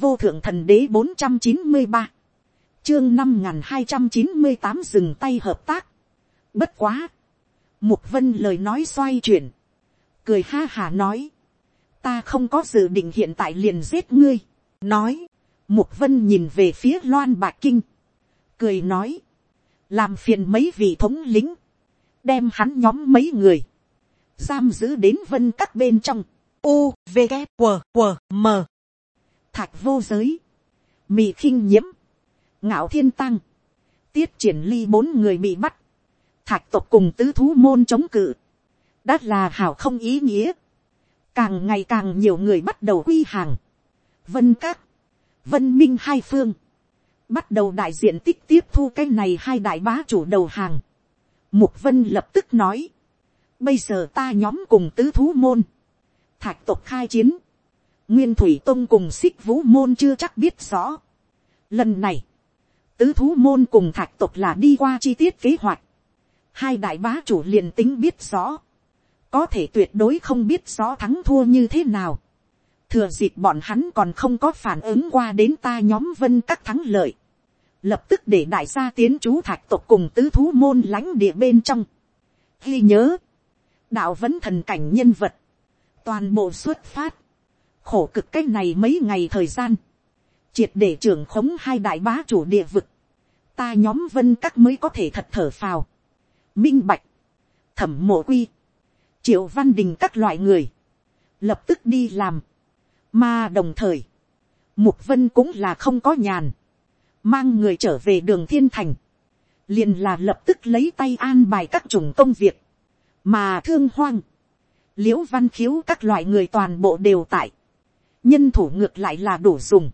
vô thượng thần đế bốn trăm chín mươi ba, chương năm n hai trăm chín mươi tám dừng tay hợp tác. bất quá, mục vân lời nói xoay chuyển, cười ha hà nói, ta không có dự định hiện tại liền giết ngươi, nói, mục vân nhìn về phía loan bạc kinh, cười nói, làm phiền mấy vị thống lính, đem hắn nhóm mấy người, giam giữ đến vân các bên trong, u, v, g, W, W, m, thạch vô giới, mị khinh nhiễm, ngạo thiên tăng, tiết triển ly bốn người bị bắt, thạch tộc cùng tứ thú môn chống cự, đã là hảo không ý nghĩa, càng ngày càng nhiều người bắt đầu quy hàng, vân các, vân minh hai phương, bắt đầu đại diện tích tiếp thu cái này hai đại bá chủ đầu hàng. Mục vân lập tức nói, bây giờ ta nhóm cùng tứ thú môn, thạch tộc khai chiến, nguyên thủy tông cùng xích vũ môn chưa chắc biết rõ. Lần này, tứ thú môn cùng thạch tộc là đi qua chi tiết kế hoạch, hai đại bá chủ liền tính biết rõ, có thể tuyệt đối không biết rõ thắng thua như thế nào. thừa dịp bọn hắn còn không có phản ứng qua đến ta nhóm vân các thắng lợi, lập tức để đại gia tiến chú thạch tộc cùng tứ thú môn lãnh địa bên trong. ghi nhớ, đạo vẫn thần cảnh nhân vật, toàn bộ xuất phát, khổ cực cái này mấy ngày thời gian, triệt để trưởng khống hai đại bá chủ địa vực, ta nhóm vân các mới có thể thật thở phào, minh bạch, thẩm mộ quy, triệu văn đình các loại người, lập tức đi làm, mà đồng thời, mục vân cũng là không có nhàn, mang người trở về đường thiên thành, liền là lập tức lấy tay an bài các chủng công việc, mà thương hoang, l i ễ u văn khiếu các loại người toàn bộ đều tại, nhân thủ ngược lại là đủ dùng,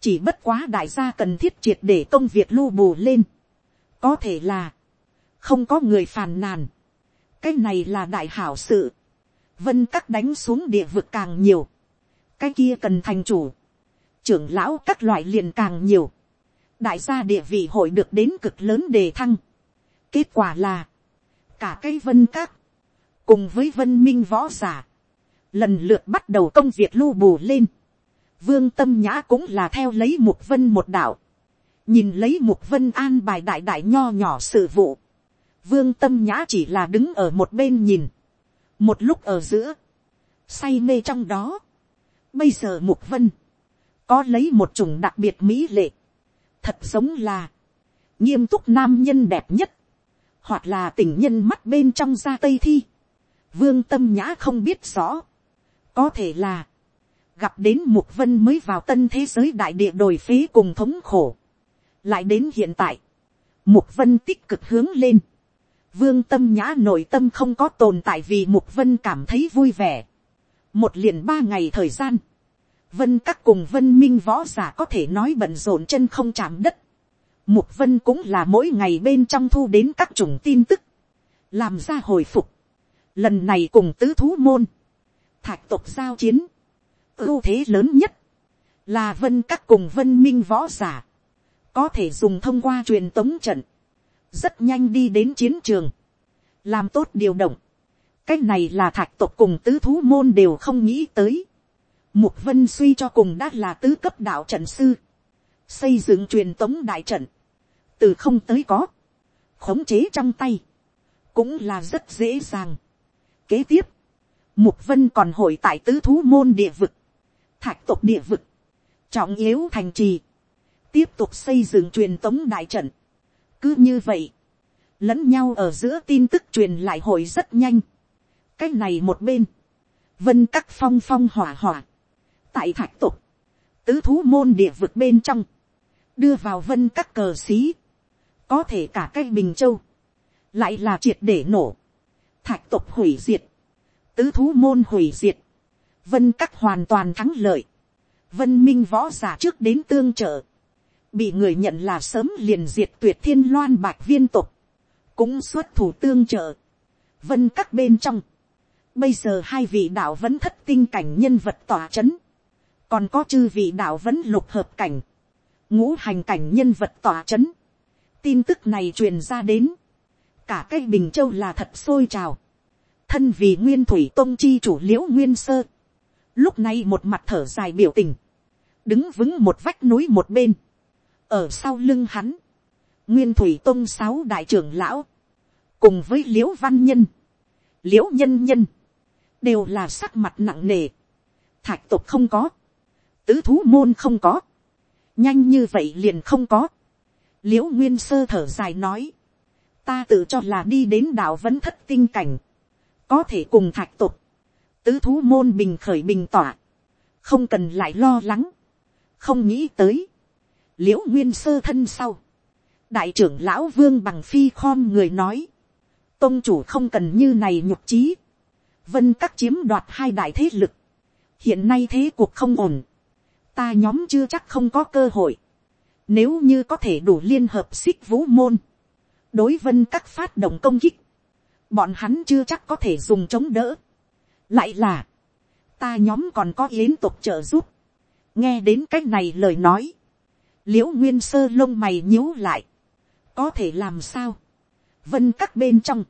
chỉ bất quá đại gia cần thiết triệt để công việc lưu bù lên, có thể là, không có người phàn nàn, cái này là đại hảo sự, vân các đánh xuống địa vực càng nhiều, cái kia cần thành chủ, trưởng lão các loại liền càng nhiều, đại gia địa vị hội được đến cực lớn đề thăng. kết quả là, cả cây vân các, cùng với vân minh võ giả, lần lượt bắt đầu công việc lưu bù lên. vương tâm nhã cũng là theo lấy mục vân một đạo, nhìn lấy mục vân an bài đại đại nho nhỏ sự vụ. vương tâm nhã chỉ là đứng ở một bên nhìn, một lúc ở giữa, say mê trong đó. bây giờ mục vân, có lấy một chủng đặc biệt mỹ lệ, thật giống là, nghiêm túc nam nhân đẹp nhất, hoặc là tình nhân mắt bên trong da tây thi, vương tâm nhã không biết rõ, có thể là, gặp đến mục vân mới vào tân thế giới đại địa đổi phế cùng thống khổ, lại đến hiện tại, mục vân tích cực hướng lên, vương tâm nhã nội tâm không có tồn tại vì mục vân cảm thấy vui vẻ, một liền ba ngày thời gian, vân các cùng vân minh võ giả có thể nói bận rộn chân không chạm đất. Mục vân cũng là mỗi ngày bên trong thu đến các chủng tin tức, làm ra hồi phục. Lần này cùng tứ thú môn, thạch tộc giao chiến, ưu thế lớn nhất, là vân các cùng vân minh võ giả, có thể dùng thông qua truyền tống trận, rất nhanh đi đến chiến trường, làm tốt điều động. cái này là thạch tộc cùng tứ thú môn đều không nghĩ tới Mục vân suy cho cùng đã là tứ cấp đạo trận sư. Xây dựng truyền tống đại trận. Từ không tới có. Khống chế trong tay. Cũng là rất dễ dàng. Kế tiếp. Mục vân còn hội tại tứ thú môn địa vực. Thạch tộc địa vực. Trọng yếu thành trì. Tiếp tục xây dựng truyền tống đại trận. Cứ như vậy. Lẫn nhau ở giữa tin tức truyền lại hội rất nhanh. Cách này một bên. Vân các phong phong hỏa hỏa tại thạch tục, tứ thú môn địa vực bên trong, đưa vào vân các cờ xí, có thể cả cách bình châu, lại là triệt để nổ, thạch tục hủy diệt, tứ thú môn hủy diệt, vân các hoàn toàn thắng lợi, vân minh võ giả trước đến tương trợ, bị người nhận là sớm liền diệt tuyệt thiên loan bạch viên tục, cũng xuất thủ tương trợ, vân các bên trong, bây giờ hai vị đạo vẫn thất tinh cảnh nhân vật tỏa c h ấ n còn có chư vị đạo vẫn lục hợp cảnh, ngũ hành cảnh nhân vật tỏa c h ấ n tin tức này truyền ra đến, cả cái bình châu là thật sôi trào, thân vì nguyên thủy tôn chi chủ liễu nguyên sơ, lúc này một mặt thở dài biểu tình, đứng vững một vách núi một bên, ở sau lưng hắn, nguyên thủy tôn sáu đại trưởng lão, cùng với liễu văn nhân, liễu nhân nhân, đều là sắc mặt nặng nề, thạch tục không có, tứ thú môn không có, nhanh như vậy liền không có, liễu nguyên sơ thở dài nói, ta tự cho là đi đến đạo vẫn thất tinh cảnh, có thể cùng thạch tục, tứ thú môn bình khởi bình tỏa, không cần lại lo lắng, không nghĩ tới, l i ễ u nguyên sơ thân sau, đại trưởng lão vương bằng phi khom người nói, tôn chủ không cần như này nhục trí, vân các chiếm đoạt hai đại thế lực, hiện nay thế cuộc không ổn, ta nhóm chưa chắc không có cơ hội, nếu như có thể đủ liên hợp xích vũ môn, đối vân các phát động công kích, bọn hắn chưa chắc có thể dùng chống đỡ, lại là, ta nhóm còn có yến tục trợ giúp, nghe đến c á c h này lời nói, l i ễ u nguyên sơ lông mày nhíu lại, có thể làm sao, vân các bên trong,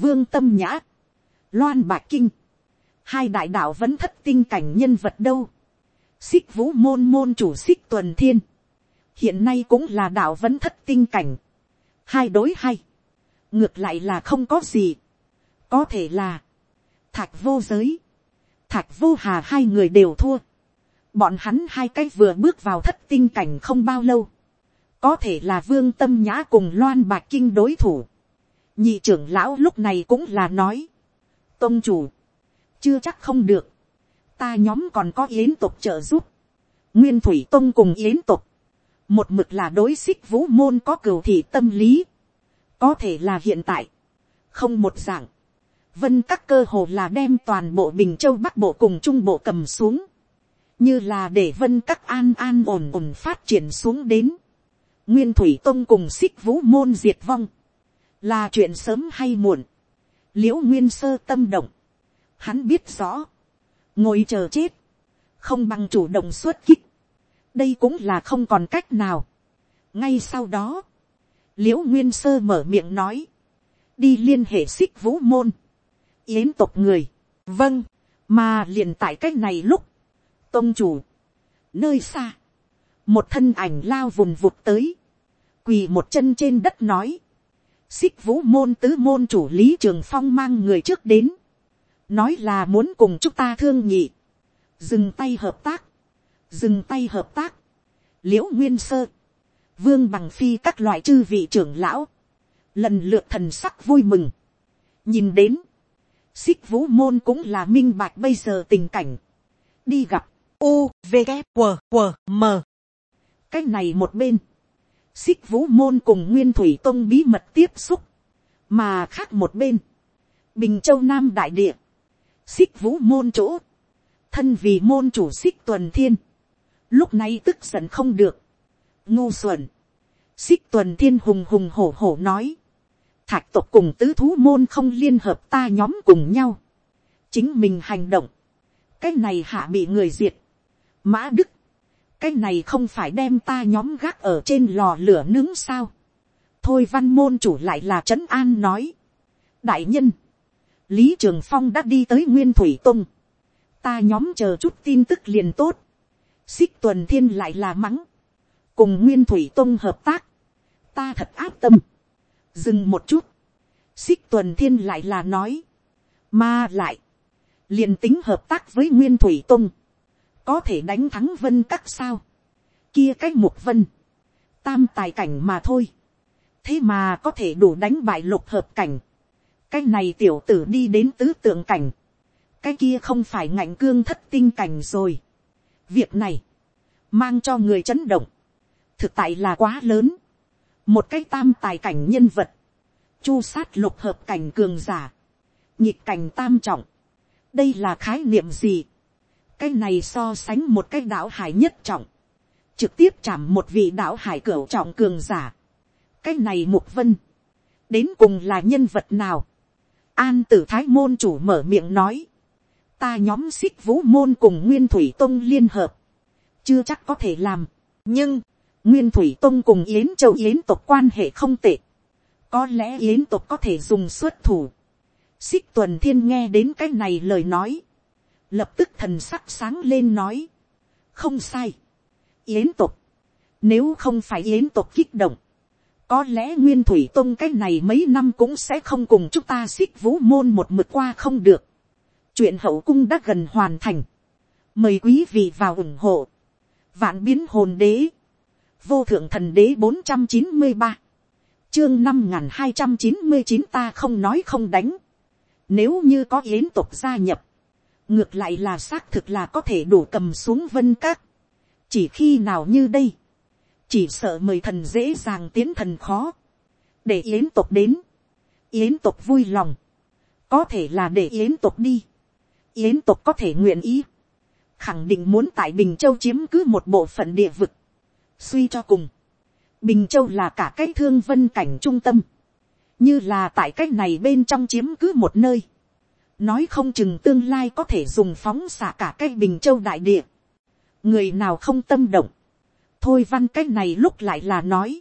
vương tâm nhã, loan bạc kinh, hai đại đạo vẫn thất tinh cảnh nhân vật đâu, xích vũ môn môn chủ xích tuần thiên, hiện nay cũng là đạo vẫn thất tinh cảnh, hai đối hay, ngược lại là không có gì, có thể là, thạch vô giới, thạch vô hà hai người đều thua, bọn hắn hai cái vừa bước vào thất tinh cảnh không bao lâu, có thể là vương tâm nhã cùng loan bạc kinh đối thủ. nhị trưởng lão lúc này cũng là nói, tôn chủ, chưa chắc không được, ta nhóm còn có yến tục trợ giúp, nguyên thủy tôn cùng yến tục, một mực là đối xích vũ môn có cửu thị tâm lý, có thể là hiện tại, không một dạng, vân các cơ hồ là đem toàn bộ bình châu bắc bộ cùng trung bộ cầm xuống, như là để vân các an an ổn ổn phát triển xuống đến, nguyên thủy tông cùng xích vũ môn diệt vong, là chuyện sớm hay muộn, l i ễ u nguyên sơ tâm động, hắn biết rõ, ngồi chờ chết, không bằng chủ động xuất kích, đây cũng là không còn cách nào. ngay sau đó, l i ễ u nguyên sơ mở miệng nói, đi liên hệ xích vũ môn, yến tộc người, vâng, mà liền tại c á c h này lúc, tôn chủ, nơi xa, một thân ảnh lao vùng vụt tới, quỳ một chân trên đất nói, xích vũ môn tứ môn chủ lý trường phong mang người trước đến, nói là muốn cùng chúng ta thương nhị, dừng tay hợp tác, dừng tay hợp tác, l i ễ u nguyên sơ, vương bằng phi các loại chư vị trưởng lão, lần lượt thần sắc vui mừng, nhìn đến, xích vũ môn cũng là minh bạch bây giờ tình cảnh, đi gặp, u v g q q m. Cái này một bên xích vũ môn cùng nguyên thủy tông bí mật tiếp xúc. Mà khác một bên bình châu nam đại địa. Xích vũ môn chỗ thân vì môn chủ xích tuần thiên. Lúc này tức giận không được ngu xuẩn xích tuần thiên hùng hùng hổ hổ nói thạch tộc cùng tứ thú môn không liên hợp ta nhóm cùng nhau chính mình hành động cái này hạ bị người diệt Mã Đức, cái này không phải đem ta nhóm gác ở trên lò lửa nướng sao. Thôi văn môn chủ lại là Trấn An nói. Đại nhân, Lý Trường Phong đã đi tới Nguyên Thủy Tông. Ta nhóm chờ chút tin tức liền tốt. Xích tuần thiên lại là mắng. Cùng Nguyên Thủy Tông hợp tác. Ta thật áp tâm. Dừng một chút. Xích tuần thiên lại là nói. Mà lại. liền tính hợp tác với Nguyên Thủy Tông có thể đánh thắng vân các sao, kia cái mục vân, tam tài cảnh mà thôi, thế mà có thể đủ đánh bại lục hợp cảnh, cái này tiểu tử đi đến tứ tượng cảnh, cái kia không phải ngạnh cương thất tinh cảnh rồi. việc này, mang cho người chấn động, thực tại là quá lớn, một cái tam tài cảnh nhân vật, chu sát lục hợp cảnh cường giả, nhịp cảnh tam trọng, đây là khái niệm gì, cái này so sánh một cái đạo hải nhất trọng, trực tiếp chạm một vị đạo hải cửu trọng cường giả. cái này mục vân, đến cùng là nhân vật nào. an tử thái môn chủ mở miệng nói, ta nhóm xích vũ môn cùng nguyên thủy tông liên hợp, chưa chắc có thể làm, nhưng, nguyên thủy tông cùng yến châu yến tộc quan hệ không tệ, có lẽ yến tộc có thể dùng xuất thủ. xích tuần thiên nghe đến cái này lời nói, lập tức thần sắc sáng lên nói, không sai, yến tộc. nếu không phải yến tộc kích động, có lẽ nguyên thủy tông cái này mấy năm cũng sẽ không cùng chúng ta xích vũ môn một mực qua không được. chuyện hậu cung đã gần hoàn thành. mời quý vị vào ủng hộ. vạn biến hồn đế, vô thượng thần đế bốn trăm chín mươi ba, chương năm n g h n hai trăm chín mươi chín ta không nói không đánh. nếu như có yến tục gia nhập, ngược lại là xác thực là có thể đủ cầm xuống vân các. chỉ khi nào như đây, chỉ sợ mời thần dễ dàng tiến thần khó, để yến tục đến, yến tục vui lòng, có thể là để yến tục đi, yến tục có thể nguyện ý, khẳng định muốn tại bình châu chiếm cứ một bộ phận địa vực, suy cho cùng, bình châu là cả cái thương vân cảnh trung tâm, như là tại cái này bên trong chiếm cứ một nơi, nói không chừng tương lai có thể dùng phóng xạ cả cái bình châu đại địa, người nào không tâm động, thôi văn cái này lúc lại là nói,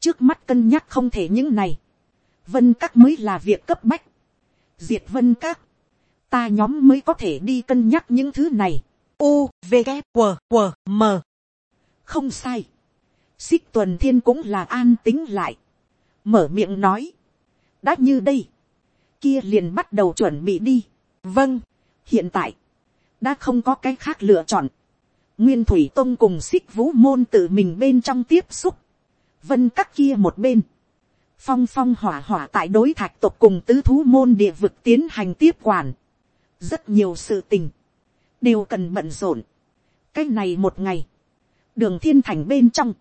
trước mắt cân nhắc không thể những này, vân các mới là việc cấp bách, diệt vân các, ta nhóm mới có thể đi cân nhắc những thứ này, u v q q m không sai, xích tuần thiên cũng là an tính lại, mở miệng nói, đã như đây, kia liền bắt đầu chuẩn bị đi, vâng, hiện tại, đã không có cái khác lựa chọn, Nguyên Thủy Tông cùng xích vũ môn tự mình bên trong tiếp xúc. Vân các kia một bên. Phong phong hỏa hỏa tại đối thạch tộc cùng tứ thú môn địa vực tiến hành tiếp quản. Rất nhiều sự tình. Đều cần bận rộn. Cái này một ngày. Đường thiên thành bên trong.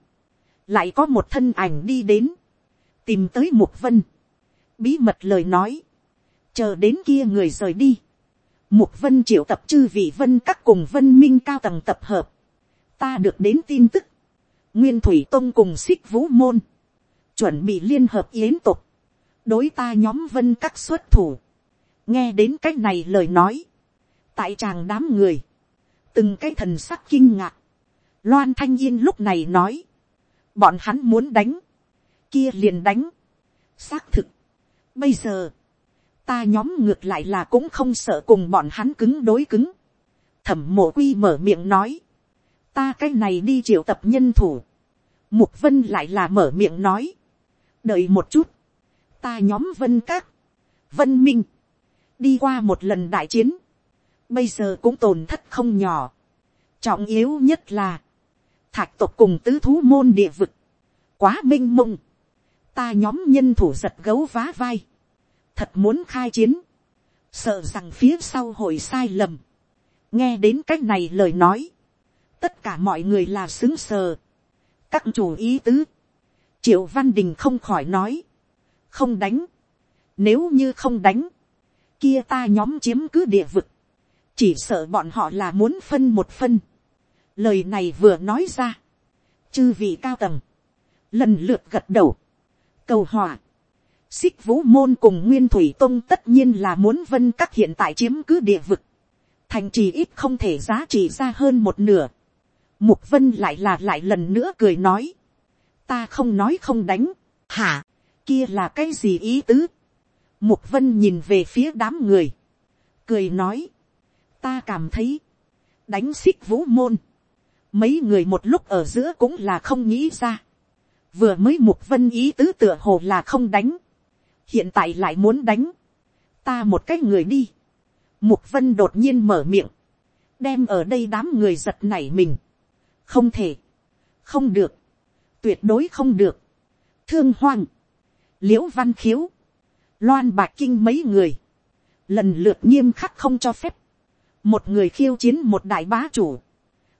Lại có một thân ảnh đi đến. Tìm tới Mục Vân. Bí mật lời nói. Chờ đến kia người rời đi Mục vân triệu tập chư vị vân các cùng vân minh cao tầng tập hợp. Ta được đến tin tức. Nguyên thủy tông cùng xích vũ môn. Chuẩn bị liên hợp yến tục. Đối ta nhóm vân các xuất thủ. Nghe đến cách này lời nói. Tại tràng đám người. Từng cái thần sắc kinh ngạc. Loan thanh yên lúc này nói. Bọn hắn muốn đánh. Kia liền đánh. Xác thực. Bây giờ ta nhóm ngược lại là cũng không sợ cùng bọn hắn cứng đối cứng. thẩm mộ quy mở miệng nói, ta cái này đi triệu tập nhân thủ. mục vân lại là mở miệng nói, đợi một chút, ta nhóm vân các, vân minh, đi qua một lần đại chiến, bây giờ cũng tổn thất không nhỏ. trọng yếu nhất là, thạch tộc cùng tứ thú môn địa vực, quá m i n h mông, ta nhóm nhân thủ giật gấu vá vai, thật muốn khai chiến, sợ rằng phía sau hội sai lầm, nghe đến c á c h này lời nói, tất cả mọi người là xứng sờ, các chủ ý tứ, triệu văn đình không khỏi nói, không đánh, nếu như không đánh, kia ta nhóm chiếm cứ địa vực, chỉ sợ bọn họ là muốn phân một phân. Lời này vừa nói ra, chư vị cao tầng, lần lượt gật đầu, cầu hòa, xích vũ môn cùng nguyên thủy tông tất nhiên là muốn vân các hiện tại chiếm cứ địa vực. thành trì ít không thể giá trị ra hơn một nửa. mục vân lại là lại lần nữa cười nói. ta không nói không đánh. hả, kia là cái gì ý tứ. mục vân nhìn về phía đám người. cười nói. ta cảm thấy, đánh xích vũ môn mấy người một lúc ở giữa cũng là không nghĩ ra. vừa mới mục vân ý tứ tựa hồ là không đánh. Hiện tại lại muốn đánh, ta một cái người đi, mục vân đột nhiên mở miệng, đem ở đây đám người giật nảy mình, không thể, không được, tuyệt đối không được, thương hoang, liễu văn khiếu, loan bạc kinh mấy người, lần lượt nghiêm khắc không cho phép, một người khiêu chiến một đại bá chủ,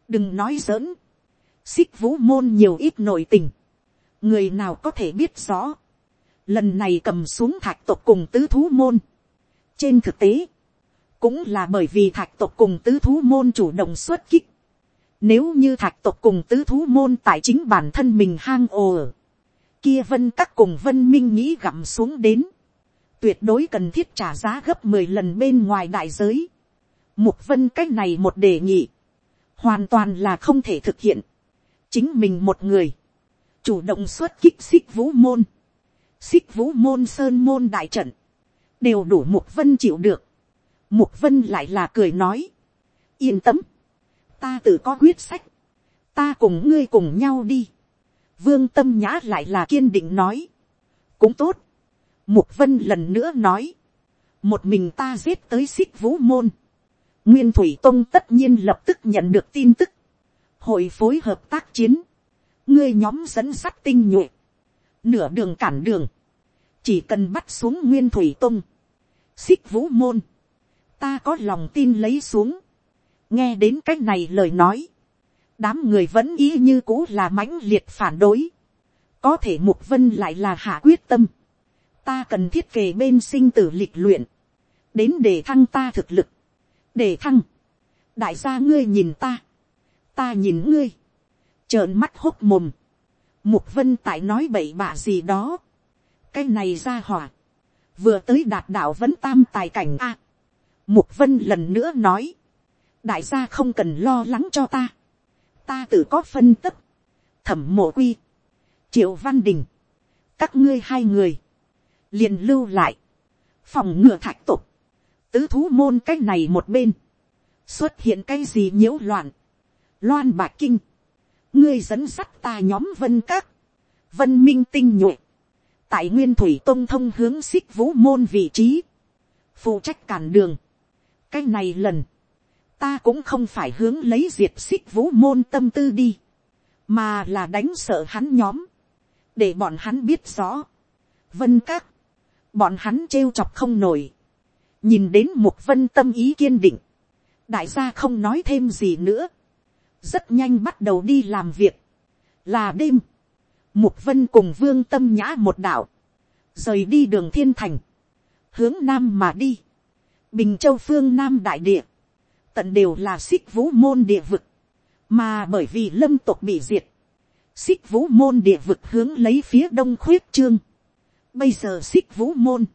đừng nói giỡn, xích vũ môn nhiều ít nội tình, người nào có thể biết rõ, lần này cầm xuống thạch tộc cùng tứ thú môn. trên thực tế, cũng là bởi vì thạch tộc cùng tứ thú môn chủ động xuất kích. Nếu như thạch tộc cùng tứ thú môn tại chính bản thân mình hang ồ ở, kia vân các cùng vân minh nghĩ gặm xuống đến, tuyệt đối cần thiết trả giá gấp mười lần bên ngoài đại giới. Mục vân cách này một đề nghị, hoàn toàn là không thể thực hiện. chính mình một người, chủ động xuất kích xích vũ môn, xích vũ môn sơn môn đại trận, đều đủ mục vân chịu được. mục vân lại là cười nói, yên tâm, ta tự có quyết sách, ta cùng ngươi cùng nhau đi, vương tâm nhã lại là kiên định nói, cũng tốt, mục vân lần nữa nói, một mình ta giết tới xích vũ môn, nguyên thủy tông tất nhiên lập tức nhận được tin tức, hội phối hợp tác chiến, ngươi nhóm dẫn sắt tinh nhuệ, nửa đường cản đường, chỉ cần bắt xuống nguyên thủy tông, xích vũ môn, ta có lòng tin lấy xuống, nghe đến cách này lời nói, đám người vẫn ý như cũ là mãnh liệt phản đối, có thể mục vân lại là hạ quyết tâm, ta cần thiết kề bên sinh tử lịch luyện, đến để thăng ta thực lực, để thăng, đại gia ngươi nhìn ta, ta nhìn ngươi, trợn mắt hốt mồm, mục vân tại nói bậy bạ gì đó, cái này ra hỏa, vừa tới đạt đạo vẫn tam tài cảnh a, mục vân lần nữa nói, đại gia không cần lo lắng cho ta, ta tự có phân tất, thẩm mộ quy, triệu văn đình, các ngươi hai người, liền lưu lại, phòng ngừa thạch tục, tứ thú môn cái này một bên, xuất hiện cái gì nhiễu loạn, loan bạc kinh, ngươi dẫn sắt ta nhóm vân các, vân minh tinh nhuệ, tại nguyên thủy tôn thông hướng xích vũ môn vị trí, phụ trách cản đường, cái này lần, ta cũng không phải hướng lấy diệt xích vũ môn tâm tư đi, mà là đánh sợ hắn nhóm, để bọn hắn biết rõ. vân các, bọn hắn trêu chọc không nổi, nhìn đến một vân tâm ý kiên định, đại gia không nói thêm gì nữa, rất nhanh bắt đầu đi làm việc, là đêm, mục vân cùng vương tâm nhã một đạo, rời đi đường thiên thành, hướng nam mà đi, bình châu phương nam đại địa, tận đều là xích vũ môn địa vực, mà bởi vì lâm tộc bị diệt, xích vũ môn địa vực hướng lấy phía đông khuyết trương, bây giờ xích vũ môn,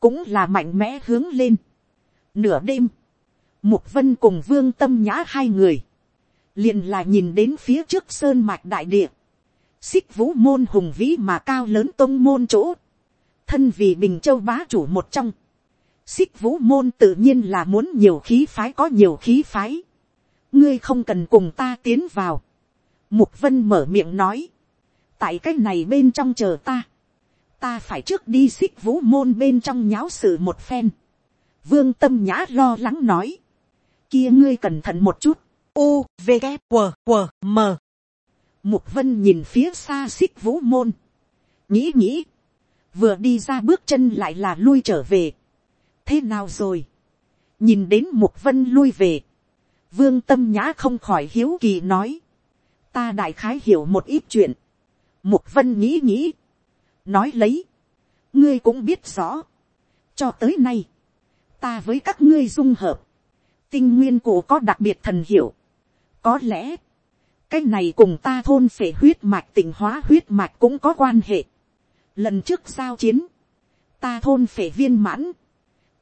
cũng là mạnh mẽ hướng lên. Nửa đêm, mục vân cùng vương tâm nhã hai người, liền là nhìn đến phía trước sơn mạch đại địa, xích vũ môn hùng vĩ mà cao lớn tông môn chỗ, thân vì bình châu bá chủ một trong, xích vũ môn tự nhiên là muốn nhiều khí phái có nhiều khí phái. ngươi không cần cùng ta tiến vào. mục vân mở miệng nói. tại cái này bên trong chờ ta ta phải trước đi xích vũ môn bên trong nháo sự một phen. vương tâm nhã lo lắng nói. kia ngươi cẩn thận một chút. u v g q q m mục vân nhìn phía xa xích vũ môn. nghĩ nghĩ. vừa đi ra bước chân lại là lui trở về thế nào rồi, nhìn đến mục vân lui về, vương tâm nhã không khỏi hiếu kỳ nói, ta đại khái hiểu một ít chuyện, mục vân nghĩ nghĩ, nói lấy, ngươi cũng biết rõ, cho tới nay, ta với các ngươi dung hợp, tinh nguyên cổ có đặc biệt thần hiểu, có lẽ, cái này cùng ta thôn phể huyết mạch tỉnh hóa huyết mạch cũng có quan hệ. Lần trước giao chiến, ta thôn phể viên mãn,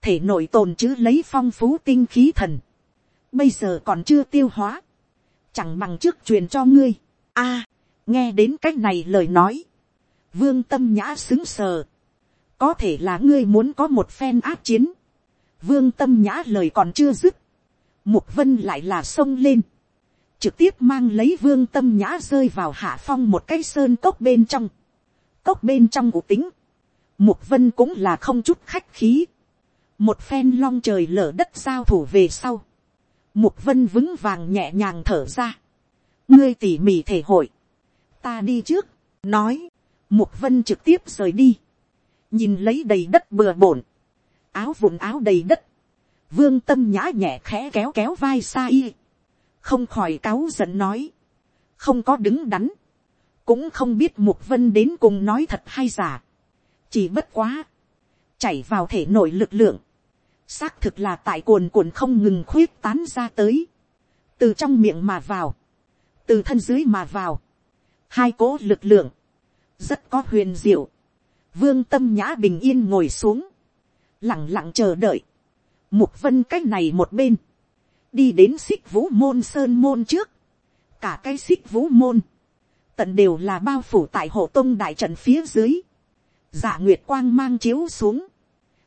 thể nội tồn chứ lấy phong phú tinh khí thần, bây giờ còn chưa tiêu hóa, chẳng bằng trước truyền cho ngươi. a, nghe đến cái này lời nói, vương tâm nhã xứng sờ, có thể là ngươi muốn có một phen áp chiến, vương tâm nhã lời còn chưa dứt, mục vân lại là sông lên, trực tiếp mang lấy vương tâm nhã rơi vào hạ phong một cái sơn cốc bên trong, cốc bên trong của tính, mục vân cũng là không chút khách khí, một phen long trời lở đất giao thủ về sau, mục vân vững vàng nhẹ nhàng thở ra, ngươi tỉ mỉ thể hội, ta đi trước, nói, mục vân trực tiếp rời đi, nhìn lấy đầy đất bừa bổn, áo vụn áo đầy đất, vương tâm nhã nhẹ khẽ kéo kéo vai xa y, không khỏi cáu giận nói, không có đứng đắn, cũng không biết mục vân đến cùng nói thật hay giả, chỉ bất quá, chảy vào thể nội lực lượng, xác thực là tại cuồn cuộn không ngừng khuyết tán ra tới, từ trong miệng mà vào, từ thân dưới mà vào, hai cố lực lượng, rất có huyền diệu, vương tâm nhã bình yên ngồi xuống, lặng lặng chờ đợi, mục vân cách này một bên, đi đến xích vũ môn sơn môn trước, cả cái xích vũ môn, tận đều là bao phủ tại hộ tông đại trận phía dưới, dạ nguyệt quang mang chiếu xuống,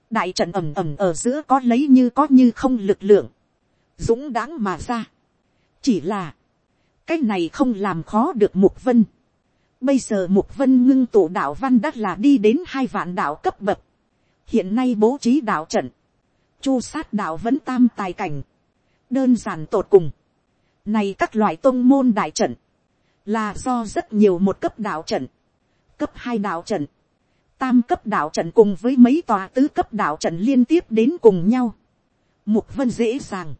đại trận ẩm ẩm ở giữa có lấy như có như không lực lượng, dũng đáng mà ra. chỉ là, cái này không làm khó được mục vân bây giờ mục vân ngưng tụ đạo văn đã là đi đến hai vạn đạo cấp bậc. hiện nay bố trí đạo trận, chu sát đạo vẫn tam tài cảnh, đơn giản tột cùng. này các loại tôn môn đại trận, là do rất nhiều một cấp đạo trận, cấp hai đạo trận, tam cấp đạo trận cùng với mấy tòa tứ cấp đạo trận liên tiếp đến cùng nhau. Mục vân dễ dàng,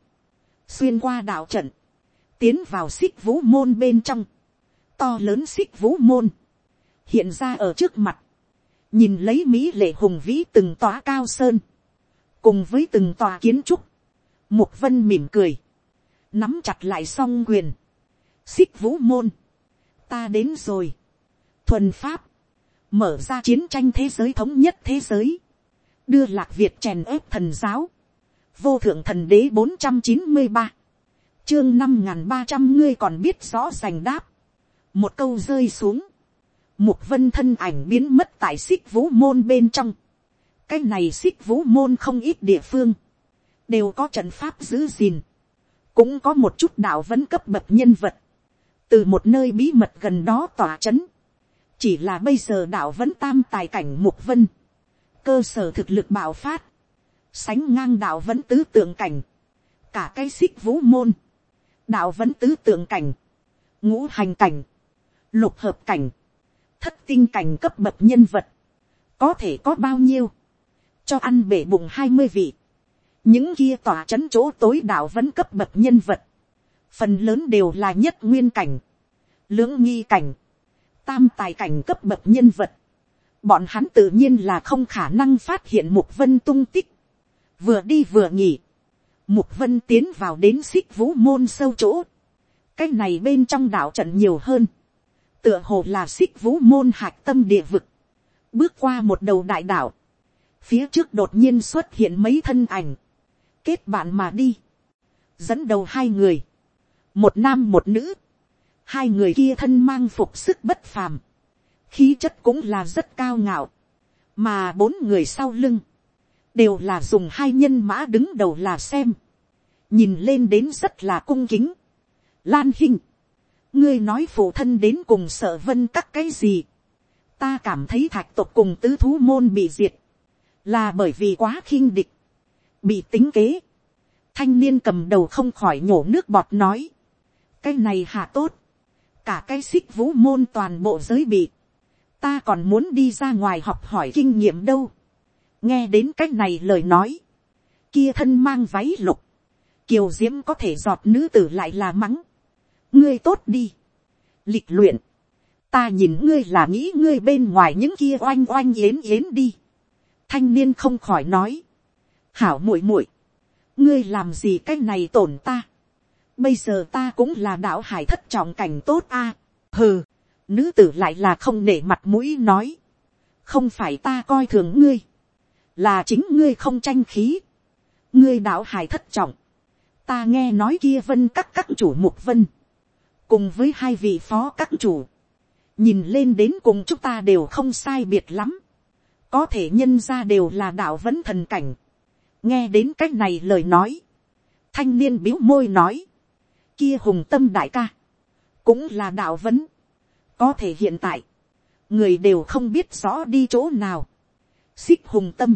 xuyên qua đạo trận, tiến vào xích vũ môn bên trong, to lớn xích vũ môn, hiện ra ở trước mặt, nhìn lấy mỹ lệ hùng vĩ từng tòa cao sơn, cùng với từng tòa kiến trúc, mục vân mỉm cười, nắm chặt lại song quyền, xích vũ môn, ta đến rồi, thuần pháp, mở ra chiến tranh thế giới thống nhất thế giới, đưa lạc việt chèn ép thần giáo, vô thượng thần đế bốn trăm chín mươi ba, chương năm n g h n ba trăm ngươi còn biết rõ rành đáp, một câu rơi xuống, mục vân thân ảnh biến mất tại xích vũ môn bên trong, cái này xích vũ môn không ít địa phương, đều có trận pháp giữ gìn, cũng có một chút đạo vẫn cấp bậc nhân vật, từ một nơi bí mật gần đó tỏa c h ấ n chỉ là bây giờ đạo vẫn tam tài cảnh mục vân, cơ sở thực lực bạo phát, sánh ngang đạo vẫn tứ tượng cảnh, cả cái xích vũ môn, đạo vẫn tứ tượng cảnh, ngũ hành cảnh, lục hợp cảnh, thất tinh cảnh cấp bậc nhân vật, có thể có bao nhiêu, cho ăn bể bụng hai mươi vị, những kia tỏa c h ấ n chỗ tối đạo vẫn cấp bậc nhân vật, phần lớn đều là nhất nguyên cảnh, lưỡng nghi cảnh, tam tài cảnh cấp bậc nhân vật, bọn hắn tự nhiên là không khả năng phát hiện mục vân tung tích, vừa đi vừa nghỉ, Mục vân tiến vào đến xích vũ môn sâu chỗ. Cái này bên trong đạo trận nhiều hơn. Tựa hồ là xích vũ môn hạch tâm địa vực. Bước qua một đầu đại đảo. Phía trước đột nhiên xuất hiện mấy thân ảnh. Kết bạn mà đi. Dẫn đầu hai người. Một nam một nữ. Hai người kia thân mang phục sức bất phàm. Khí chất cũng là rất cao ngạo. Mà bốn người sau lưng đều là dùng hai nhân mã đứng đầu là xem, nhìn lên đến rất là cung kính. Lan hình, ngươi nói phụ thân đến cùng sợ vân các cái gì, ta cảm thấy thạch tộc cùng tứ thú môn bị diệt, là bởi vì quá khinh địch, bị tính kế, thanh niên cầm đầu không khỏi nhổ nước bọt nói, cái này hạ tốt, cả cái xích vũ môn toàn bộ giới bị, ta còn muốn đi ra ngoài học hỏi kinh nghiệm đâu, nghe đến cái này lời nói, kia thân mang váy lục, kiều diễm có thể giọt nữ tử lại là mắng, ngươi tốt đi, lịch luyện, ta nhìn ngươi là nghĩ ngươi bên ngoài những kia oanh oanh yến yến đi, thanh niên không khỏi nói, hảo muội muội, ngươi làm gì cái này tổn ta, bây giờ ta cũng là đạo hải thất trọng cảnh tốt a, hừ, nữ tử lại là không nể mặt mũi nói, không phải ta coi thường ngươi, là chính ngươi không tranh khí, ngươi đạo hải thất trọng, ta nghe nói kia vân các các chủ mục vân, cùng với hai vị phó các chủ, nhìn lên đến cùng chúng ta đều không sai biệt lắm, có thể nhân ra đều là đạo vẫn thần cảnh, nghe đến c á c h này lời nói, thanh niên biếu môi nói, kia hùng tâm đại ca, cũng là đạo vấn, có thể hiện tại, người đều không biết rõ đi chỗ nào, xích hùng tâm,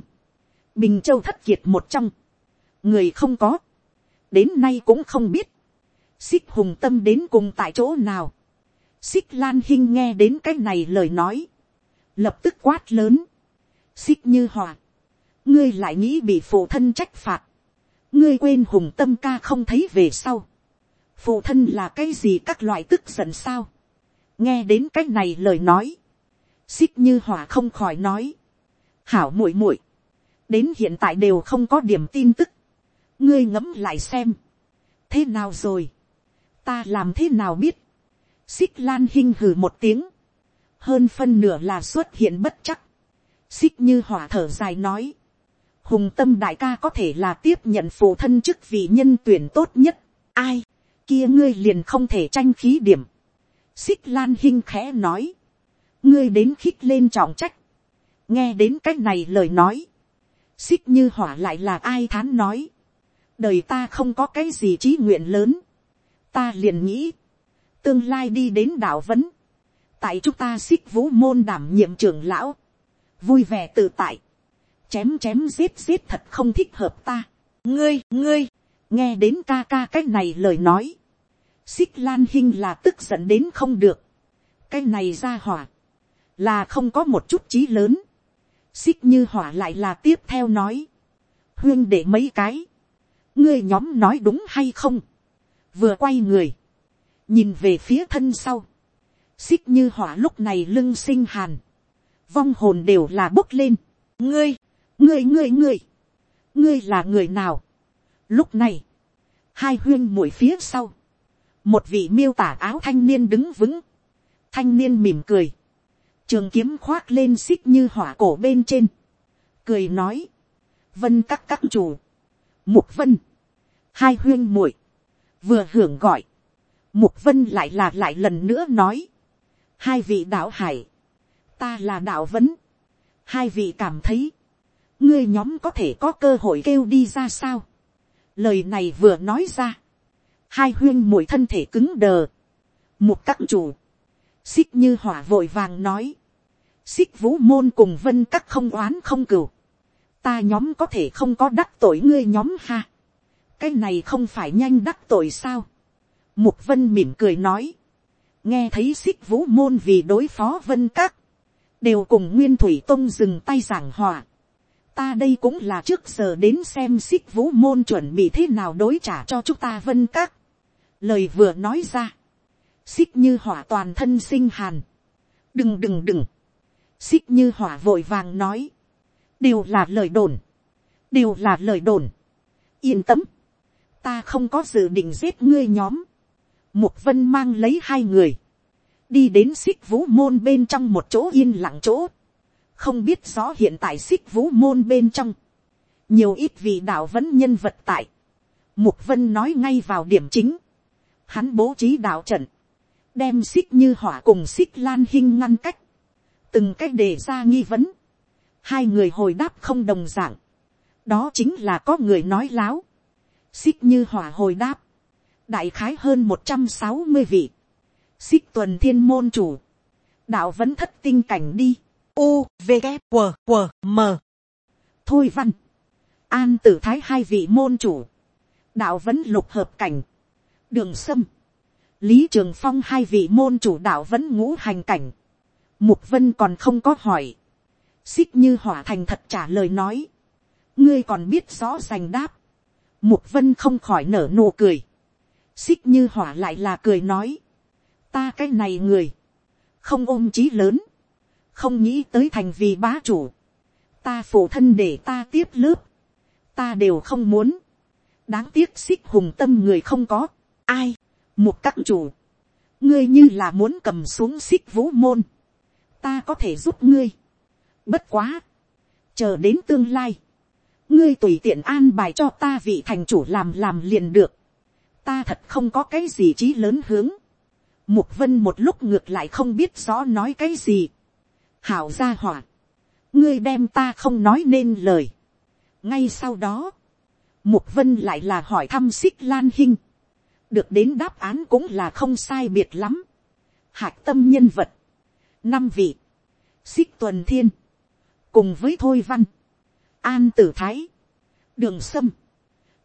bình châu thất kiệt một trong, người không có, đến nay cũng không biết, xích hùng tâm đến cùng tại chỗ nào, xích lan hinh nghe đến cái này lời nói, lập tức quát lớn, xích như hòa, ngươi lại nghĩ bị phụ thân trách phạt, ngươi quên hùng tâm ca không thấy về sau, phụ thân là cái gì các loại tức giận sao, nghe đến cái này lời nói, xích như hòa không khỏi nói, hảo muội muội, đến hiện tại đều không có điểm tin tức, ngươi ngẫm lại xem, thế nào rồi, ta làm thế nào biết, xích lan hinh hừ một tiếng, hơn phân nửa là xuất hiện bất chắc, xích như hỏa thở dài nói, hùng tâm đại ca có thể là tiếp nhận phụ thân chức vị nhân tuyển tốt nhất, ai, kia ngươi liền không thể tranh khí điểm, xích lan hinh khẽ nói, ngươi đến khích lên trọng trách, nghe đến c á c h này lời nói, xích như hỏa lại là ai thán nói, đời ta không có cái gì trí nguyện lớn, ta liền nghĩ, tương lai đi đến đạo vấn, tại chúng ta xích vũ môn đảm nhiệm trưởng lão, vui vẻ tự tại, chém chém giết giết thật không thích hợp ta, ngươi ngươi, nghe đến ca ca cái này lời nói, xích lan hinh là tức giận đến không được, cái này ra hỏa, là không có một chút trí lớn, xích như hỏa lại là tiếp theo nói, huyên để mấy cái, ngươi nhóm nói đúng hay không, vừa quay người, nhìn về phía thân sau, xích như hỏa lúc này lưng sinh hàn, vong hồn đều là bốc lên, ngươi, ngươi ngươi ngươi, ngươi là người nào. Lúc này, hai huyên mũi phía sau, một vị miêu tả áo thanh niên đứng vững, thanh niên mỉm cười, trường kiếm khoác lên xích như hỏa cổ bên trên, cười nói, vân các các chủ, mục vân, hai huyên muội, vừa hưởng gọi, mục vân lại là lại lần nữa nói, hai vị đạo hải, ta là đạo vấn, hai vị cảm thấy, ngươi nhóm có thể có cơ hội kêu đi ra sao. lời này vừa nói ra, hai huyên mũi thân thể cứng đờ, một các chủ, xích như hỏa vội vàng nói, xích vũ môn cùng vân các không oán không cừu, ta nhóm có thể không có đắc tội ngươi nhóm ha, cái này không phải nhanh đắc tội sao, mục vân mỉm cười nói, nghe thấy xích vũ môn vì đối phó vân các, đều cùng nguyên thủy tông dừng tay giảng hòa, ta đây cũng là trước giờ đến xem xích vũ môn chuẩn bị thế nào đối trả cho chúng ta vân các. lời vừa nói ra, xích như hỏa toàn thân sinh hàn. đừng đừng đừng, xích như hỏa vội vàng nói, đều là lời đồn, đều là lời đồn. yên tâm, ta không có dự định giết ngươi nhóm. mục vân mang lấy hai người, đi đến xích vũ môn bên trong một chỗ yên lặng chỗ. Không biết rõ hiện tại xích vũ môn bên trong, nhiều ít vị đạo vẫn nhân vật tại, mục vân nói ngay vào điểm chính, hắn bố trí đạo trận, đem xích như hỏa cùng xích lan hinh ngăn cách, từng cách đề ra nghi vấn, hai người hồi đáp không đồng dạng. đó chính là có người nói láo, xích như hỏa hồi đáp, đại khái hơn một trăm sáu mươi vị, xích tuần thiên môn chủ, đạo vẫn thất tinh cảnh đi, u v g q q m. Thôi văn. An tử thái hai vị môn chủ. Đạo vẫn lục hợp cảnh. Đường sâm. Lý trường phong hai vị môn chủ đạo vẫn ngũ hành cảnh. Mục vân còn không có hỏi. Xích như hỏa thành thật trả lời nói. Ngươi còn biết rõ rành đáp mục vân không khỏi nở nụ cười. Xích như hỏa lại là cười nói. Ta cái này người không ôm chí lớn không nghĩ tới thành vì bá chủ, ta phụ thân để ta tiếp lớp, ta đều không muốn, đáng tiếc xích hùng tâm người không có, ai, một các chủ, ngươi như là muốn cầm xuống xích vũ môn, ta có thể giúp ngươi, bất quá, chờ đến tương lai, ngươi tùy tiện an bài cho ta vị thành chủ làm làm liền được, ta thật không có cái gì trí lớn hướng, mục vân một lúc ngược lại không biết rõ nói cái gì, hảo gia hỏa, ngươi đem ta không nói nên lời. ngay sau đó, mục vân lại là hỏi thăm xích lan hinh, được đến đáp án cũng là không sai biệt lắm. hạc tâm nhân vật, năm vị, xích tuần thiên, cùng với thôi văn, an tử thái, đường sâm,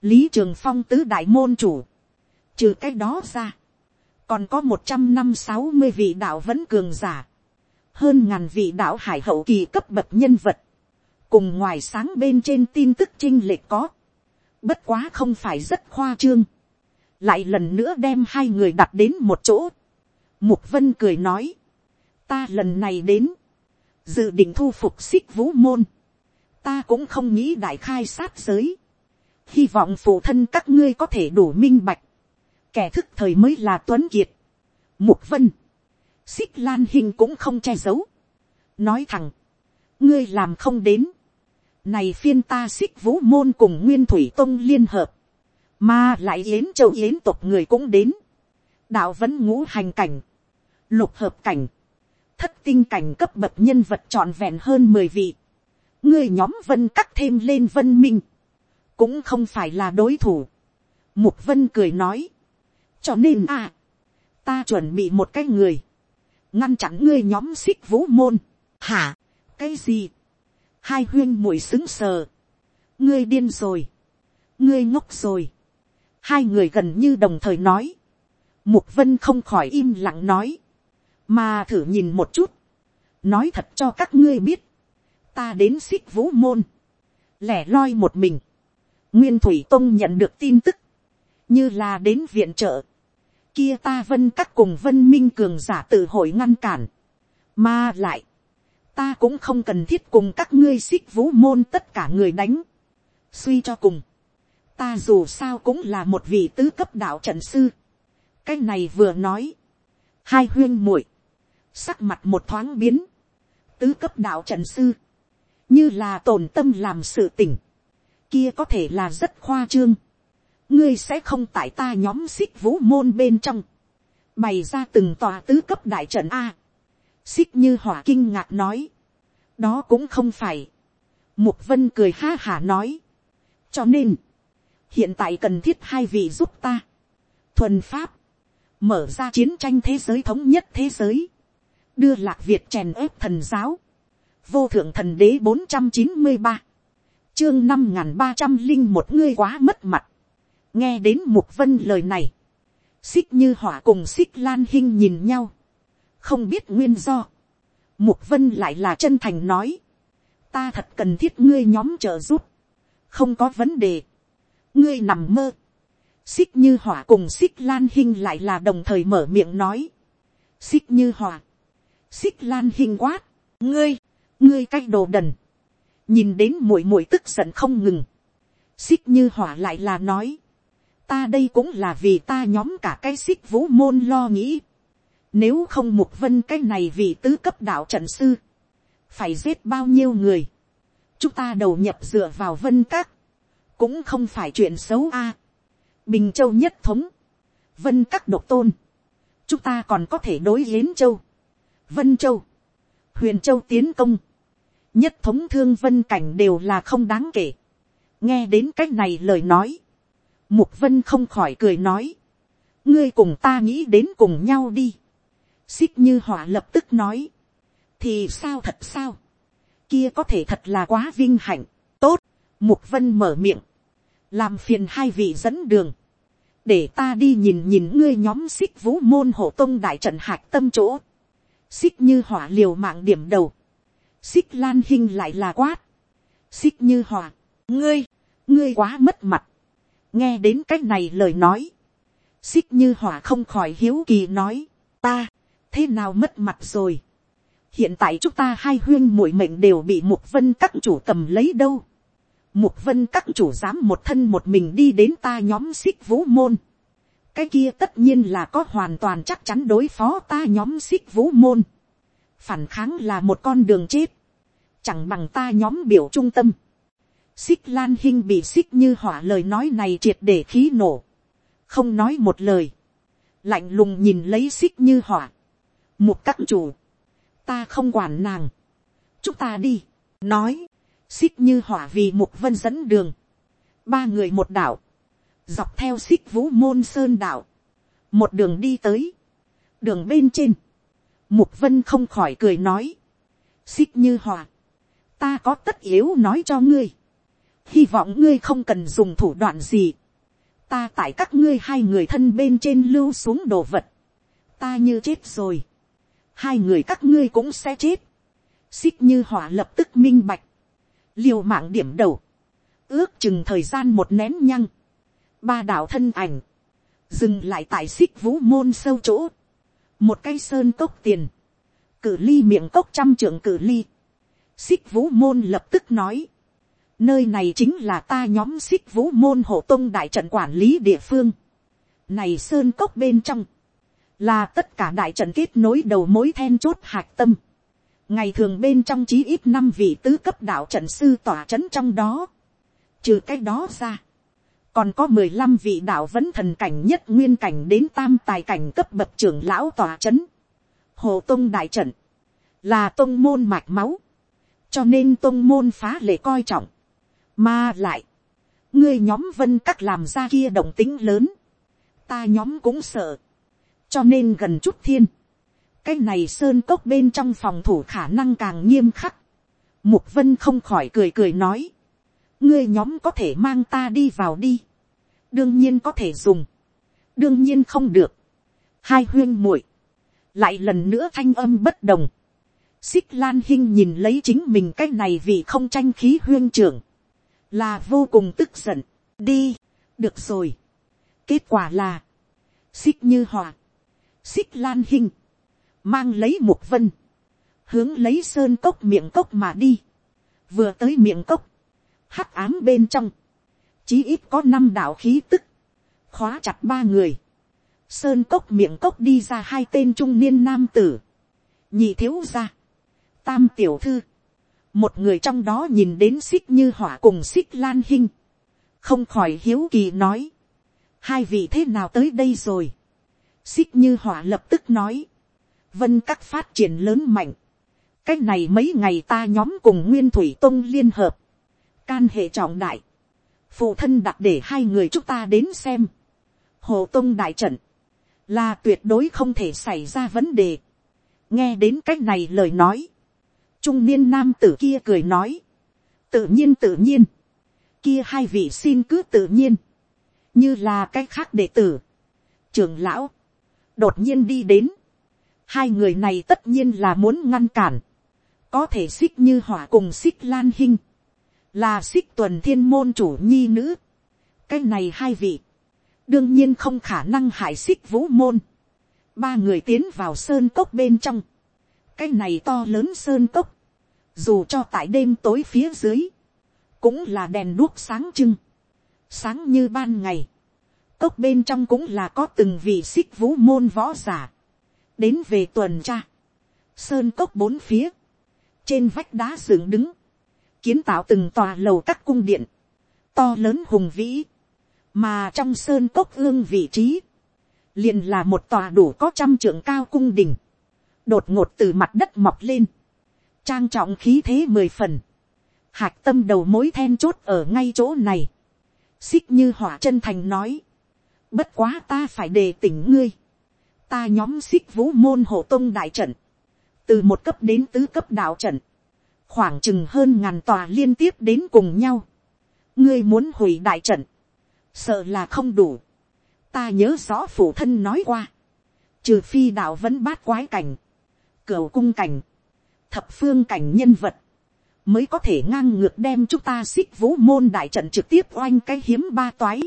lý trường phong tứ đại môn chủ, trừ cái đó ra, còn có một trăm năm sáu mươi vị đạo vẫn cường giả, hơn ngàn vị đạo hải hậu kỳ cấp bậc nhân vật, cùng ngoài sáng bên trên tin tức chinh lệch có, bất quá không phải rất khoa trương, lại lần nữa đem hai người đặt đến một chỗ, mục vân cười nói, ta lần này đến, dự định thu phục xích vũ môn, ta cũng không nghĩ đại khai sát giới, hy vọng phụ thân các ngươi có thể đủ minh bạch, kẻ thức thời mới là tuấn kiệt, mục vân, xích lan hình cũng không che giấu. nói thẳng, ngươi làm không đến. này phiên ta xích vũ môn cùng nguyên thủy tông liên hợp, mà lại yến châu yến tộc người cũng đến. đạo vẫn ngũ hành cảnh, lục hợp cảnh, thất tinh cảnh cấp bậc nhân vật trọn vẹn hơn mười vị ngươi nhóm vân cắt thêm lên vân minh, cũng không phải là đối thủ. mục vân cười nói, cho nên à, ta chuẩn bị một cái người, ngăn chặn ngươi nhóm xích vũ môn, hả, cái gì, hai huyên mùi xứng sờ, ngươi điên rồi, ngươi ngốc rồi, hai người gần như đồng thời nói, mục vân không khỏi im lặng nói, mà thử nhìn một chút, nói thật cho các ngươi biết, ta đến xích vũ môn, lẻ loi một mình, nguyên thủy tông nhận được tin tức, như là đến viện trợ, kia ta vân các cùng vân minh cường giả tự hội ngăn cản, mà lại, ta cũng không cần thiết cùng các ngươi xích vũ môn tất cả người đánh, suy cho cùng, ta dù sao cũng là một vị tứ cấp đạo trận sư, cái này vừa nói, hai huyên muội, sắc mặt một thoáng biến, tứ cấp đạo trận sư, như là tổn tâm làm sự tình. Kia có thể là rất khoa trương, ngươi sẽ không tại ta nhóm xích vũ môn bên trong, bày ra từng tòa tứ cấp đại trận a, xích như hỏa kinh ngạc nói, đó cũng không phải, mục vân cười ha hả nói, cho nên, hiện tại cần thiết hai vị giúp ta, thuần pháp, mở ra chiến tranh thế giới thống nhất thế giới, đưa lạc việt chèn ép thần giáo, vô thượng thần đế bốn trăm chín mươi ba, chương năm n g h n ba trăm linh một ngươi quá mất mặt, nghe đến mục vân lời này, xích như hỏa cùng xích lan hinh nhìn nhau, không biết nguyên do, mục vân lại là chân thành nói, ta thật cần thiết ngươi nhóm trợ giúp, không có vấn đề, ngươi nằm mơ, xích như hỏa cùng xích lan hinh lại là đồng thời mở miệng nói, xích như hỏa, xích lan hinh quát, ngươi, ngươi cái đồ đần, nhìn đến muội muội tức giận không ngừng, xích như hỏa lại là nói, ta đây cũng là vì ta nhóm cả cái xích vũ môn lo nghĩ, nếu không mục vân cái này vì tứ cấp đạo trận sư, phải giết bao nhiêu người, chúng ta đầu nhập dựa vào vân các, cũng không phải chuyện xấu a. bình châu nhất thống, vân các độc tôn, chúng ta còn có thể đối yến châu, vân châu, huyền châu tiến công, nhất thống thương vân cảnh đều là không đáng kể. nghe đến c á c h này lời nói, mục vân không khỏi cười nói, ngươi cùng ta nghĩ đến cùng nhau đi. xích như hỏa lập tức nói, thì sao thật sao, kia có thể thật là quá vinh hạnh, tốt, mục vân mở miệng, làm phiền hai vị dẫn đường, để ta đi nhìn nhìn ngươi nhóm xích vũ môn hộ tông đại trận hạc tâm chỗ, xích như hỏa liều mạng điểm đầu, xích lan hinh lại là quát, xích như hòa, ngươi, ngươi quá mất mặt, nghe đến c á c h này lời nói, xích như hòa không khỏi hiếu kỳ nói, ta, thế nào mất mặt rồi, hiện tại chúng ta hai huyên mũi mệnh đều bị mục vân các chủ cầm lấy đâu, mục vân các chủ dám một thân một mình đi đến ta nhóm xích vũ môn, cái kia tất nhiên là có hoàn toàn chắc chắn đối phó ta nhóm xích vũ môn, phản kháng là một con đường chết, chẳng bằng ta nhóm biểu trung tâm. xích lan hinh bị xích như hỏa lời nói này triệt để khí nổ, không nói một lời, lạnh lùng nhìn lấy xích như hỏa, một các chủ, ta không quản nàng, chúng ta đi, nói, xích như hỏa vì mục vân dẫn đường, ba người một đảo, dọc theo xích vũ môn sơn đảo, một đường đi tới, đường bên trên, Mục vân không khỏi cười nói. Xích như hòa. Ta có tất yếu nói cho ngươi. Hy vọng ngươi không cần dùng thủ đoạn gì. Ta tại các ngươi hai người thân bên trên lưu xuống đồ vật. Ta như chết rồi. Hai người các ngươi cũng sẽ chết. Xích như hỏa lập tức minh bạch. Liều mạng điểm đầu. Ước chừng thời gian một nén nhăng. Ba đạo thân ảnh. Dừng lại tại xích vũ môn sâu chỗ một cây sơn cốc tiền, cử ly miệng cốc trăm trưởng cử ly, xích vũ môn lập tức nói, nơi này chính là ta nhóm xích vũ môn hộ tông đại trận quản lý địa phương, này sơn cốc bên trong, là tất cả đại trận kết nối đầu mối then chốt hạc tâm, ngày thường bên trong chí ít năm vị tứ cấp đạo trận sư tỏa c h ấ n trong đó, trừ cái đó ra, còn có mười lăm vị đạo vẫn thần cảnh nhất nguyên cảnh đến tam tài cảnh cấp bậc trưởng lão tòa c h ấ n hồ tông đại trận, là tông môn mạch máu, cho nên tông môn phá lệ coi trọng, mà lại, ngươi nhóm vân các làm ra kia động tính lớn, ta nhóm cũng sợ, cho nên gần chút thiên, cái này sơn cốc bên trong phòng thủ khả năng càng nghiêm khắc, mục vân không khỏi cười cười nói, ngươi nhóm có thể mang ta đi vào đi, đương nhiên có thể dùng, đương nhiên không được, hai huyên muội, lại lần nữa thanh âm bất đồng, xích lan hinh nhìn lấy chính mình cái này vì không tranh khí huyên trưởng, là vô cùng tức giận, đi, được rồi, kết quả là, xích như hòa, xích lan hinh, mang lấy một vân, hướng lấy sơn cốc miệng cốc mà đi, vừa tới miệng cốc, hắc ám bên trong, chí ít có năm đạo khí tức, khóa chặt ba người, sơn cốc miệng cốc đi ra hai tên trung niên nam tử, nhị thiếu ra, tam tiểu thư, một người trong đó nhìn đến xích như hỏa cùng xích lan hinh, không khỏi hiếu kỳ nói, hai vị thế nào tới đây rồi, xích như hỏa lập tức nói, vân các phát triển lớn mạnh, cái này mấy ngày ta nhóm cùng nguyên thủy tông liên hợp, can hệ trọng đại, phụ thân đặt để hai người chúng ta đến xem, hồ tông đại trận, là tuyệt đối không thể xảy ra vấn đề. nghe đến cách này lời nói, trung niên nam tử kia cười nói, tự nhiên tự nhiên, kia hai vị xin cứ tự nhiên, như là cái khác đệ tử, trường lão, đột nhiên đi đến, hai người này tất nhiên là muốn ngăn cản, có thể xích như hỏa cùng xích lan hinh, là xích tuần thiên môn chủ nhi nữ, cái này hai vị, đương nhiên không khả năng hại xích vũ môn, ba người tiến vào sơn cốc bên trong, cái này to lớn sơn cốc, dù cho tại đêm tối phía dưới, cũng là đèn đuốc sáng trưng, sáng như ban ngày, cốc bên trong cũng là có từng vị xích vũ môn võ giả, đến về tuần tra, sơn cốc bốn phía, trên vách đá dựng đứng, kiến tạo từng tòa lầu các cung điện, to lớn hùng vĩ, mà trong sơn cốc ương vị trí, liền là một tòa đủ có trăm trượng cao cung đình, đột ngột từ mặt đất mọc lên, trang trọng khí thế mười phần, hạc tâm đầu mối then chốt ở ngay chỗ này, xích như hỏa chân thành nói, bất quá ta phải đề tỉnh ngươi, ta nhóm xích vũ môn hộ tông đại trận, từ một cấp đến tứ cấp đạo trận, khoảng chừng hơn ngàn tòa liên tiếp đến cùng nhau, ngươi muốn hủy đại trận, sợ là không đủ, ta nhớ rõ phụ thân nói qua, trừ phi đạo vẫn bát quái cảnh, cửa cung cảnh, thập phương cảnh nhân vật, mới có thể ngang ngược đem chúng ta xích vũ môn đại trận trực tiếp oanh cái hiếm ba toái.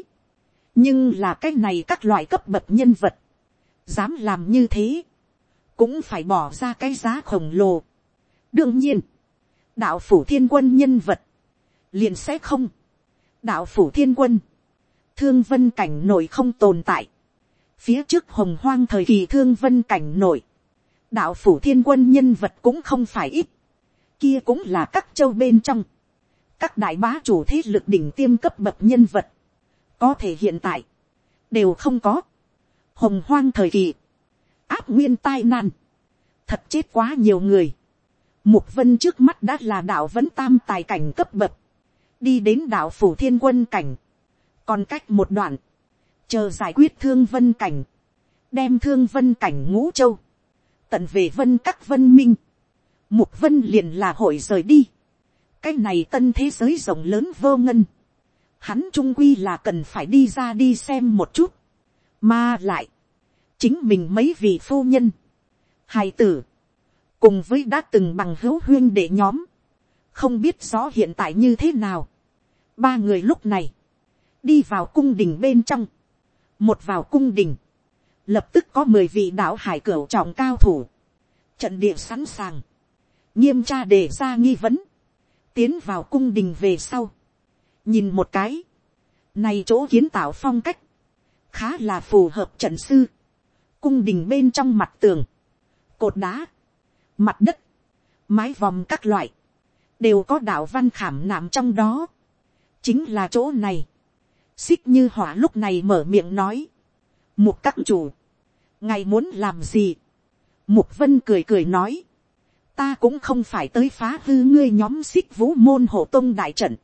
nhưng là cái này các loại cấp bậc nhân vật, dám làm như thế, cũng phải bỏ ra cái giá khổng lồ. đương nhiên, đạo phủ thiên quân nhân vật, liền sẽ không. đạo phủ thiên quân, thương vân cảnh nổi không tồn tại. phía trước hồng hoang thời kỳ thương vân cảnh nổi, đạo phủ thiên quân nhân vật cũng không phải ít, kia cũng là các châu bên trong, các đại bá chủ thế lực đỉnh tiêm cấp bậc nhân vật, có thể hiện tại, đều không có, hồng hoang thời kỳ, áp nguyên tai nạn. Thật chết quá nhiều người, mục vân trước mắt đã là đạo vẫn tam tài cảnh cấp bậc, đi đến đạo phủ thiên quân cảnh, còn cách một đoạn, chờ giải quyết thương vân cảnh, đem thương vân cảnh ngũ châu, tận về vân các vân minh, mục vân liền là hội rời đi, cái này tân thế giới rộng lớn vô ngân, hắn trung quy là cần phải đi ra đi xem một chút, mà lại, chính mình mấy vị phu nhân, hài tử, cùng với đã từng bằng hữu huyên để nhóm, không biết rõ hiện tại như thế nào. ba người lúc này, đi vào cung đình bên trong, một vào cung đình, lập tức có mười vị đạo hải cửu trọng cao thủ, trận địa sẵn sàng, nghiêm tra đề ra nghi vấn, tiến vào cung đình về sau, nhìn một cái, này chỗ kiến tạo phong cách, khá là phù hợp trận sư, cung đình bên trong mặt tường, cột đá, mặt đất, mái vòm các loại, đều có đạo văn khảm nạm trong đó. chính là chỗ này. xích như hỏa lúc này mở miệng nói. mục các chủ, ngài muốn làm gì. mục vân cười cười nói. ta cũng không phải tới phá hư ngươi nhóm xích vũ môn hộ tông đại trận,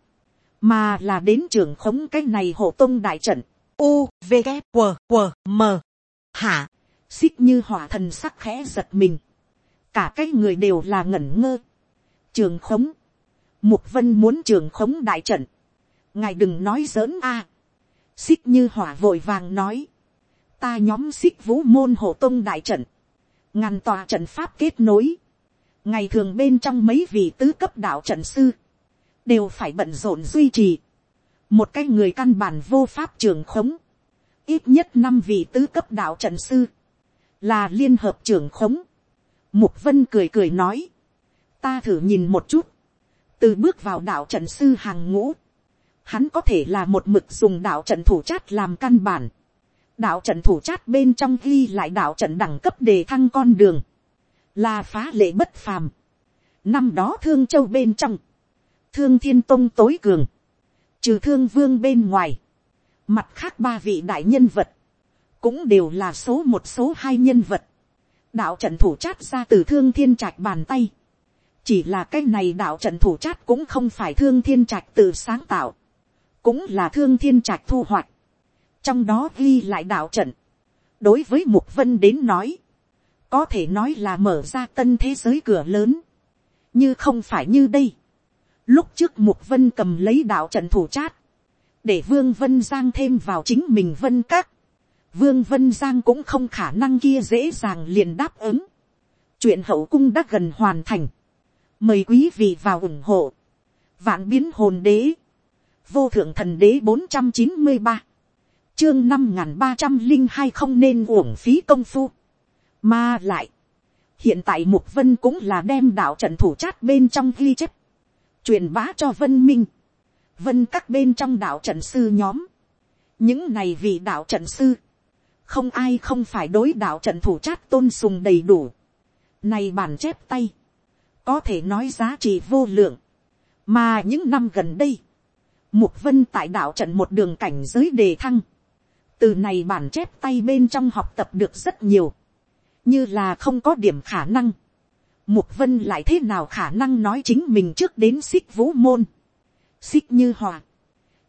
mà là đến trường khống cái này hộ tông đại trận. U, V, K, W, W, M. Hả, xích như hỏa thần sắc khẽ giật mình, cả cái người đều là ngẩn ngơ, trường khống, mục vân muốn trường khống đại trận, ngài đừng nói giỡn a, xích như hỏa vội vàng nói, ta nhóm xích vũ môn hộ tông đại trận, ngàn tòa trận pháp kết nối, ngày thường bên trong mấy vị tứ cấp đạo trận sư, đều phải bận rộn duy trì, một cái người căn bản vô pháp trường khống, ít nhất năm vị tứ cấp đạo trận sư, là liên hợp trưởng khống. Mục vân cười cười nói, ta thử nhìn một chút, từ bước vào đạo trận sư hàng ngũ, hắn có thể là một mực dùng đạo trận thủ chát làm căn bản, đạo trận thủ chát bên trong ghi lại đạo trận đẳng cấp đề thăng con đường, là phá lệ bất phàm. Năm đó thương châu bên trong, thương thiên tông tối cường, trừ thương vương bên ngoài, mặt khác ba vị đại nhân vật, cũng đều là số một số hai nhân vật, đạo trận thủ chát ra từ thương thiên trạch bàn tay, chỉ là cái này đạo trận thủ chát cũng không phải thương thiên trạch tự sáng tạo, cũng là thương thiên trạch thu hoạch, trong đó ghi lại đạo trận, đối với mục vân đến nói, có thể nói là mở ra tân thế giới cửa lớn, như không phải như đây. Lúc trước mục vân cầm lấy đạo trận thủ chát, để vương vân giang thêm vào chính mình vân các, vương vân giang cũng không khả năng kia dễ dàng liền đáp ứng. chuyện hậu cung đã gần hoàn thành, mời quý vị vào ủng hộ, vạn biến hồn đế, vô thượng thần đế bốn trăm chín mươi ba, chương năm n ba trăm linh hai không nên uổng phí công phu, mà lại, hiện tại mục vân cũng là đem đạo trận thủ chát bên trong ghi chép, truyền bá cho vân minh, vân các bên trong đạo trận sư nhóm, những này vì đạo trận sư, không ai không phải đối đạo trận thủ chát tôn sùng đầy đủ, này bản chép tay, có thể nói giá trị vô lượng, mà những năm gần đây, mục vân tại đạo trận một đường cảnh giới đề thăng, từ này bản chép tay bên trong học tập được rất nhiều, như là không có điểm khả năng, mục vân lại thế nào khả năng nói chính mình trước đến xích vũ môn, xích như hòa,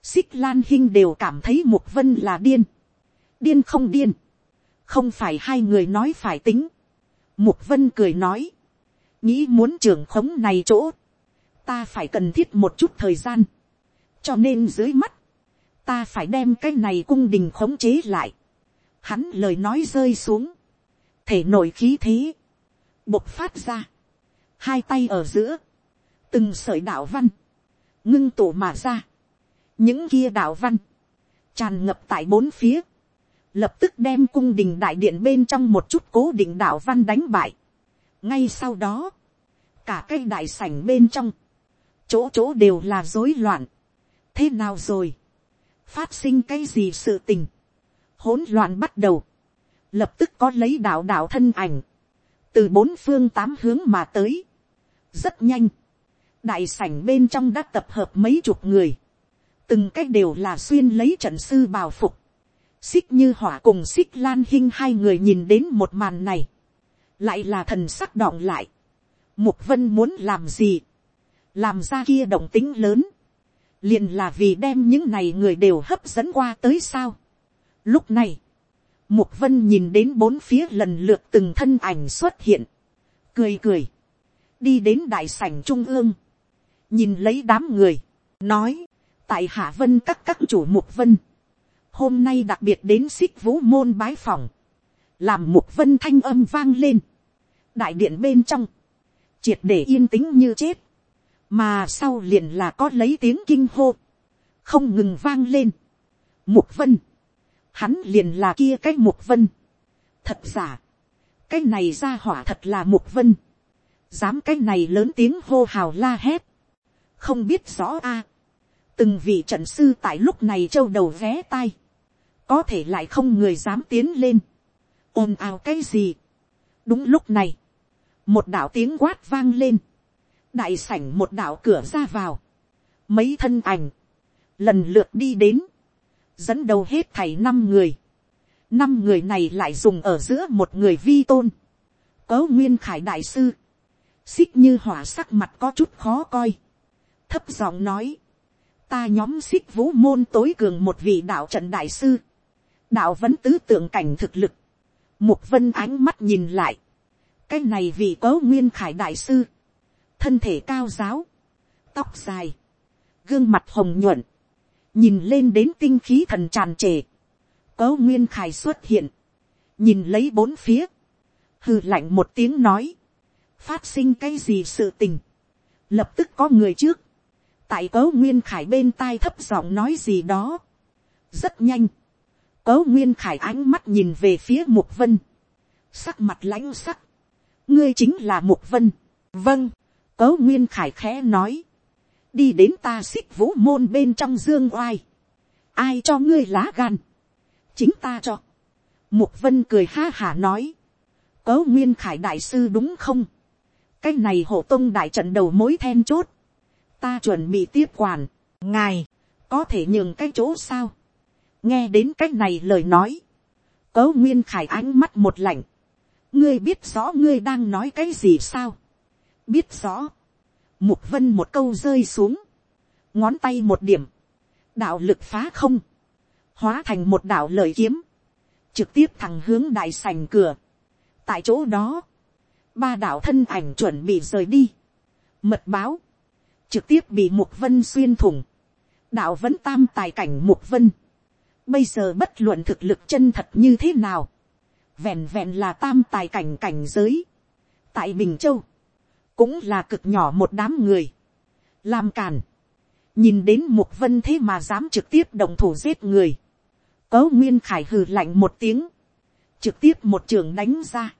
xích lan hinh đều cảm thấy mục vân là điên, điên không điên, không phải hai người nói phải tính, mục vân cười nói, nghĩ muốn trưởng khống này chỗ, ta phải cần thiết một chút thời gian, cho nên dưới mắt, ta phải đem cái này cung đình khống chế lại, hắn lời nói rơi xuống, thể nội khí thế, bộc phát ra, hai tay ở giữa, từng sợi đạo văn, ngưng tụ mà ra, những kia đạo văn, tràn ngập tại bốn phía, lập tức đem cung đình đại điện bên trong một chút cố định đạo văn đánh bại. ngay sau đó, cả cái đại sảnh bên trong, chỗ chỗ đều là rối loạn. thế nào rồi, phát sinh cái gì sự tình, hỗn loạn bắt đầu, lập tức có lấy đạo đạo thân ảnh, từ bốn phương tám hướng mà tới, rất nhanh, đại sảnh bên trong đã tập hợp mấy chục người, từng cái đều là xuyên lấy trận sư bào phục, xích như hỏa cùng xích lan hinh hai người nhìn đến một màn này, lại là thần sắc đọng lại, mục vân muốn làm gì, làm ra kia động tính lớn, liền là vì đem những này người đều hấp dẫn qua tới sao. Lúc này, mục vân nhìn đến bốn phía lần lượt từng thân ảnh xuất hiện, cười cười, đi đến đại sảnh trung ương, nhìn lấy đám người, nói, tại hạ vân các các chủ mục vân, hôm nay đặc biệt đến xích vũ môn bái phòng, làm một vân thanh âm vang lên, đại điện bên trong, triệt để yên tĩnh như chết, mà sau liền là có lấy tiếng kinh hô, không ngừng vang lên. Mục vân, hắn liền là kia cái mục vân, thật giả, cái này ra hỏa thật là mục vân, dám cái này lớn tiếng hô hào la hét, không biết rõ a, từng vị trận sư tại lúc này châu đầu vé tai, có thể lại không người dám tiến lên, ồn ào cái gì. đúng lúc này, một đạo tiếng quát vang lên, đại sảnh một đạo cửa ra vào, mấy thân ảnh, lần lượt đi đến, dẫn đầu hết thầy năm người, năm người này lại dùng ở giữa một người vi tôn, có nguyên khải đại sư, xích như hỏa sắc mặt có chút khó coi, thấp giọng nói, ta nhóm xích vũ môn tối cường một vị đạo trận đại sư, đạo vẫn tứ tượng cảnh thực lực, Mục vân ánh mắt nhìn lại. Cái này vì có nguyên khải đại sư. Thân thể cao giáo. Tóc dài. Gương mặt hồng nhuận. Nhìn lên đến tinh khí thần tràn trề. Có nguyên khải xuất hiện. Nhìn lấy bốn phía. Hừ lạnh một tiếng nói. Phát sinh cái gì sự tình. Lập tức có người trước. Tại cấu nguyên khải bên tai thấp giọng nói gì đó. Rất nhanh. Cố nguyên khải ánh mắt nhìn về phía mục vân. Sắc mặt lãnh sắc, ngươi chính là mục vân, vâng, Cố nguyên khải khẽ nói, đi đến ta xích vũ môn bên trong dương oai, ai cho ngươi lá gan, chính ta cho, mục vân cười ha hả nói, Cố nguyên khải đại sư đúng không, cái này hộ tông đại trận đầu mối then chốt, ta chuẩn bị tiếp quản, ngài, có thể nhường cái chỗ sao, nghe đến cái này lời nói, cấu nguyên khải ánh mắt một lạnh, ngươi biết rõ ngươi đang nói cái gì sao, biết rõ, mục vân một câu rơi xuống, ngón tay một điểm, đạo lực phá không, hóa thành một đạo lời kiếm, trực tiếp thẳng hướng đại sành cửa. tại chỗ đó, ba đạo thân ảnh chuẩn bị rời đi, mật báo, trực tiếp bị mục vân xuyên thủng, đạo vẫn tam tài cảnh mục vân, bây giờ bất luận thực lực chân thật như thế nào, vẹn vẹn là tam tài cảnh cảnh giới. tại bình châu, cũng là cực nhỏ một đám người, làm càn, nhìn đến mục vân thế mà dám trực tiếp động thủ giết người, cớ nguyên khải hừ lạnh một tiếng, trực tiếp một trường đánh ra,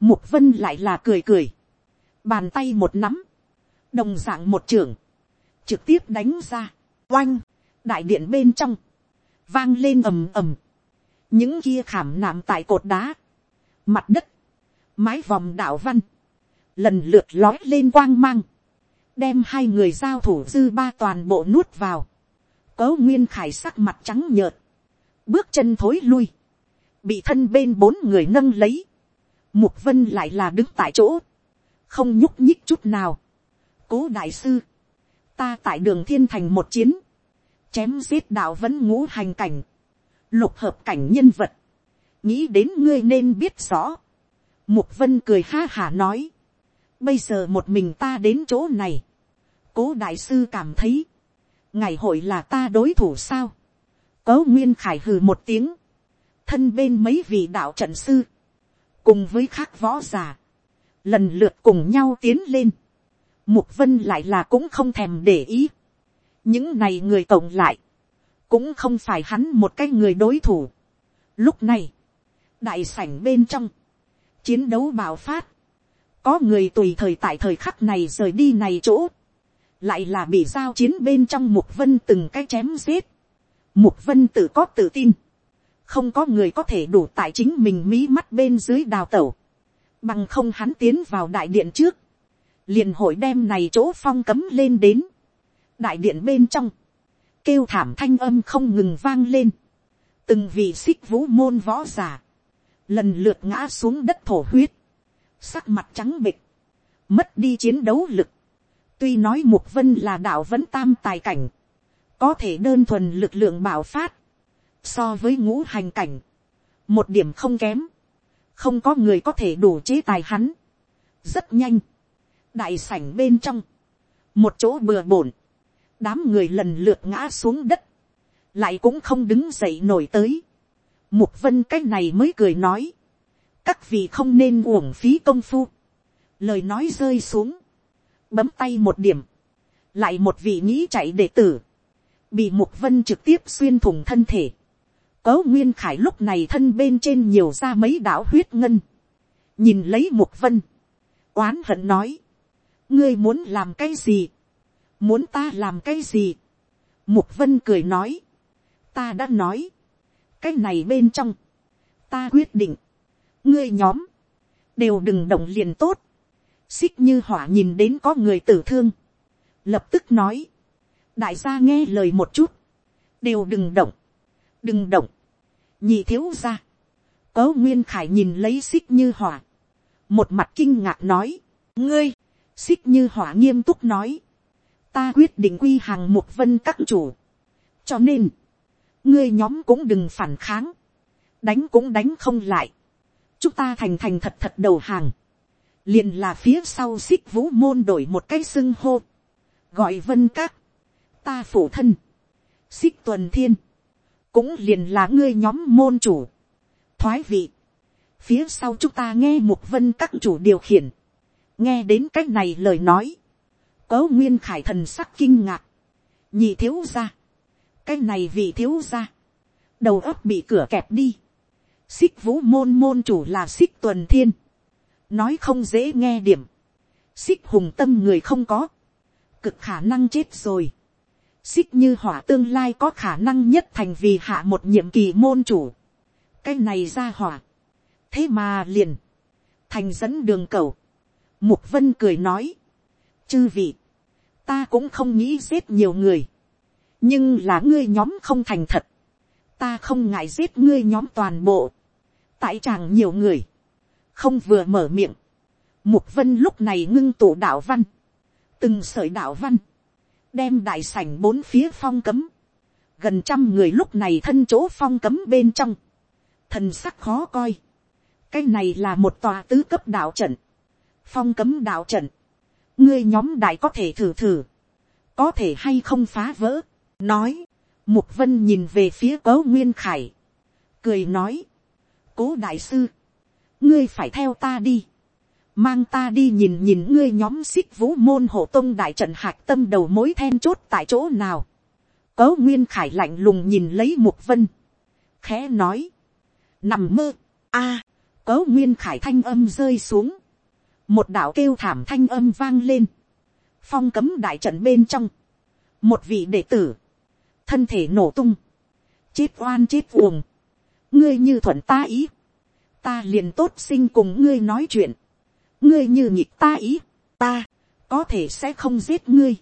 mục vân lại là cười cười, bàn tay một nắm, đồng dạng một trường, trực tiếp đánh ra, oanh, đại điện bên trong, vang lên ầm ầm, những kia khảm nạm tại cột đá, mặt đất, mái vòng đạo văn, lần lượt lói lên quang mang, đem hai người giao thủ dư ba toàn bộ nuốt vào, cố nguyên khải sắc mặt trắng nhợt, bước chân thối lui, bị thân bên bốn người nâng lấy, mục vân lại là đứng tại chỗ, không nhúc nhích chút nào, cố đại sư, ta tại đường thiên thành một chiến, chém giết đạo vẫn ngũ hành cảnh, lục hợp cảnh nhân vật, nghĩ đến ngươi nên biết rõ. Mục vân cười ha hả nói, bây giờ một mình ta đến chỗ này, cố đại sư cảm thấy, ngày hội là ta đối thủ sao, cớ nguyên khải hừ một tiếng, thân bên mấy vị đạo trận sư, cùng với khác võ giả. Lần lượt cùng nhau tiến lên, mục vân lại là cũng không thèm để ý, những này người tổng lại, cũng không phải hắn một cái người đối thủ. Lúc này, đại sảnh bên trong, chiến đấu bạo phát, có người tùy thời tại thời khắc này rời đi này chỗ, lại là bị giao chiến bên trong mục vân từng cái chém giết. Mục vân tự có tự tin, không có người có thể đủ tại chính mình mí mắt bên dưới đào tẩu, bằng không hắn tiến vào đại điện trước, liền hội đem này chỗ phong cấm lên đến, đại điện bên trong, kêu thảm thanh âm không ngừng vang lên, từng vị xích vũ môn võ giả, lần lượt ngã xuống đất thổ huyết, sắc mặt trắng bịch, mất đi chiến đấu lực, tuy nói mục vân là đạo vẫn tam tài cảnh, có thể đơn thuần lực lượng bảo phát, so với ngũ hành cảnh, một điểm không kém, không có người có thể đủ chế tài hắn, rất nhanh, đại sảnh bên trong, một chỗ bừa bổn, đám người lần lượt ngã xuống đất, lại cũng không đứng dậy nổi tới. Mục vân cái này mới cười nói, các vị không nên uổng phí công phu. lời nói rơi xuống, bấm tay một điểm, lại một vị nghĩ chạy đệ tử, bị mục vân trực tiếp xuyên thủng thân thể. Cấu nguyên khải lúc này thân bên trên nhiều ra mấy đảo huyết ngân, nhìn lấy mục vân, oán hận nói, ngươi muốn làm cái gì, muốn ta làm cái gì, mục vân cười nói, ta đã nói, cái này bên trong, ta quyết định, ngươi nhóm, đều đừng động liền tốt, xích như hỏa nhìn đến có người tử thương, lập tức nói, đại gia nghe lời một chút, đều đừng động, đừng động, nhị thiếu ra, cớ nguyên khải nhìn lấy xích như hỏa, một mặt kinh ngạc nói, ngươi, xích như hỏa nghiêm túc nói, ta quyết định quy hàng một vân các chủ. cho nên, ngươi nhóm cũng đừng phản kháng, đánh cũng đánh không lại. chúng ta thành thành thật thật đầu hàng, liền là phía sau xích vũ môn đổi một cái xưng hô, gọi vân các, ta phủ thân, xích tuần thiên, cũng liền là ngươi nhóm môn chủ, thoái vị, phía sau chúng ta nghe một vân các chủ điều khiển, nghe đến cái này lời nói, có nguyên khải thần sắc kinh ngạc, nhị thiếu ra, cái này vị thiếu ra, đầu óc bị cửa kẹp đi, xích vũ môn môn chủ là xích tuần thiên, nói không dễ nghe điểm, xích hùng tâm người không có, cực khả năng chết rồi, xích như hỏa tương lai có khả năng nhất thành vì hạ một nhiệm kỳ môn chủ, cái này ra hỏa, thế mà liền, thành dẫn đường cầu, mục vân cười nói, chư vị, ta cũng không nghĩ giết nhiều người, nhưng là ngươi nhóm không thành thật, ta không ngại giết ngươi nhóm toàn bộ, tại chàng nhiều người, không vừa mở miệng, mục vân lúc này ngưng tụ đạo văn, từng sợi đạo văn, đem đại sảnh bốn phía phong cấm, gần trăm người lúc này thân chỗ phong cấm bên trong, thần sắc khó coi, cái này là một tòa tứ cấp đạo trận, phong cấm đạo trận, ngươi nhóm đại có thể thử thử, có thể hay không phá vỡ, nói, mục vân nhìn về phía cố nguyên khải, cười nói, cố đại sư, ngươi phải theo ta đi, mang ta đi nhìn nhìn ngươi nhóm xích vũ môn hộ tông đại trận hạc tâm đầu mối then chốt tại chỗ nào. cố nguyên khải lạnh lùng nhìn lấy mục vân. Khẽ nói. Nằm mơ. a à, nguyên khải thanh âm rơi xuống. Một đạo kêu thảm thanh âm vang lên. Phong cấm đại trận bên trong. Một vị đệ tử. Thân thể nổ tung. Chết oan chết uồng. Ngươi như thuận ta ý. Ta liền tốt sinh cùng ngươi nói chuyện ngươi như nhịp ta ý, ta, có thể sẽ không giết ngươi.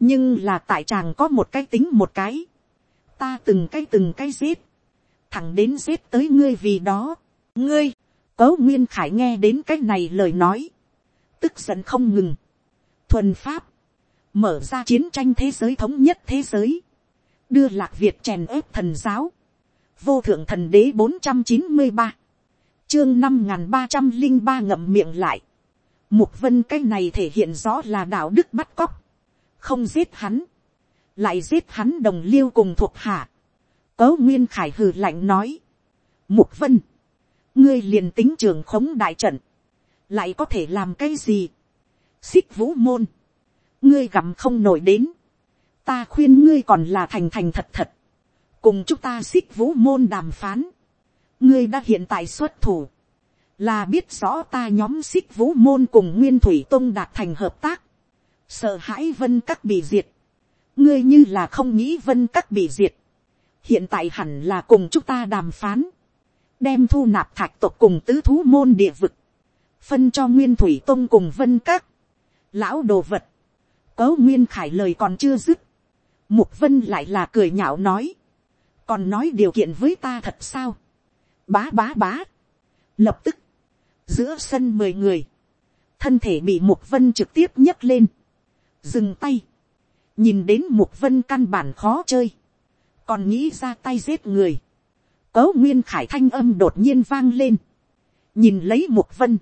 nhưng là tại chàng có một cái tính một cái, ta từng cái từng cái giết, thẳng đến giết tới ngươi vì đó, ngươi, cấu nguyên khải nghe đến cái này lời nói, tức giận không ngừng, thuần pháp, mở ra chiến tranh thế giới thống nhất thế giới, đưa lạc việt chèn ép thần giáo, vô thượng thần đế bốn trăm chín mươi ba, chương năm n ba trăm linh ba ngậm miệng lại. Mục vân cái này thể hiện rõ là đạo đức bắt cóc. Không giết hắn. Lại giết hắn đồng liêu cùng thuộc hạ. Cấu Nguyên Khải hừ lạnh nói. Mục vân. Ngươi liền tính trường khống đại trận. Lại có thể làm cái gì? Xích vũ môn. Ngươi gặm không nổi đến. Ta khuyên ngươi còn là thành thành thật thật. Cùng chúng ta xích vũ môn đàm phán ngươi đã hiện tại xuất thủ, là biết rõ ta nhóm xích vũ môn cùng nguyên thủy tông đạt thành hợp tác, sợ hãi vân các bị diệt, ngươi như là không nghĩ vân các bị diệt, hiện tại hẳn là cùng chúng ta đàm phán, đem thu nạp thạch tộc cùng tứ thú môn địa vực, phân cho nguyên thủy tông cùng vân các, lão đồ vật, cớ nguyên khải lời còn chưa dứt, mục vân lại là cười nhạo nói, còn nói điều kiện với ta thật sao, Bá bá bá. Lập tức. Giữa sân mười người. Thân thể bị Mục Vân trực tiếp nhấc lên. Dừng tay. Nhìn đến Mục Vân căn bản khó chơi. Còn nghĩ ra tay giết người. Cấu Nguyên Khải thanh âm đột nhiên vang lên. Nhìn lấy Mục Vân.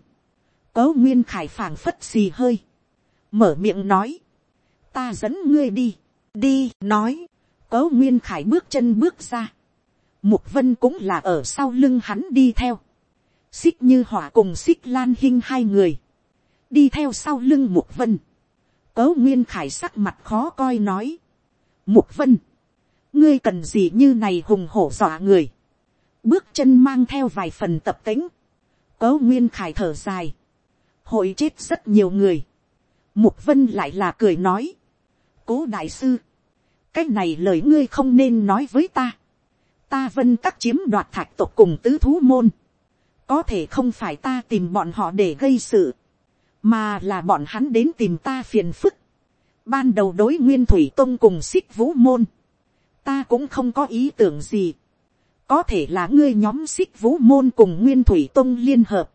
Cấu Nguyên Khải phảng phất xì hơi. Mở miệng nói. Ta dẫn ngươi đi. Đi, nói. Cấu Nguyên Khải bước chân bước ra Mục vân cũng là ở sau lưng hắn đi theo. Xích như hỏa cùng xích lan hinh hai người. Đi theo sau lưng mục vân. Cố nguyên khải sắc mặt khó coi nói. Mục vân. Ngươi cần gì như này hùng hổ dọa người. Bước chân mang theo vài phần tập tính. Cớ nguyên khải thở dài. Hội chết rất nhiều người. Mục vân lại là cười nói. Cố đại sư. Cái này lời ngươi không nên nói với ta ta vân các chiếm đoạt thạch tộc cùng tứ thú môn, có thể không phải ta tìm bọn họ để gây sự, mà là bọn hắn đến tìm ta phiền phức. Ban đầu đối nguyên thủy tông cùng xích vũ môn, ta cũng không có ý tưởng gì có thể là ngươi nhóm xích vũ môn cùng nguyên thủy tông liên hợp.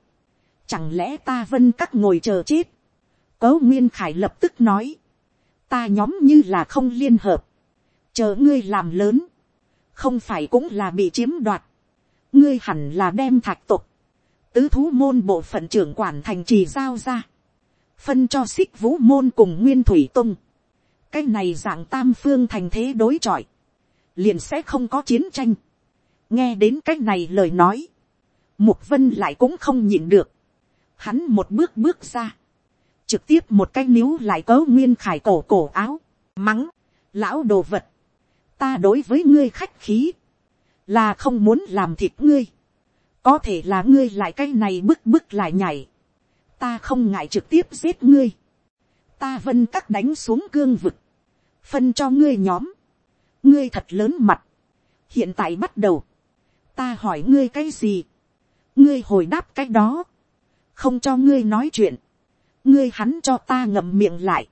chẳng lẽ ta vân các ngồi chờ chết. cớ nguyên khải lập tức nói, ta nhóm như là không liên hợp, chờ ngươi làm lớn, không phải cũng là bị chiếm đoạt, ngươi hẳn là đem thạch tục, tứ thú môn bộ phận trưởng quản thành trì giao ra, phân cho xích vũ môn cùng nguyên thủy tung, cái này dạng tam phương thành thế đối chọi, liền sẽ không có chiến tranh nghe đến cái này lời nói, mục vân lại cũng không nhịn được, hắn một bước bước ra, trực tiếp một cái níu lại cấu nguyên khải cổ cổ áo, mắng, lão đồ vật, ta đối với ngươi khách khí, là không muốn làm thịt ngươi, có thể là ngươi lại cái này bức bức lại nhảy, ta không ngại trực tiếp giết ngươi, ta vân các đánh xuống cương vực, phân cho ngươi nhóm, ngươi thật lớn mặt, hiện tại bắt đầu, ta hỏi ngươi cái gì, ngươi hồi đáp cái đó, không cho ngươi nói chuyện, ngươi hắn cho ta ngậm miệng lại,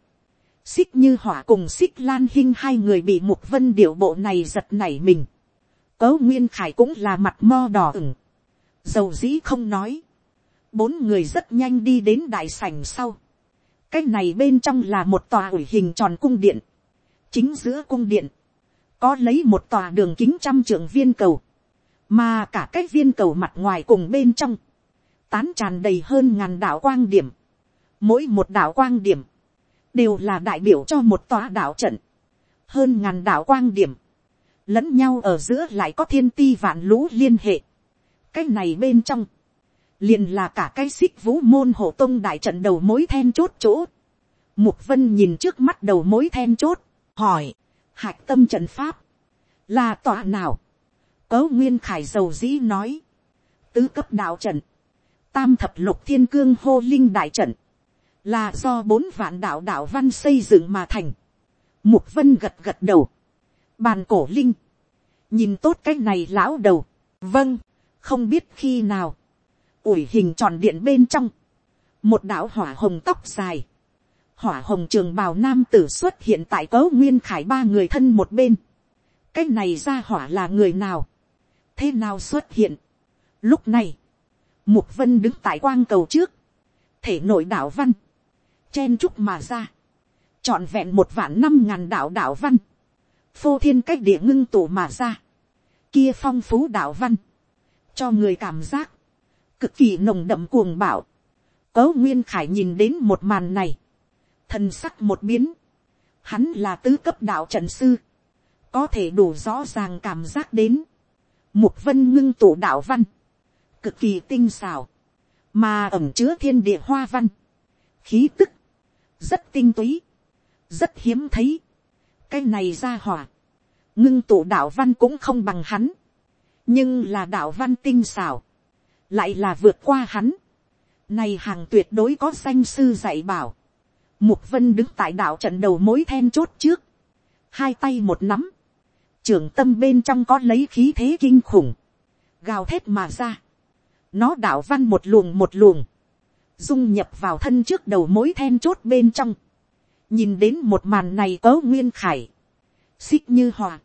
xích như hỏa cùng xích lan hinh hai người bị mục vân điệu bộ này giật nảy mình, cớ nguyên khải cũng là mặt mo đỏ ửng, dầu dĩ không nói, bốn người rất nhanh đi đến đại sảnh sau, cái này bên trong là một tòa ủi hình tròn cung điện, chính giữa cung điện, có lấy một tòa đường kính trăm trưởng viên cầu, mà cả cái viên cầu mặt ngoài cùng bên trong, tán tràn đầy hơn ngàn đạo quang điểm, mỗi một đạo quang điểm, đều là đại biểu cho một tòa đạo trận, hơn ngàn đạo quang điểm, lẫn nhau ở giữa lại có thiên ti vạn lũ liên hệ, cái này bên trong, liền là cả cái xích vũ môn hộ tông đại trận đầu mối then chốt chỗ, mục vân nhìn trước mắt đầu mối then chốt, hỏi, hạch tâm trận pháp, là tòa nào, cớ nguyên khải dầu dĩ nói, tứ cấp đạo trận, tam thập lục thiên cương hô linh đại trận, là do bốn vạn đạo đạo văn xây dựng mà thành. Mục vân gật gật đầu, bàn cổ linh, nhìn tốt cái này lão đầu, vâng, không biết khi nào, ủi hình tròn điện bên trong, một đạo hỏa hồng tóc dài, hỏa hồng trường bào nam tử xuất hiện tại cấu nguyên khải ba người thân một bên. cái này ra hỏa là người nào, thế nào xuất hiện. lúc này, mục vân đứng tại quang cầu trước, thể nội đạo văn, chen trúc mà ra, trọn vẹn một vạn năm ngàn đạo đạo văn, phô thiên cách địa ngưng tụ mà ra, kia phong phú đạo văn, cho người cảm giác, cực kỳ nồng đậm cuồng bạo, cấu nguyên khải nhìn đến một màn này, thần sắc một biến, hắn là tứ cấp đạo trận sư, có thể đủ rõ ràng cảm giác đến, mục vân ngưng tụ đạo văn, cực kỳ tinh xào, mà ẩm chứa thiên địa hoa văn, khí tức, rất tinh túy, rất hiếm thấy, cái này ra hỏa, ngưng tụ đạo văn cũng không bằng hắn, nhưng là đạo văn tinh xảo, lại là vượt qua hắn, này hàng tuyệt đối có danh sư dạy bảo, Mục Vân đứng tại đạo trận đầu mối then chốt trước. Hai tay một nắm. Trưởng tâm bên trong có lấy khí thế kinh khủng. Gào thét mà ra. Nó đạo văn một luồng một luồng. Dung nhập vào thân trước đầu mối then chốt bên trong. Nhìn đến một màn này có nguyên khải. Xích như hòa.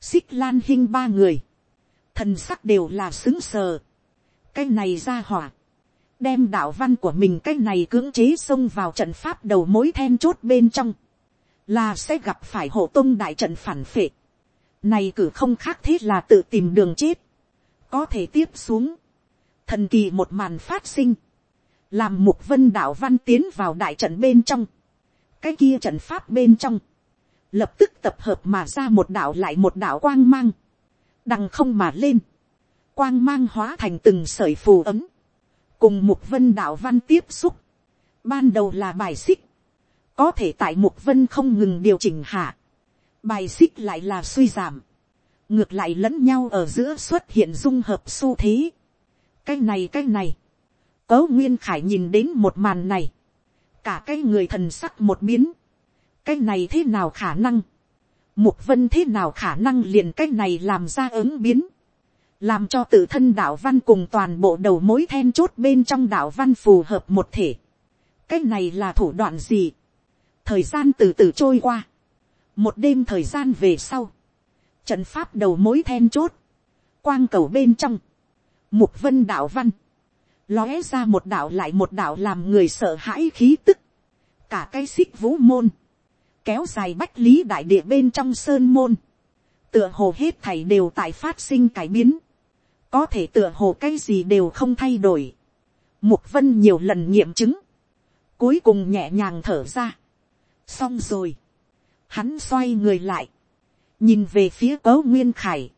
Xích lan hinh ba người. Thần sắc đều là xứng sờ. Cái này ra hỏa đem đạo văn của mình cái này cưỡng chế xông vào trận pháp đầu mối then chốt bên trong, là sẽ gặp phải hộ tông đại trận phản phệ. Này cử không khác thế là tự tìm đường chết. Có thể tiếp xuống. Thần kỳ một màn phát sinh. Làm mục vân đạo văn tiến vào đại trận bên trong. Cái kia trận pháp bên trong. Lập tức tập hợp mà ra một đạo lại một đạo quang mang. Đằng không mà lên. Quang mang hóa thành từng sợi phù ấm cùng mục vân đạo văn tiếp xúc, ban đầu là bài xích, có thể tại mục vân không ngừng điều chỉnh hạ, bài xích lại là suy giảm, ngược lại lẫn nhau ở giữa xuất hiện dung hợp xu thế. cái này cái này, Cố nguyên khải nhìn đến một màn này, cả cái người thần sắc một biến, cái này thế nào khả năng, mục vân thế nào khả năng liền cái này làm ra ứng biến, làm cho tự thân đạo văn cùng toàn bộ đầu mối then chốt bên trong đạo văn phù hợp một thể. cái này là thủ đoạn gì. thời gian từ từ trôi qua một đêm thời gian về sau. trận pháp đầu mối then chốt. quang cầu bên trong. mục vân đạo văn. lóe ra một đạo lại một đạo làm người sợ hãi khí tức. cả cái xích vũ môn. kéo dài bách lý đại địa bên trong sơn môn tựa hồ hết thảy đều tại phát sinh cải biến có thể tựa hồ cái gì đều không thay đổi. Mục vân nhiều lần nghiệm chứng. Cuối cùng nhẹ nhàng thở ra. Xong rồi. Hắn xoay người lại. Nhìn về phía cấu nguyên khải.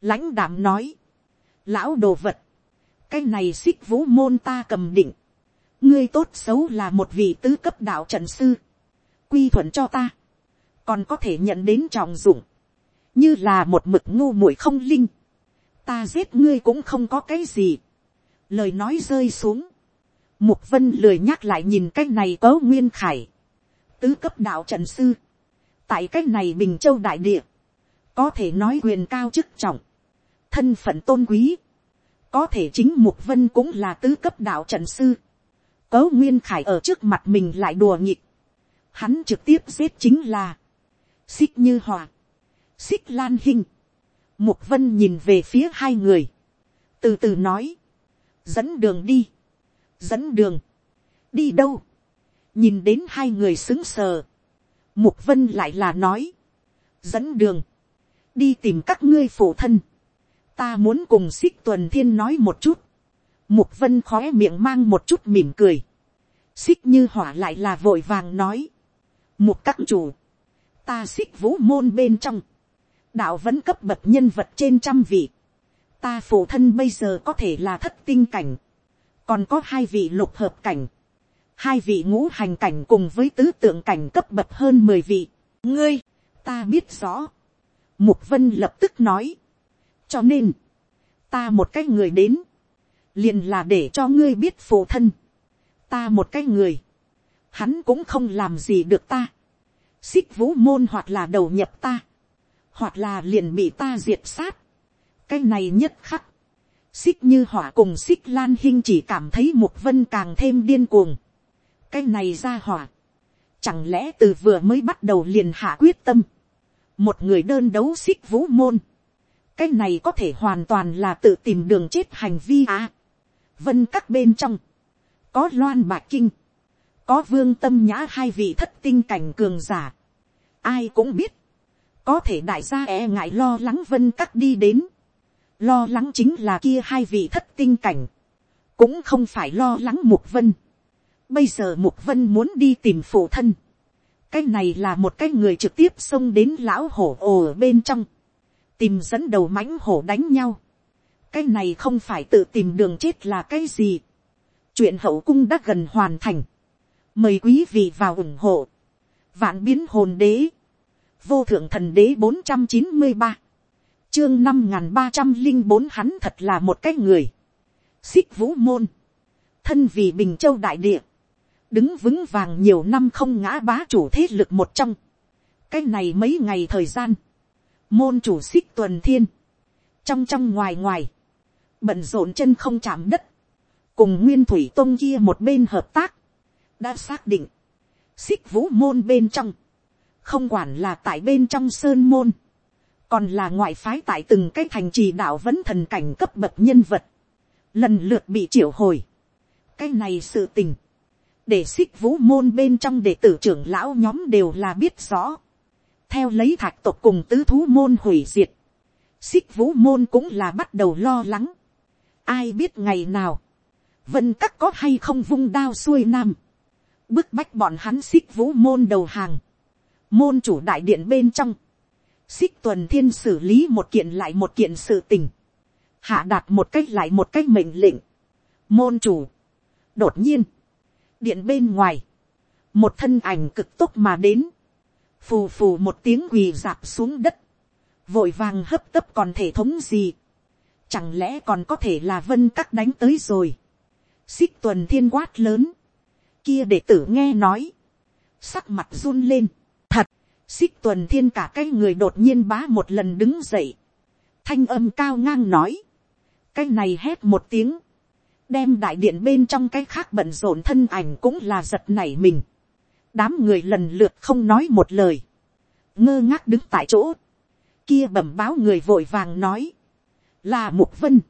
lãnh đạm nói. Lão đồ vật. Cái này xích vũ môn ta cầm định. Ngươi tốt xấu là một vị tứ cấp đạo trận sư. Quy thuận cho ta. Còn có thể nhận đến trọng dụng. Như là một mực ngu muội không linh. Ta giết ngươi cũng không có cái gì. Lời nói rơi xuống. Mục vân lười nhắc lại nhìn cái này có nguyên khải. Tứ cấp đạo trận sư. Tại cái này Bình Châu Đại Địa. Có thể nói quyền cao chức trọng. Thân phận tôn quý. Có thể chính Mục Vân cũng là tứ cấp đạo trận sư. Cấu Nguyên Khải ở trước mặt mình lại đùa nghịch. Hắn trực tiếp giết chính là. Xích Như Hòa. Xích Lan Hinh. Mục Vân nhìn về phía hai người. Từ từ nói. Dẫn đường đi. Dẫn đường. Đi đâu? Nhìn đến hai người xứng sờ. Mục Vân lại là nói. Dẫn đường. Đi tìm các ngươi phụ thân. Ta muốn cùng xích tuần thiên nói một chút. Mục Vân khóe miệng mang một chút mỉm cười. Xích như hỏa lại là vội vàng nói. Mục các chủ. Ta xích vũ môn bên trong. Đạo vẫn cấp bậc nhân vật trên trăm vị. Ta phụ thân bây giờ có thể là thất tinh cảnh. Còn có hai vị lục hợp cảnh hai vị ngũ hành cảnh cùng với tứ tượng cảnh cấp bậc hơn mười vị. ngươi, ta biết rõ. mục vân lập tức nói. cho nên, ta một cái người đến, liền là để cho ngươi biết phụ thân. ta một cái người, hắn cũng không làm gì được ta. xích vũ môn hoặc là đầu nhập ta, hoặc là liền bị ta diệt sát. cái này nhất khắc, xích như hỏa cùng xích lan hinh chỉ cảm thấy mục vân càng thêm điên cuồng cái này ra hỏa. Chẳng lẽ từ vừa mới bắt đầu liền hạ quyết tâm. Một người đơn đấu xích vũ môn. Cái này có thể hoàn toàn là tự tìm đường chết hành vi à. Vân các bên trong. Có loan bạc kinh. Có vương tâm nhã hai vị thất tinh cảnh cường giả. Ai cũng biết. Có thể đại gia e ngại lo lắng vân các đi đến. Lo lắng chính là kia hai vị thất tinh cảnh. Cũng không phải lo lắng mục vân Bây giờ Mục Vân muốn đi tìm phụ thân. Cái này là một cái người trực tiếp xông đến lão hổ ồ ở bên trong. Tìm dẫn đầu mãnh hổ đánh nhau. Cái này không phải tự tìm đường chết là cái gì. Chuyện hậu cung đã gần hoàn thành. Mời quý vị vào ủng hộ. Vạn biến hồn đế. Vô thượng thần đế 493. Chương 5304 hắn thật là một cái người. Xích vũ môn. Thân vì Bình Châu Đại Địa đứng vững vàng nhiều năm không ngã bá chủ thế lực một trong. cái này mấy ngày thời gian, môn chủ xích tuần thiên, trong trong ngoài ngoài, bận rộn chân không chạm đất, cùng nguyên thủy tôn kia một bên hợp tác, đã xác định, xích vũ môn bên trong, không quản là tại bên trong sơn môn, còn là ngoại phái tại từng cái thành trì đạo vẫn thần cảnh cấp bậc nhân vật, lần lượt bị triệu hồi. cái này sự tình, để xích vũ môn bên trong đệ tử trưởng lão nhóm đều là biết rõ. theo lấy thạch tộc cùng tứ thú môn hủy diệt, xích vũ môn cũng là bắt đầu lo lắng. ai biết ngày nào, vân các có hay không vung đao xuôi nam, bức bách bọn hắn xích vũ môn đầu hàng, môn chủ đại điện bên trong, xích tuần thiên xử lý một kiện lại một kiện sự tình, hạ đạt một cách lại một cách mệnh lệnh, môn chủ, đột nhiên, điện bên ngoài, một thân ảnh cực tốc mà đến, phù phù một tiếng quỳ dạp xuống đất, vội vàng hấp tấp còn thể thống gì, chẳng lẽ còn có thể là vân các đánh tới rồi, xích tuần thiên quát lớn, kia đệ tử nghe nói, sắc mặt run lên, thật, xích tuần thiên cả cái người đột nhiên bá một lần đứng dậy, thanh âm cao ngang nói, cái này hét một tiếng, đem đại điện bên trong cái khác bận rộn thân ảnh cũng là giật nảy mình. đám người lần lượt không nói một lời, ngơ ngác đứng tại chỗ, kia bẩm báo người vội vàng nói, là mục vân,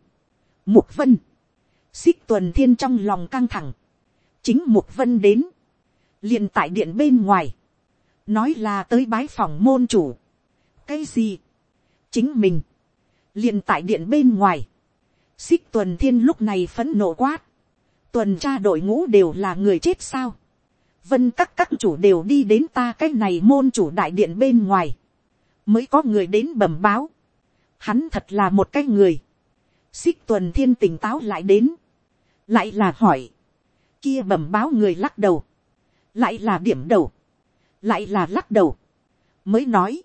mục vân, xích tuần thiên trong lòng căng thẳng, chính mục vân đến, liền tại điện bên ngoài, nói là tới bái phòng môn chủ, cái gì, chính mình, liền tại điện bên ngoài, xích tuần thiên lúc này phấn nộ quát, tuần tra đội ngũ đều là người chết sao, vân các các chủ đều đi đến ta cái này môn chủ đại điện bên ngoài, mới có người đến bẩm báo, hắn thật là một cái người, xích tuần thiên tỉnh táo lại đến, lại là hỏi, kia bẩm báo người lắc đầu, lại là điểm đầu, lại là lắc đầu, mới nói,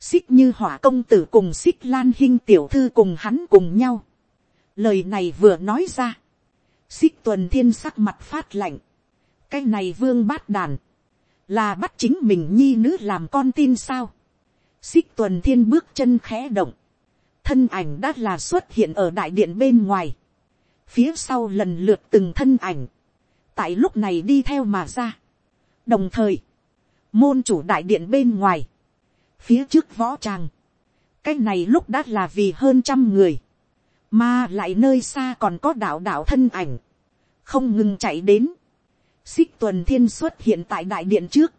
xích như hỏa công tử cùng xích lan hinh tiểu thư cùng hắn cùng nhau lời này vừa nói ra, xích tuần thiên sắc mặt phát lạnh, cái này vương bát đàn, là bắt chính mình nhi nữ làm con tin sao. xích tuần thiên bước chân khẽ động, thân ảnh đã là xuất hiện ở đại điện bên ngoài, phía sau lần lượt từng thân ảnh, tại lúc này đi theo mà ra. đồng thời, môn chủ đại điện bên ngoài, phía trước võ tràng, cái này lúc đã là vì hơn trăm người, mà lại nơi xa còn có đạo đạo thân ảnh, không ngừng chạy đến, xích tuần thiên xuất hiện tại đại điện trước,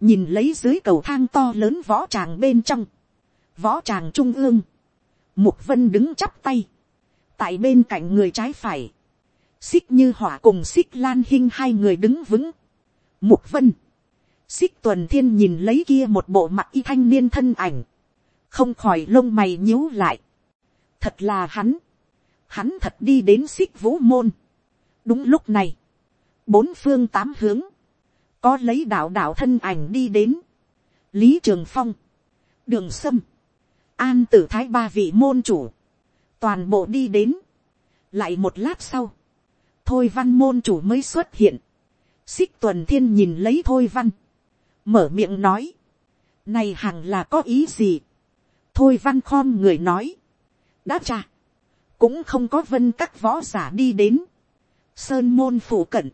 nhìn lấy dưới cầu thang to lớn võ tràng bên trong, võ tràng trung ương, mục vân đứng chắp tay, tại bên cạnh người trái phải, xích như hỏa cùng xích lan hinh hai người đứng vững, mục vân, xích tuần thiên nhìn lấy kia một bộ mặt y thanh niên thân ảnh, không khỏi lông mày nhíu lại thật là hắn, hắn thật đi đến xích vũ môn. đúng lúc này, bốn phương tám hướng, có lấy đạo đạo thân ảnh đi đến, lý trường phong, đường sâm, an tử thái ba vị môn chủ, toàn bộ đi đến, lại một lát sau, thôi văn môn chủ mới xuất hiện, xích tuần thiên nhìn lấy thôi văn, mở miệng nói, này hằng là có ý gì, thôi văn khom người nói, đã cha, cũng không có vân các võ giả đi đến, sơn môn phủ cận,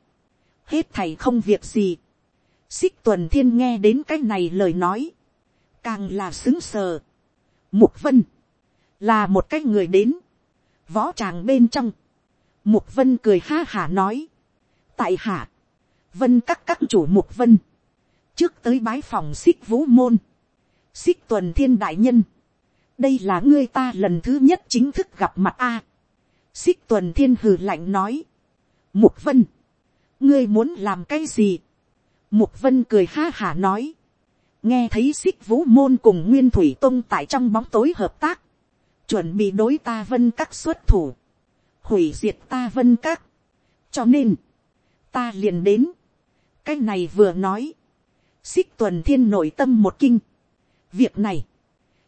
hết thầy không việc gì, xích tuần thiên nghe đến cái này lời nói, càng là xứng sờ, mục vân, là một cái người đến, võ tràng bên trong, mục vân cười ha hả nói, tại hạ, vân các các chủ mục vân, trước tới bái phòng xích vũ môn, xích tuần thiên đại nhân, đây là ngươi ta lần thứ nhất chính thức gặp mặt a. xích tuần thiên hừ lạnh nói, mục vân, ngươi muốn làm cái gì, mục vân cười ha hả nói, nghe thấy xích vũ môn cùng nguyên thủy tông tại trong bóng tối hợp tác, chuẩn bị đối ta vân các xuất thủ, hủy diệt ta vân các, cho nên, ta liền đến, cái này vừa nói, xích tuần thiên nội tâm một kinh. việc này,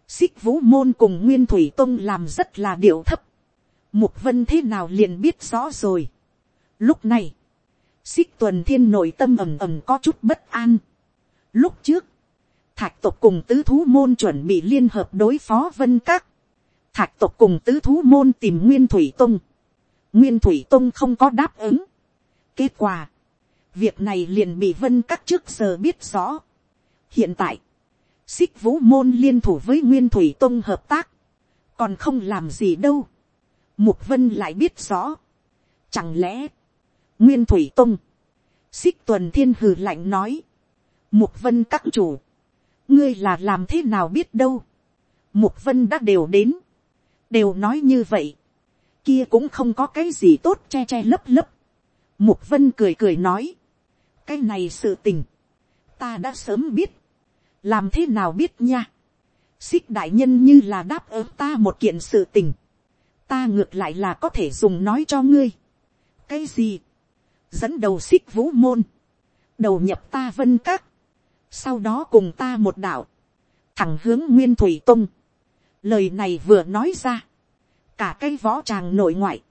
xích vũ môn cùng nguyên thủy tông làm rất là điệu thấp. mục vân thế nào liền biết rõ rồi. lúc này, xích tuần thiên nội tâm ầm ầm có chút bất an. lúc trước, thạch tộc cùng tứ thú môn chuẩn bị liên hợp đối phó vân các. thạch tộc cùng tứ thú môn tìm nguyên thủy tông. nguyên thủy tông không có đáp ứng. kết quả, việc này liền bị vân các trước giờ biết rõ. hiện tại, xích vũ môn liên thủ với nguyên thủy tông hợp tác, còn không làm gì đâu. mục vân lại biết rõ. chẳng lẽ, nguyên thủy tông, xích tuần thiên hừ lạnh nói, mục vân các chủ, ngươi là làm thế nào biết đâu. mục vân đã đều đến, đều nói như vậy, kia cũng không có cái gì tốt che che lấp lấp. Mục vân cười cười nói cái này sự tình, ta đã sớm biết, làm thế nào biết nha, xích đại nhân như là đáp ứng ta một kiện sự tình, ta ngược lại là có thể dùng nói cho ngươi. cái gì, dẫn đầu xích vũ môn, đầu nhập ta vân các, sau đó cùng ta một đạo, thẳng hướng nguyên thủy tung. lời này vừa nói ra, cả cái võ tràng nội ngoại,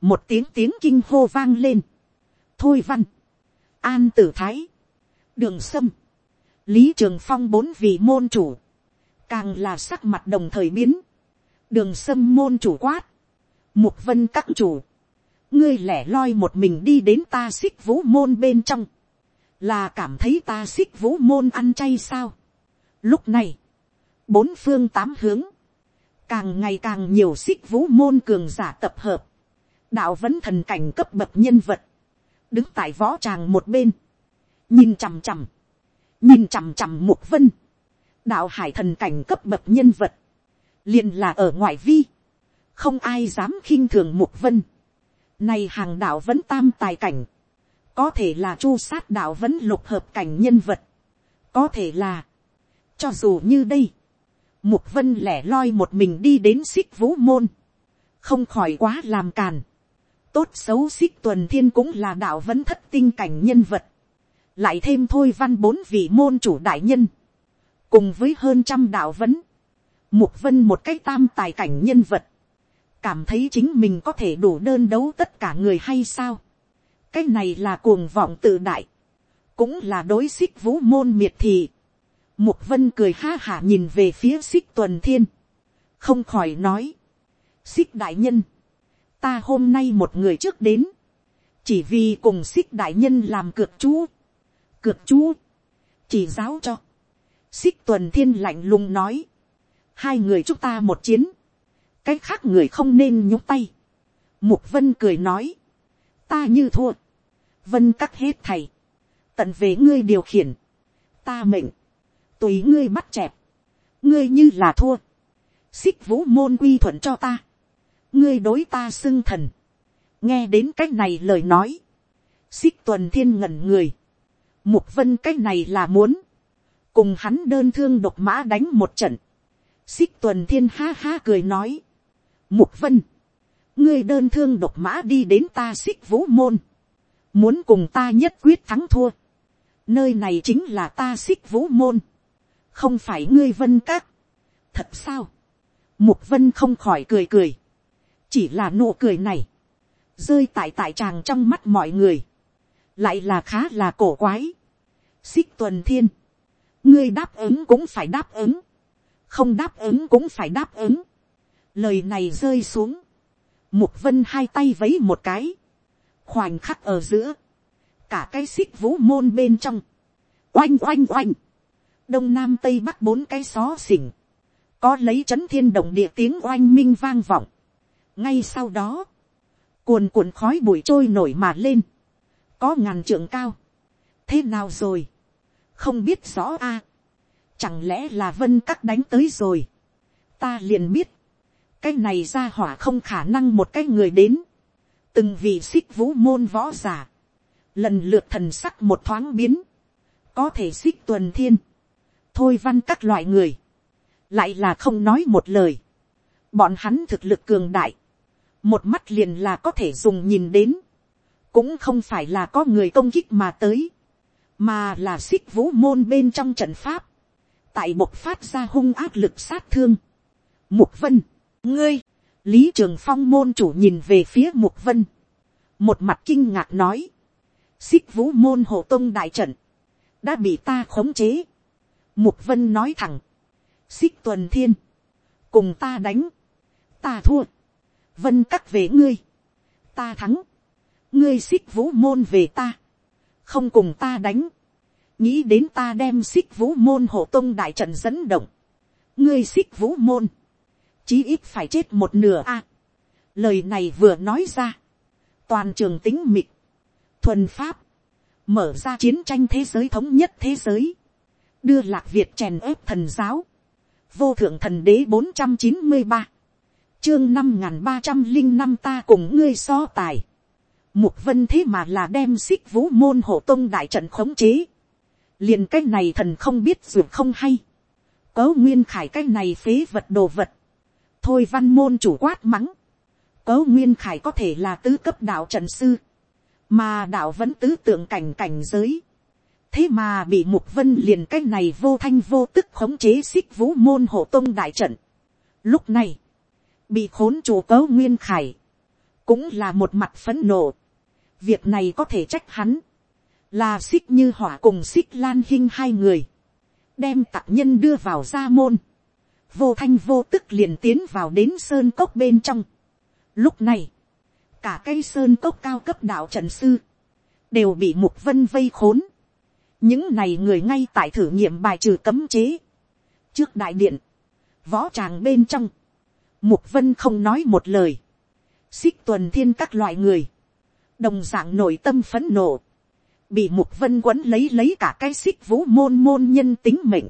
một tiếng tiếng kinh hô vang lên. thôi văn, an tử thái, đường sâm, lý trường phong bốn vị môn chủ, càng là sắc mặt đồng thời biến, đường sâm môn chủ quát, mục vân các chủ, ngươi lẻ loi một mình đi đến ta xích vũ môn bên trong, là cảm thấy ta xích vũ môn ăn chay sao. Lúc này, bốn phương tám hướng, càng ngày càng nhiều xích vũ môn cường giả tập hợp, đạo vẫn thần cảnh cấp bậc nhân vật, đứng tại võ tràng một bên, nhìn chằm chằm, nhìn chằm chằm mục vân, đạo hải thần cảnh cấp bậc nhân vật, liền là ở ngoại vi, không ai dám khinh thường mục vân, nay hàng đạo vẫn tam tài cảnh. Có thể là chu sát đạo vẫn lục hợp cảnh nhân vật. Có thể là. Cho dù như đây. Mục vân lẻ loi một mình đi đến xích vũ môn. Không khỏi quá làm càn. Tốt xấu xích tuần thiên cũng là đạo vẫn thất tinh cảnh nhân vật. Lại thêm thôi văn bốn vị môn chủ đại nhân. Cùng với hơn trăm đạo vấn. Mục vân một cái tam tài cảnh nhân vật cảm thấy chính mình có thể đủ đơn đấu tất cả người hay sao. cái này là cuồng vọng tự đại, cũng là đối xích vũ môn miệt thị. mục vân cười ha hả nhìn về phía xích tuần thiên, không khỏi nói, xích đại nhân, ta hôm nay một người trước đến, chỉ vì cùng xích đại nhân làm cược chú, cược chú, chỉ giáo cho, xích tuần thiên lạnh lùng nói, hai người chúng ta một chiến, cái khác người không nên nhúc tay. Mục vân cười nói, ta như thua, vân cắt hết thầy, tận về ngươi điều khiển, ta mệnh, tùy ngươi bắt chẹp, ngươi như là thua, xích vũ môn quy thuận cho ta, ngươi đối ta xưng thần, nghe đến cách này lời nói, xích tuần thiên ngẩn người, mục vân cái này là muốn, cùng hắn đơn thương độc mã đánh một trận, xích tuần thiên ha ha cười nói, Mục vân. Ngươi đơn thương độc mã đi đến ta xích vũ môn. Muốn cùng ta nhất quyết thắng thua. Nơi này chính là ta xích vũ môn. Không phải ngươi vân các. Thật sao? Mục vân không khỏi cười cười. Chỉ là nụ cười này. Rơi tại tại tràng trong mắt mọi người. Lại là khá là cổ quái. Xích tuần thiên. Ngươi đáp ứng cũng phải đáp ứng. Không đáp ứng cũng phải đáp ứng. Lời này rơi xuống, mục vân hai tay vấy một cái, khoảnh khắc ở giữa, cả cái xích vũ môn bên trong, oanh oanh oanh, đông nam tây bắc bốn cái xó xỉnh, có lấy c h ấ n thiên động địa tiếng oanh minh vang vọng. ngay sau đó, cuồn cuộn khói bụi trôi nổi mà lên, có ngàn trượng cao, thế nào rồi, không biết rõ a, chẳng lẽ là vân các đánh tới rồi, ta liền biết, cái này ra hỏa không khả năng một cái người đến, từng vị xích vũ môn võ giả, lần lượt thần sắc một thoáng biến, có thể xích tuần thiên, thôi văn các loại người, lại là không nói một lời, bọn hắn thực lực cường đại, một mắt liền là có thể dùng nhìn đến, cũng không phải là có người công kích mà tới, mà là xích vũ môn bên trong trận pháp, tại bộc phát ra hung áp lực sát thương. Mục vân, ngươi, lý trường phong môn chủ nhìn về phía mục vân, một mặt kinh ngạc nói, xích vũ môn hộ tông đại trận, đã bị ta khống chế. Mục vân nói thẳng, xích tuần thiên, cùng ta đánh, ta thua, vân cắt về ngươi, ta thắng, ngươi xích vũ môn về ta, không cùng ta đánh, nghĩ đến ta đem xích vũ môn hộ tông đại trận dẫn động, ngươi xích vũ môn, chí ít phải chết một nửa a. lời này vừa nói ra, toàn trường tính mịt, thuần pháp, mở ra chiến tranh thế giới thống nhất thế giới, đưa lạc việt chèn ép thần giáo, vô thượng thần đế bốn trăm chín mươi ba, chương năm n g h n ba trăm linh năm ta cùng ngươi so tài, mục vân thế mà là đem xích vũ môn hộ tông đại trận khống chế, liền cái này thần không biết dù không hay, có nguyên khải cái này phế vật đồ vật, thôi văn môn chủ quát mắng, cớ nguyên khải có thể là tứ cấp đạo trận sư, mà đạo vẫn tứ tượng cảnh cảnh giới, thế mà bị mục vân liền cái này vô thanh vô tức khống chế xích vũ môn hộ tông đại trận. Lúc này, bị khốn chủ cấu nguyên khải, cũng là một mặt phấn nộ. Việc này có thể trách hắn, là xích như hỏa cùng xích lan hinh hai người, đem tặc nhân đưa vào gia môn, vô thanh vô tức liền tiến vào đến sơn cốc bên trong. Lúc này, cả cây sơn cốc cao cấp đạo trận sư, đều bị mục vân vây khốn. những này người ngay tại thử nghiệm bài trừ cấm chế. trước đại điện, võ tràng bên trong, mục vân không nói một lời. xích tuần thiên các loại người, đồng dạng nội tâm phấn nộ, bị mục vân quấn lấy lấy cả cái xích vũ môn môn nhân tính mệnh.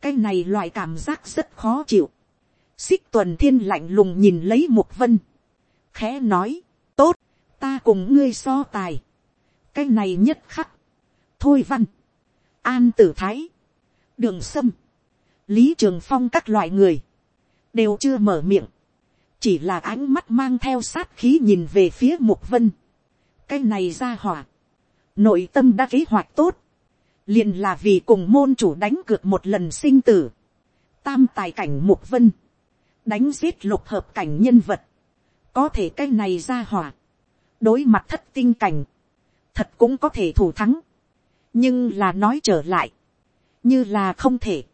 Cái này loại cảm giác rất khó chịu. xích tuần thiên lạnh lùng nhìn lấy mục vân. khẽ nói, tốt, ta cùng ngươi so tài, cái này nhất khắc, thôi văn, an tử thái, đường sâm, lý trường phong các loại người, đều chưa mở miệng, chỉ là ánh mắt mang theo sát khí nhìn về phía mục vân, cái này ra hỏa, nội tâm đã kế hoạch tốt, liền là vì cùng môn chủ đánh cược một lần sinh tử, tam tài cảnh mục vân, đánh giết lục hợp cảnh nhân vật, có thể cái này ra hỏa, đối mặt thất tinh cảnh, thật cũng có thể thủ thắng, nhưng là nói trở lại, như là không thể,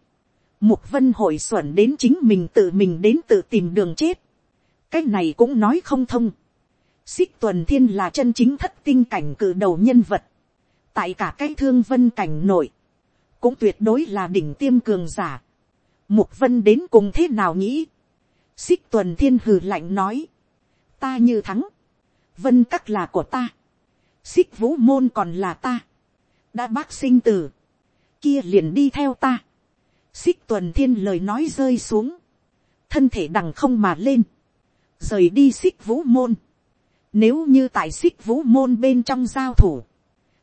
mục vân hội xuẩn đến chính mình tự mình đến tự tìm đường chết, cái này cũng nói không thông, xích tuần thiên là chân chính thất tinh cảnh cử đầu nhân vật, tại cả cái thương vân cảnh nội, cũng tuyệt đối là đỉnh tiêm cường giả. Mục vân đến cùng thế nào nghĩ? Xích tuần thiên hừ lạnh nói. Ta như thắng. Vân các là của ta. Xích vũ môn còn là ta. Đã bác sinh tử. Kia liền đi theo ta. Xích tuần thiên lời nói rơi xuống. Thân thể đằng không mà lên. Rời đi xích vũ môn. Nếu như tại xích vũ môn bên trong giao thủ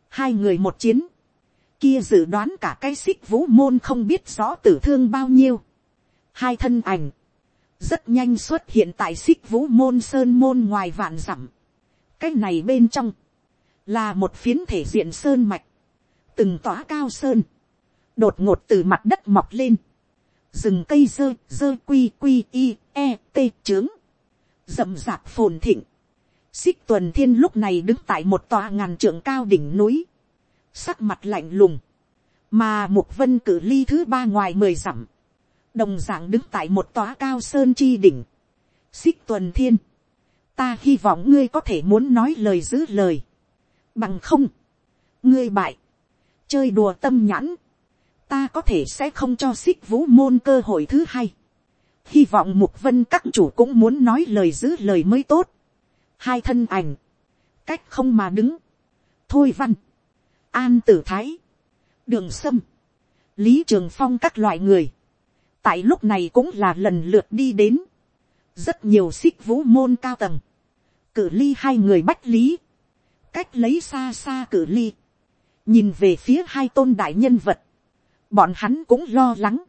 hai người một chiến, kia dự đoán cả cái xích vũ môn không biết rõ tử thương bao nhiêu. hai thân ảnh, rất nhanh xuất hiện tại xích vũ môn sơn môn ngoài vạn dặm. cái này bên trong, là một phiến thể diện sơn mạch, từng tỏa cao sơn, đột ngột từ mặt đất mọc lên, rừng cây dơ dơ quy quy i e t trướng, rậm rạp phồn thịnh, xích tuần thiên lúc này đứng tại một tòa ngàn trượng cao đỉnh núi, sắc mặt lạnh lùng, mà mục vân cử ly thứ ba ngoài mười dặm, đồng d ạ n g đứng tại một tòa cao sơn chi đỉnh, xích tuần thiên, ta hy vọng ngươi có thể muốn nói lời giữ lời, bằng không, ngươi bại, chơi đùa tâm nhãn, ta có thể sẽ không cho xích vũ môn cơ hội thứ hai, hy vọng mục vân các chủ cũng muốn nói lời giữ lời mới tốt, hai thân ảnh, cách không mà đứng, thôi văn, an tử thái, đường sâm, lý trường phong các loại người, tại lúc này cũng là lần lượt đi đến, rất nhiều xích vũ môn cao tầng, cử ly hai người bách lý, cách lấy xa xa cử ly, nhìn về phía hai tôn đại nhân vật, bọn hắn cũng lo lắng,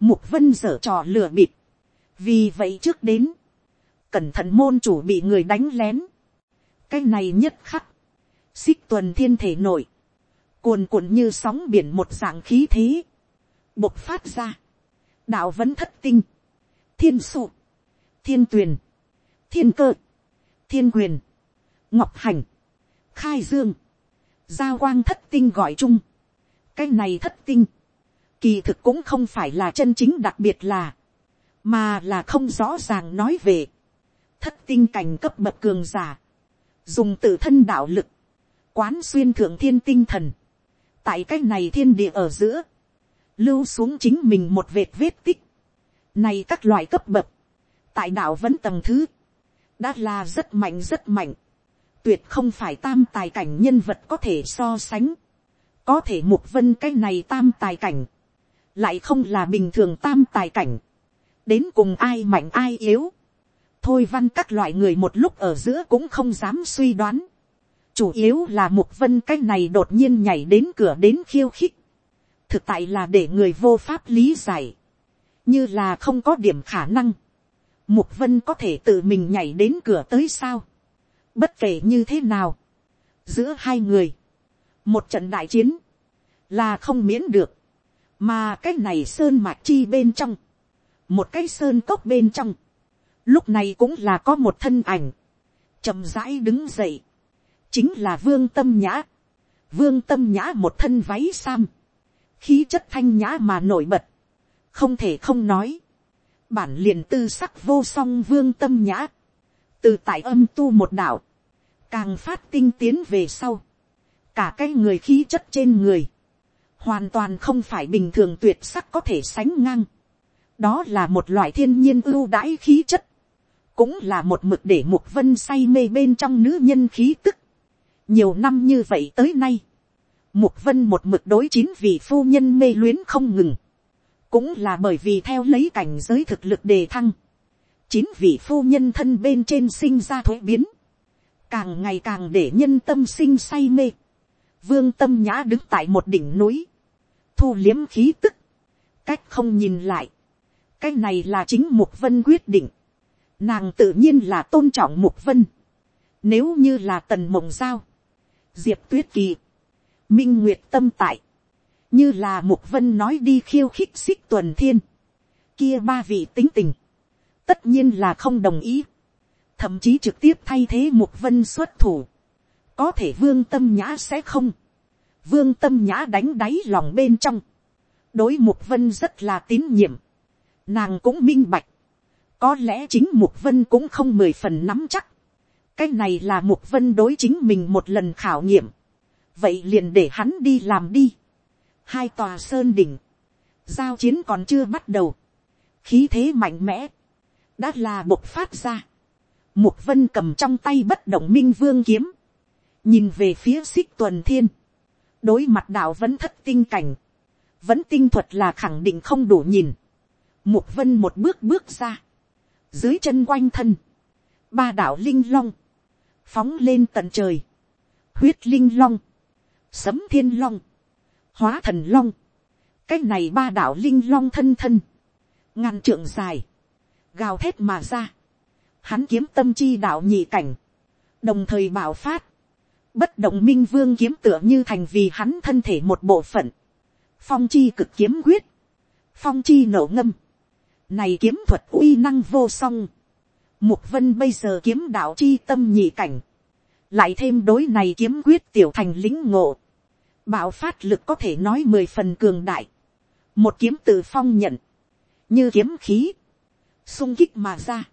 mục vân dở trò lừa bịp, vì vậy trước đến, cẩn thận môn chủ bị người đánh lén. cái này nhất khắc, xích tuần thiên thể nổi, cuồn cuộn như sóng biển một dạng khí thế, bộc phát ra, đạo vẫn thất tinh, thiên sụ, thiên tuyền, thiên cơ, thiên quyền, ngọc hành, khai dương, giao quang thất tinh gọi chung, cái này thất tinh, kỳ thực cũng không phải là chân chính đặc biệt là, mà là không rõ ràng nói về, thất tinh cảnh cấp bậc cường giả, dùng tự thân đạo lực, quán xuyên thượng thiên tinh thần, tại cái này thiên địa ở giữa, lưu xuống chính mình một vệt vết tích, này các loại cấp bậc, tại đạo vẫn tầng thứ, đã là rất mạnh rất mạnh, tuyệt không phải tam tài cảnh nhân vật có thể so sánh, có thể mục vân cái này tam tài cảnh, lại không là bình thường tam tài cảnh, đến cùng ai mạnh ai yếu, thôi văn các loại người một lúc ở giữa cũng không dám suy đoán. chủ yếu là mục vân cái này đột nhiên nhảy đến cửa đến khiêu khích. thực tại là để người vô pháp lý giải. như là không có điểm khả năng. mục vân có thể tự mình nhảy đến cửa tới sao. bất kể như thế nào. giữa hai người. một trận đại chiến. là không miễn được. mà cái này sơn mạc chi bên trong. một cái sơn cốc bên trong lúc này cũng là có một thân ảnh, chậm rãi đứng dậy, chính là vương tâm nhã, vương tâm nhã một thân váy sam, khí chất thanh nhã mà nổi bật, không thể không nói, bản liền tư sắc vô song vương tâm nhã, từ tại âm tu một đạo, càng phát tinh tiến về sau, cả cái người khí chất trên người, hoàn toàn không phải bình thường tuyệt sắc có thể sánh ngang, đó là một loại thiên nhiên ưu đãi khí chất, cũng là một mực để mục vân say mê bên trong nữ nhân khí tức. nhiều năm như vậy tới nay, mục vân một mực đối chín vị phu nhân mê luyến không ngừng, cũng là bởi vì theo lấy cảnh giới thực lực đề thăng, chín vị phu nhân thân bên trên sinh ra thuế biến, càng ngày càng để nhân tâm sinh say mê. vương tâm nhã đứng tại một đỉnh núi, thu liếm khí tức, cách không nhìn lại, cái này là chính mục vân quyết định, nàng tự nhiên là tôn trọng mục vân, nếu như là tần mộng giao, diệp tuyết kỳ, minh nguyệt tâm tại, như là mục vân nói đi khiêu khích xích tuần thiên, kia ba vị tính tình, tất nhiên là không đồng ý, thậm chí trực tiếp thay thế mục vân xuất thủ, có thể vương tâm nhã sẽ không, vương tâm nhã đánh đáy lòng bên trong, đối mục vân rất là tín nhiệm, nàng cũng minh bạch, có lẽ chính mục vân cũng không mười phần nắm chắc, cái này là mục vân đối chính mình một lần khảo nghiệm, vậy liền để hắn đi làm đi, hai tòa sơn đỉnh, giao chiến còn chưa bắt đầu, khí thế mạnh mẽ, đã là bộc phát ra, mục vân cầm trong tay bất động minh vương kiếm, nhìn về phía xích tuần thiên, đối mặt đạo vẫn thất tinh cảnh, vẫn tinh thuật là khẳng định không đủ nhìn, mục vân một bước bước ra, dưới chân quanh thân, ba đạo linh long, phóng lên tận trời, huyết linh long, sấm thiên long, hóa thần long, cái này ba đạo linh long thân thân, ngàn trượng dài, gào thét mà ra, hắn kiếm tâm chi đạo nhị cảnh, đồng thời bảo phát, bất động minh vương kiếm tựa như thành vì hắn thân thể một bộ phận, phong chi cực kiếm quyết, phong chi nổ ngâm, này kiếm thuật uy năng vô song, mục vân bây giờ kiếm đạo chi tâm nhị cảnh, lại thêm đối này kiếm quyết tiểu thành lính ngộ, bạo phát lực có thể nói mười phần cường đại, một kiếm từ phong nhận, như kiếm khí, sung kích mà ra,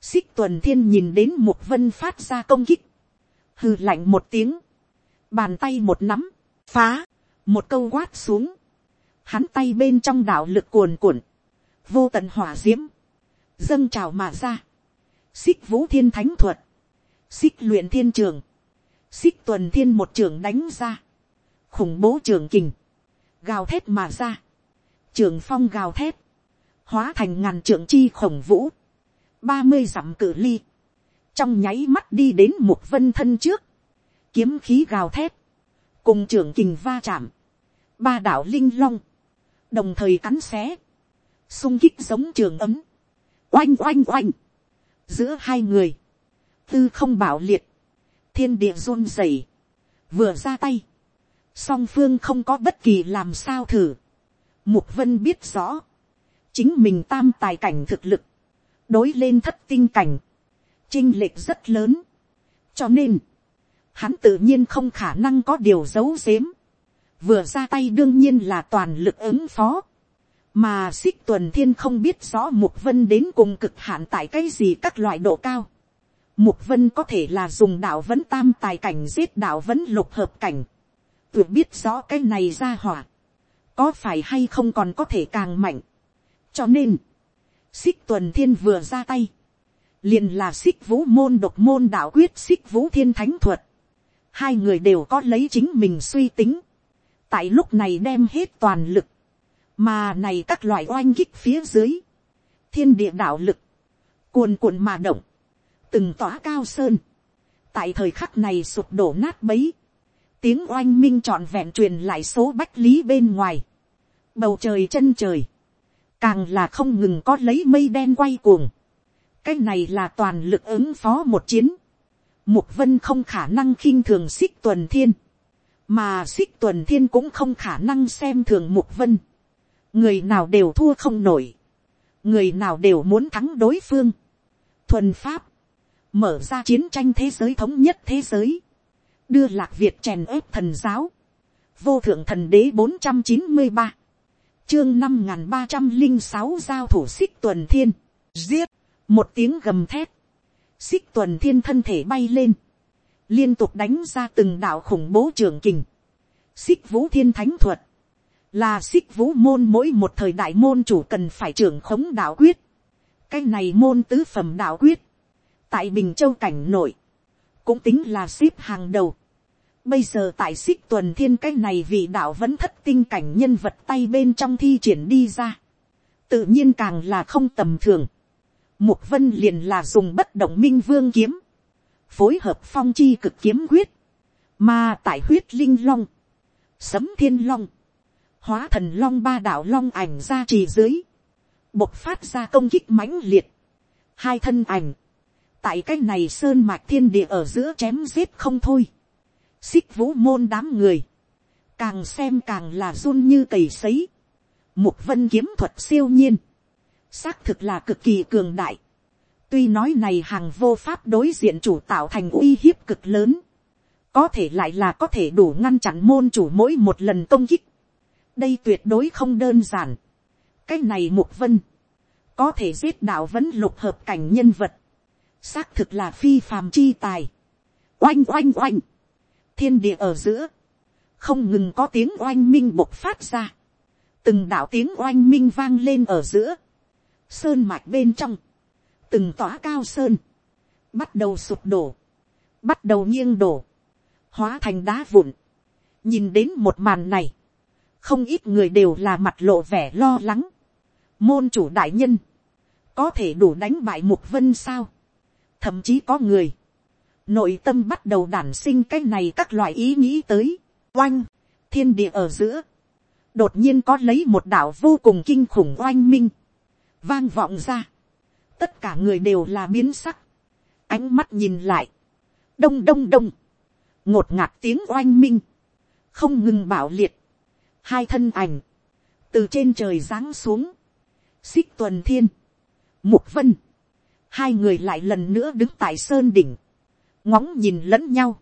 xích tuần thiên nhìn đến mục vân phát ra công kích, hừ lạnh một tiếng, bàn tay một nắm, phá, một câu quát xuống, hắn tay bên trong đạo lực cuồn cuộn, vô tận hỏa d i ễ m dâng trào mà ra, xích vũ thiên thánh thuật, xích luyện thiên trường, xích tuần thiên một trường đánh ra, khủng bố trường kình, gào thét mà ra, trường phong gào thét, hóa thành ngàn trường chi khổng vũ, ba mươi dặm cự ly, trong nháy mắt đi đến một vân thân trước, kiếm khí gào thét, cùng trường kình va chạm, ba đạo linh long, đồng thời cắn xé, sung kích giống trường ấm, oanh oanh oanh, giữa hai người, tư không bảo liệt, thiên địa run rẩy, vừa ra tay, song phương không có bất kỳ làm sao thử, mục vân biết rõ, chính mình tam tài cảnh thực lực, đối lên thất tinh cảnh, chinh lệch rất lớn, cho nên, hắn tự nhiên không khả năng có điều giấu giếm, vừa ra tay đương nhiên là toàn lực ứng phó, mà xích tuần thiên không biết rõ mục vân đến cùng cực hạn tại cái gì các loại độ cao. Mục vân có thể là dùng đạo vẫn tam tài cảnh giết đạo vẫn lục hợp cảnh. Tự biết rõ cái này ra hỏa. Có phải hay không còn có thể càng mạnh. Cho nên. Xích tuần thiên vừa ra tay. liền là xích vũ môn độc môn đạo quyết xích vũ thiên thánh thuật. Hai người đều có lấy chính mình suy tính tại lúc này đem hết toàn lực, mà này các loại oanh kích phía dưới, thiên địa đạo lực, cuồn cuộn mà động, từng tỏa cao sơn, tại thời khắc này sụp đổ nát bấy, tiếng oanh minh trọn vẹn truyền lại số bách lý bên ngoài, bầu trời chân trời, càng là không ngừng có lấy mây đen quay cuồng, cái này là toàn lực ứng phó một chiến, mục vân không khả năng khinh thường xích tuần thiên, mà xích tuần thiên cũng không khả năng xem thường mục vân, người nào đều thua không nổi, người nào đều muốn thắng đối phương, thuần pháp, mở ra chiến tranh thế giới thống nhất thế giới, đưa lạc việt chèn ớp thần giáo, vô thượng thần đế bốn trăm chín mươi ba, chương năm n g h n ba trăm linh sáu giao thủ xích tuần thiên, giết, một tiếng gầm thét, xích tuần thiên thân thể bay lên, liên tục đánh ra từng đạo khủng bố trường kình, xích vũ thiên thánh thuật, là xích vũ môn mỗi một thời đại môn chủ cần phải trưởng khống đạo quyết, cái này môn tứ phẩm đạo quyết, tại bình châu cảnh nội, cũng tính là xếp hàng đầu. Bây giờ tại xích tuần thiên cái này vị đạo vẫn thất tinh cảnh nhân vật tay bên trong thi triển đi ra. Tự nhiên càng là không tầm thường. Mục vân liền là dùng bất động minh vương kiếm. Phối hợp phong chi cực kiếm quyết, mà tại huyết linh long, sấm thiên long, hóa thần long ba đạo long ảnh ra trì dưới, bộc phát ra công kích mãnh liệt, hai thân ảnh, tại cái này sơn mạch thiên địa ở giữa chém giết không thôi, xích vũ môn đám người, càng xem càng là run như cầy sấy, mục vân kiếm thuật siêu nhiên, xác thực là cực kỳ cường đại, tuy nói này hàng vô pháp đối diện chủ tạo thành uy hiếp cực lớn, có thể lại là có thể đủ ngăn chặn môn chủ mỗi một lần công kích, đây tuyệt đối không đơn giản, cái này mục vân, có thể giết đạo vẫn lục hợp cảnh nhân vật, xác thực là phi phàm chi tài, oanh oanh oanh, thiên địa ở giữa, không ngừng có tiếng oanh minh bộc phát ra, từng đạo tiếng oanh minh vang lên ở giữa, sơn mạch bên trong, từng tỏa cao sơn, bắt đầu sụp đổ, bắt đầu nghiêng đổ, hóa thành đá vụn. nhìn đến một màn này, không ít người đều là mặt lộ vẻ lo lắng. môn chủ đại nhân, có thể đủ đánh bại mục vân sao. thậm chí có người, nội tâm bắt đầu đản sinh cái này các loại ý nghĩ tới, oanh, thiên địa ở giữa, đột nhiên có lấy một đạo vô cùng kinh khủng oanh minh, vang vọng ra, tất cả người đều là biến sắc, ánh mắt nhìn lại, đông đông đông, ngột ngạt tiếng oanh minh, không ngừng bảo liệt, hai thân ảnh, từ trên trời giáng xuống, xích tuần thiên, mục vân, hai người lại lần nữa đứng tại sơn đỉnh, ngóng nhìn lẫn nhau,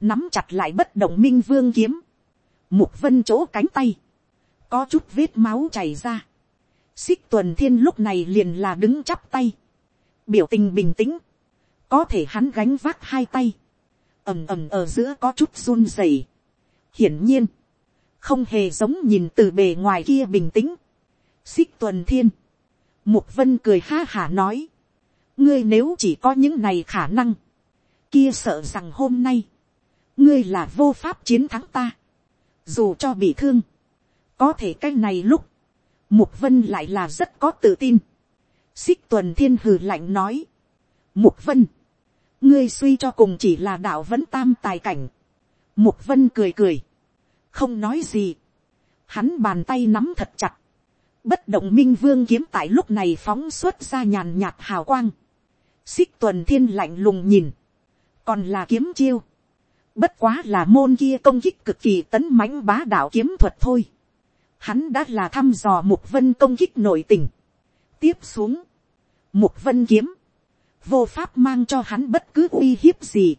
nắm chặt lại bất động minh vương kiếm, mục vân chỗ cánh tay, có chút vết máu chảy ra, xích tuần thiên lúc này liền là đứng chắp tay, biểu tình bình tĩnh, có thể hắn gánh vác hai tay, ầm ầm ở giữa có chút run rẩy. hiển nhiên, không hề giống nhìn từ bề ngoài kia bình tĩnh. xích tuần thiên, mục vân cười ha hả nói, ngươi nếu chỉ có những này khả năng, kia sợ rằng hôm nay, ngươi là vô pháp chiến thắng ta, dù cho bị thương, có thể cái này lúc, mục vân lại là rất có tự tin, xích tuần thiên hừ lạnh nói, mục vân, ngươi suy cho cùng chỉ là đạo vẫn tam tài cảnh. mục vân cười cười, không nói gì. hắn bàn tay nắm thật chặt. bất động minh vương kiếm tại lúc này phóng xuất ra nhàn nhạt hào quang. xích tuần thiên lạnh lùng nhìn. còn là kiếm chiêu. bất quá là môn kia công kích cực kỳ tấn mãnh bá đạo kiếm thuật thôi. hắn đã là thăm dò mục vân công kích nội tình. tiếp xuống, mục vân kiếm vô pháp mang cho hắn bất cứ uy hiếp gì.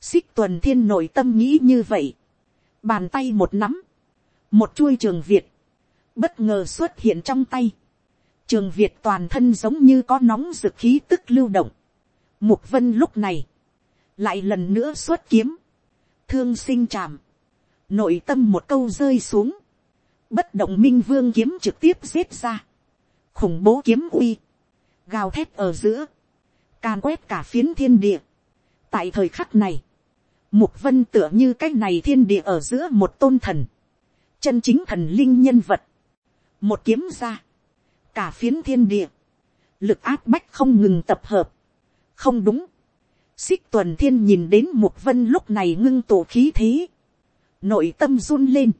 xích tuần thiên nội tâm nghĩ như vậy bàn tay một nắm, một chuôi trường việt, bất ngờ xuất hiện trong tay. trường việt toàn thân giống như có nóng rực khí tức lưu động. mục vân lúc này, lại lần nữa xuất kiếm, thương sinh tràm, nội tâm một câu rơi xuống, bất động minh vương kiếm trực tiếp giết ra, khủng bố kiếm uy, gào thét ở giữa, can quét cả phiến thiên địa. tại thời khắc này, mục vân tựa như cái này thiên địa ở giữa một tôn thần, chân chính thần linh nhân vật, một kiếm ra, cả phiến thiên địa, lực áp bách không ngừng tập hợp, không đúng, xích tuần thiên nhìn đến mục vân lúc này ngưng tổ khí thế, nội tâm run lên,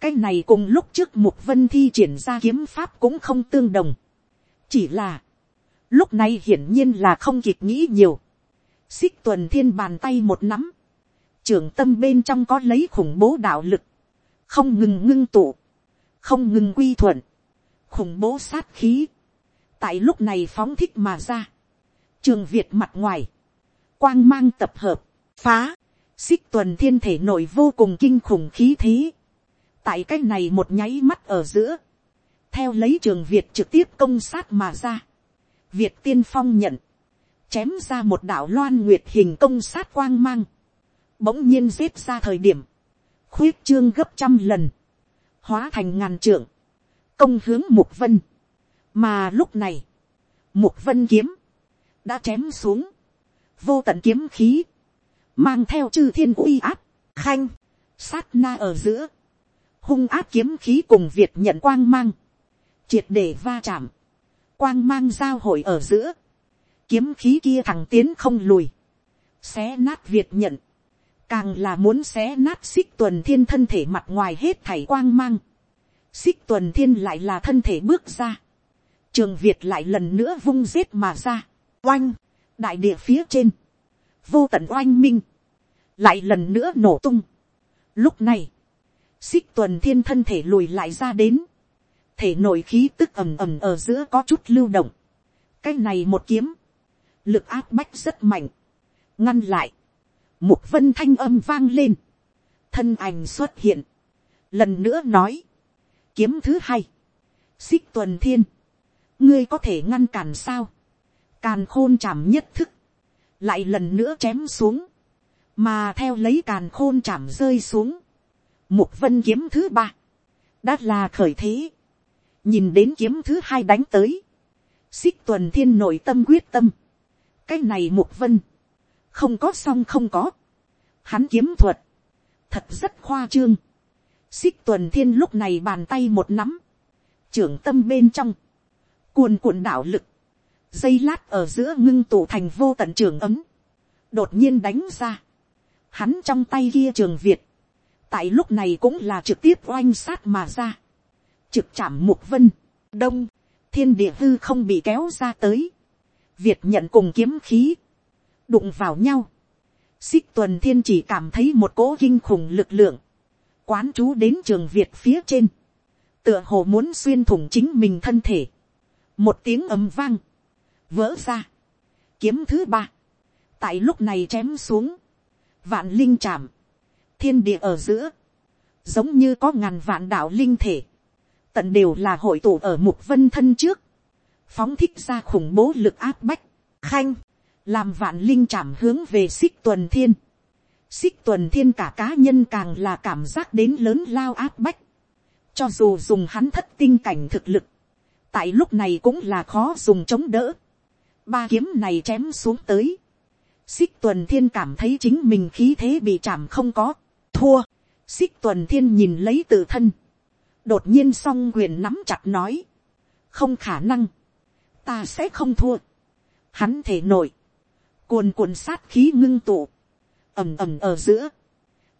cái này cùng lúc trước mục vân thi triển ra kiếm pháp cũng không tương đồng, chỉ là, lúc này hiển nhiên là không kịp nghĩ nhiều, xích tuần thiên bàn tay một nắm, trưởng tâm bên trong có lấy khủng bố đạo lực, không ngừng ngưng tụ, không ngừng quy thuận, khủng bố sát khí, tại lúc này phóng thích mà ra, trường việt mặt ngoài, quang mang tập hợp, phá, xích tuần thiên thể nội vô cùng kinh khủng khí thế, tại cái này một nháy mắt ở giữa, theo lấy trường việt trực tiếp công sát mà ra, Việt tiên phong nhận. Chém ra một đạo loan nguyệt hình công sát quang mang. Bỗng nhiên giết ra thời điểm. Khuyết trương gấp trăm lần. Hóa thành ngàn trượng. Công hướng mục vân. Mà lúc này. Mục vân kiếm. Đã chém xuống. Vô tận kiếm khí. Mang theo chư thiên uy áp. Khanh. Sát na ở giữa. Hung áp kiếm khí cùng Việt nhận quang mang. Triệt để va chạm quang mang giao hội ở giữa, kiếm khí kia thẳng tiến không lùi, xé nát việt nhận, càng là muốn xé nát xích tuần thiên thân thể mặt ngoài hết thảy quang mang, xích tuần thiên lại là thân thể bước ra, trường việt lại lần nữa vung giết mà ra, oanh, đại địa phía trên, vô tận oanh minh, lại lần nữa nổ tung. Lúc này, xích tuần thiên thân thể lùi lại ra đến, thể nội khí tức ầm ầm ở giữa có chút lưu động. cái này một kiếm, lực áp bách rất mạnh, ngăn lại, một vân thanh âm vang lên, thân ảnh xuất hiện, lần nữa nói, kiếm thứ hai, xích tuần thiên, ngươi có thể ngăn cản sao, càn khôn chảm nhất thức, lại lần nữa chém xuống, mà theo lấy càn khôn chảm rơi xuống, mục vân kiếm thứ ba, đã là khởi thế, nhìn đến kiếm thứ hai đánh tới, xích tuần thiên nội tâm quyết tâm, cái này mục vân, không có xong không có, hắn kiếm thuật, thật rất khoa trương, xích tuần thiên lúc này bàn tay một nắm, trưởng tâm bên trong, cuồn cuộn đạo lực, dây lát ở giữa ngưng tụ thành vô tận trường ấm, đột nhiên đánh ra, hắn trong tay kia trường việt, tại lúc này cũng là trực tiếp oanh sát mà ra, trực chạm mục vân, đông, thiên địa hư không bị kéo ra tới, việt nhận cùng kiếm khí, đụng vào nhau, xích tuần thiên chỉ cảm thấy một cỗ kinh khủng lực lượng, quán chú đến trường việt phía trên, tựa hồ muốn xuyên thủng chính mình thân thể, một tiếng ầm vang, vỡ ra, kiếm thứ ba, tại lúc này chém xuống, vạn linh chạm, thiên địa ở giữa, giống như có ngàn vạn đạo linh thể, tận đều là hội tụ ở mục vân thân trước, phóng thích ra khủng bố lực áp bách, khanh, làm vạn linh chạm hướng về xích tuần thiên, xích tuần thiên cả cá nhân càng là cảm giác đến lớn lao áp bách, cho dù dùng hắn thất tinh cảnh thực lực, tại lúc này cũng là khó dùng chống đỡ, ba kiếm này chém xuống tới, xích tuần thiên cảm thấy chính mình khí thế bị chạm không có, thua, xích tuần thiên nhìn lấy tự thân, đột nhiên s o n g quyền nắm chặt nói, không khả năng, ta sẽ không thua, hắn thể nổi, cuồn cuộn sát khí ngưng tụ, ầm ầm ở giữa,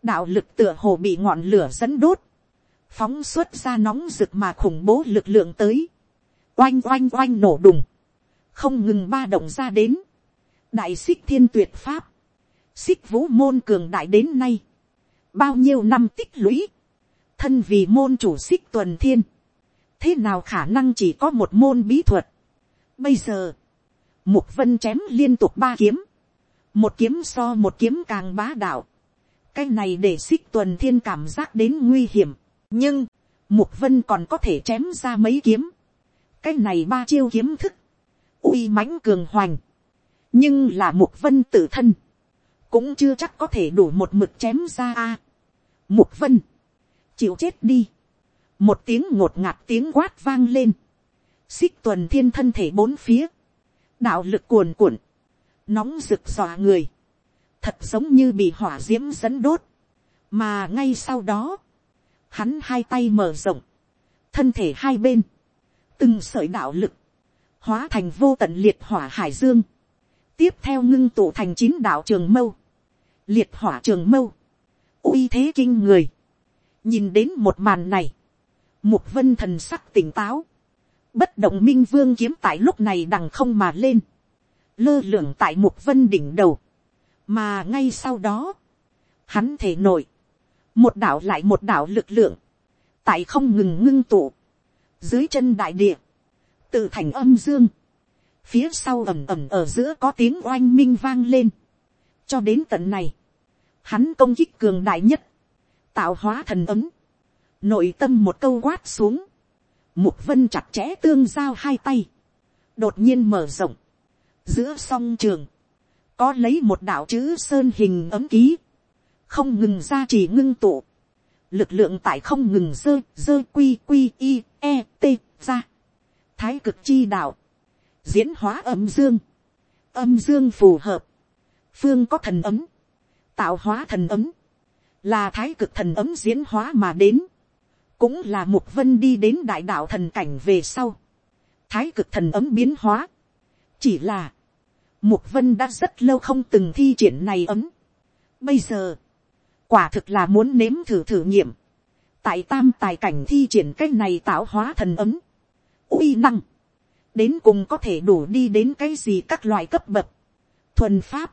đạo lực tựa hồ bị ngọn lửa dẫn đốt, phóng xuất ra nóng rực mà khủng bố lực lượng tới, oanh oanh oanh nổ đùng, không ngừng ba động ra đến, đại xích thiên tuyệt pháp, xích vũ môn cường đại đến nay, bao nhiêu năm tích lũy, thân vì môn chủ xích tuần thiên, thế nào khả năng chỉ có một môn bí thuật. Bây giờ, mục vân chém liên tục ba kiếm, một kiếm so một kiếm càng bá đạo, cái này để xích tuần thiên cảm giác đến nguy hiểm, nhưng, mục vân còn có thể chém ra mấy kiếm, cái này ba chiêu kiếm thức, uy mãnh cường hoành, nhưng là mục vân tự thân, cũng chưa chắc có thể đủ một mực chém ra a. Mục vân, chịu chết đi. Một tiếng ngột ngạt tiếng quát vang lên. Xích tuần thiên thân thể bốn phía. Đạo lực cuồn cuộn. Nóng rực dọa người. Thật giống như bị hỏa diễm dẫn đốt. Mà ngay sau đó. Hắn hai tay mở rộng. Thân thể hai bên. Từng sợi đạo lực. Hóa thành vô tận liệt hỏa hải dương. Tiếp theo ngưng tụ thành chín đạo trường mâu. Liệt hỏa trường mâu uy thế kinh người. nhìn đến một màn này, mục vân thần sắc tỉnh táo, bất động minh vương kiếm tại lúc này đằng không mà lên, lơ lửng tại mục vân đỉnh đầu, mà ngay sau đó, hắn thể nổi, một đảo lại một đảo lực lượng, tại không ngừng ngưng tụ, dưới chân đại địa, tự thành âm dương, phía sau ầm ầm ở giữa có tiếng oanh minh vang lên, cho đến tận này, hắn công kích cường đại nhất, tạo hóa thần ấm, nội tâm một câu quát xuống, mục vân chặt chẽ tương giao hai tay, đột nhiên mở rộng, giữa song trường, có lấy một đạo chữ sơn hình ấm ký, không ngừng ra chỉ ngưng tụ, lực lượng tại không ngừng dơ dơ quy quy i e t ra, thái cực chi đạo, diễn hóa âm dương, âm dương phù hợp, phương có thần ấm, tạo hóa thần ấm, là thái cực thần ấm diễn hóa mà đến, cũng là mục vân đi đến đại đạo thần cảnh về sau, thái cực thần ấm biến hóa, chỉ là, Mục vân đã rất lâu không từng thi triển này ấm. Bây giờ, quả thực là muốn nếm thử thử nghiệm. Tại tam tài cảnh thi triển cái này tạo hóa thần ấm. uy năng. Đến cùng có thể đủ đi đến cái gì các loại cấp bậc. Thuần pháp.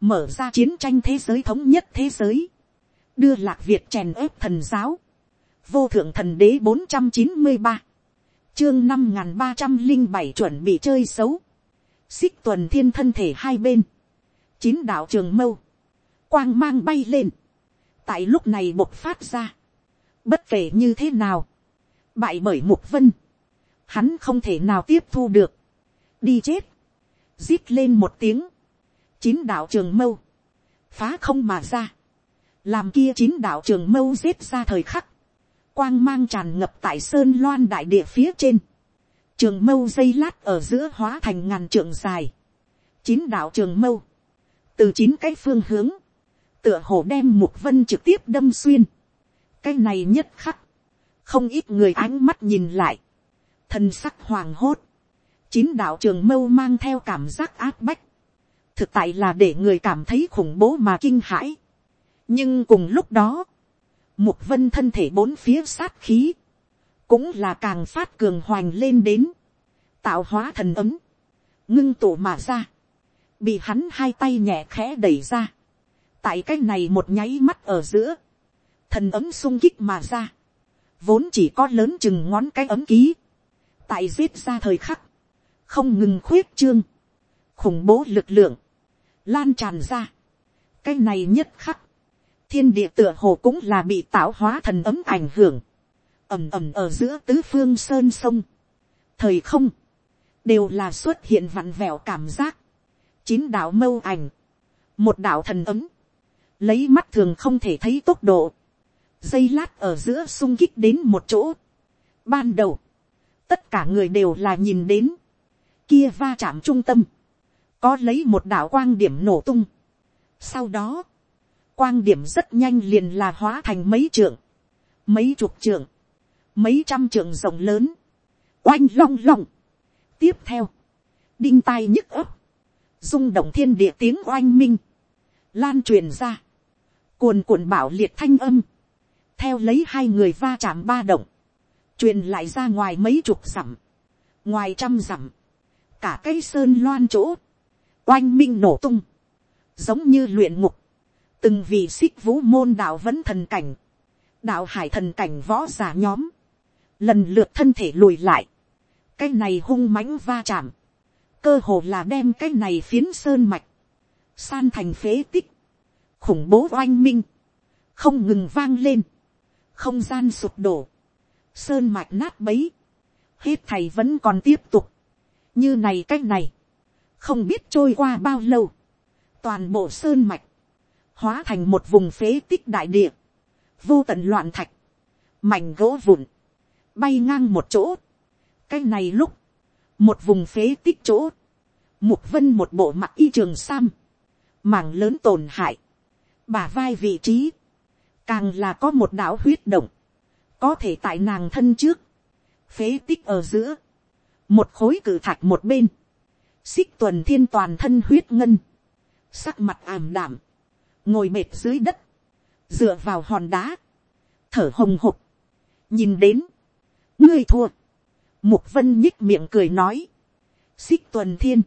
Mở ra chiến tranh thế giới thống nhất thế giới. Đưa lạc Việt chèn ép thần giáo. Vô thượng thần đế bốn trăm chín mươi ba Chương năm ba trăm linh bảy chuẩn bị chơi xấu. Xích tuần thiên thân thể hai bên, chín đạo trường mâu, quang mang bay lên, tại lúc này bộc phát ra, bất kể như thế nào, bại bởi mục vân, hắn không thể nào tiếp thu được, đi chết, rít lên một tiếng, chín đạo trường mâu, phá không mà ra, làm kia chín đạo trường mâu giết ra thời khắc, quang mang tràn ngập tại sơn loan đại địa phía trên, trường mâu dây lát ở giữa hóa thành ngàn trượng dài, chín đạo trường mâu, từ chín cái phương hướng, tựa hồ đem mục vân trực tiếp đâm xuyên, cái này nhất khắc, không ít người ánh mắt nhìn lại, thân sắc hoàng hốt, chín đạo trường mâu mang theo cảm giác áp bách, thực tại là để người cảm thấy khủng bố mà kinh hãi. nhưng cùng lúc đó, mục vân thân thể bốn phía sát khí, cũng là càng phát cường hoành lên đến, tạo hóa thần ấm, ngưng tụ mà ra, bị hắn hai tay nhẹ khẽ đẩy ra, tại cái này một nháy mắt ở giữa, thần ấm sung kích mà ra, vốn chỉ có lớn chừng ngón cái ấm ký, tại giết ra thời khắc, không ngừng khuyết trương, khủng bố lực lượng, lan tràn ra, cái này nhất khắc, thiên địa tựa hồ cũng là bị tạo hóa thần ấm ảnh hưởng, ầm ầm ở giữa tứ phương sơn sông, thời không, đều là xuất hiện vặn vẹo cảm giác, chín đạo mâu ảnh, một đạo thần ấm, lấy mắt thường không thể thấy tốc độ, dây lát ở giữa sung kích đến một chỗ. Ban đầu, tất cả người đều là nhìn đến, kia va chạm trung tâm, có lấy một đạo quang điểm nổ tung. Sau đó, quang điểm rất nhanh liền là hóa thành mấy trượng, mấy chục trượng, mấy trăm trượng rộng lớn, oanh long long. Tiếp theo, đinh tai nhức ấp, rung động thiên địa tiếng oanh minh, lan truyền ra, cuồn cuộn bảo liệt thanh âm, theo lấy hai người va chạm ba động, truyền lại ra ngoài mấy chục dặm, ngoài trăm dặm, cả cây sơn loan chỗ, oanh minh nổ tung, giống như luyện ngục, từng vị xích vũ môn đạo vẫn thần cảnh, đạo hải thần cảnh võ giả nhóm, lần lượt thân thể lùi lại, cái này hung mãnh va chạm, cơ hồ là đem cái này phiến sơn mạch, san thành phế tích, khủng bố oanh minh, không ngừng vang lên, không gian sụp đổ, sơn mạch nát bấy, hết thầy vẫn còn tiếp tục, như này cách này, không biết trôi qua bao lâu, toàn bộ sơn mạch, hóa thành một vùng phế tích đại địa, vô tận loạn thạch, mảnh gỗ vụn, bay ngang một chỗ, cái này lúc, một vùng phế tích chỗ, mục vân một bộ mặt y trường sam, mảng lớn tổn hại, bà vai vị trí, càng là có một đạo huyết động, có thể tại nàng thân trước, phế tích ở giữa, một khối cử thạch một bên, xích tuần thiên toàn thân huyết ngân, sắc mặt ảm đảm, ngồi mệt dưới đất, dựa vào hòn đá, thở hồng hộc, nhìn đến, ngươi thua, mục vân nhích miệng cười nói, xích tuần thiên,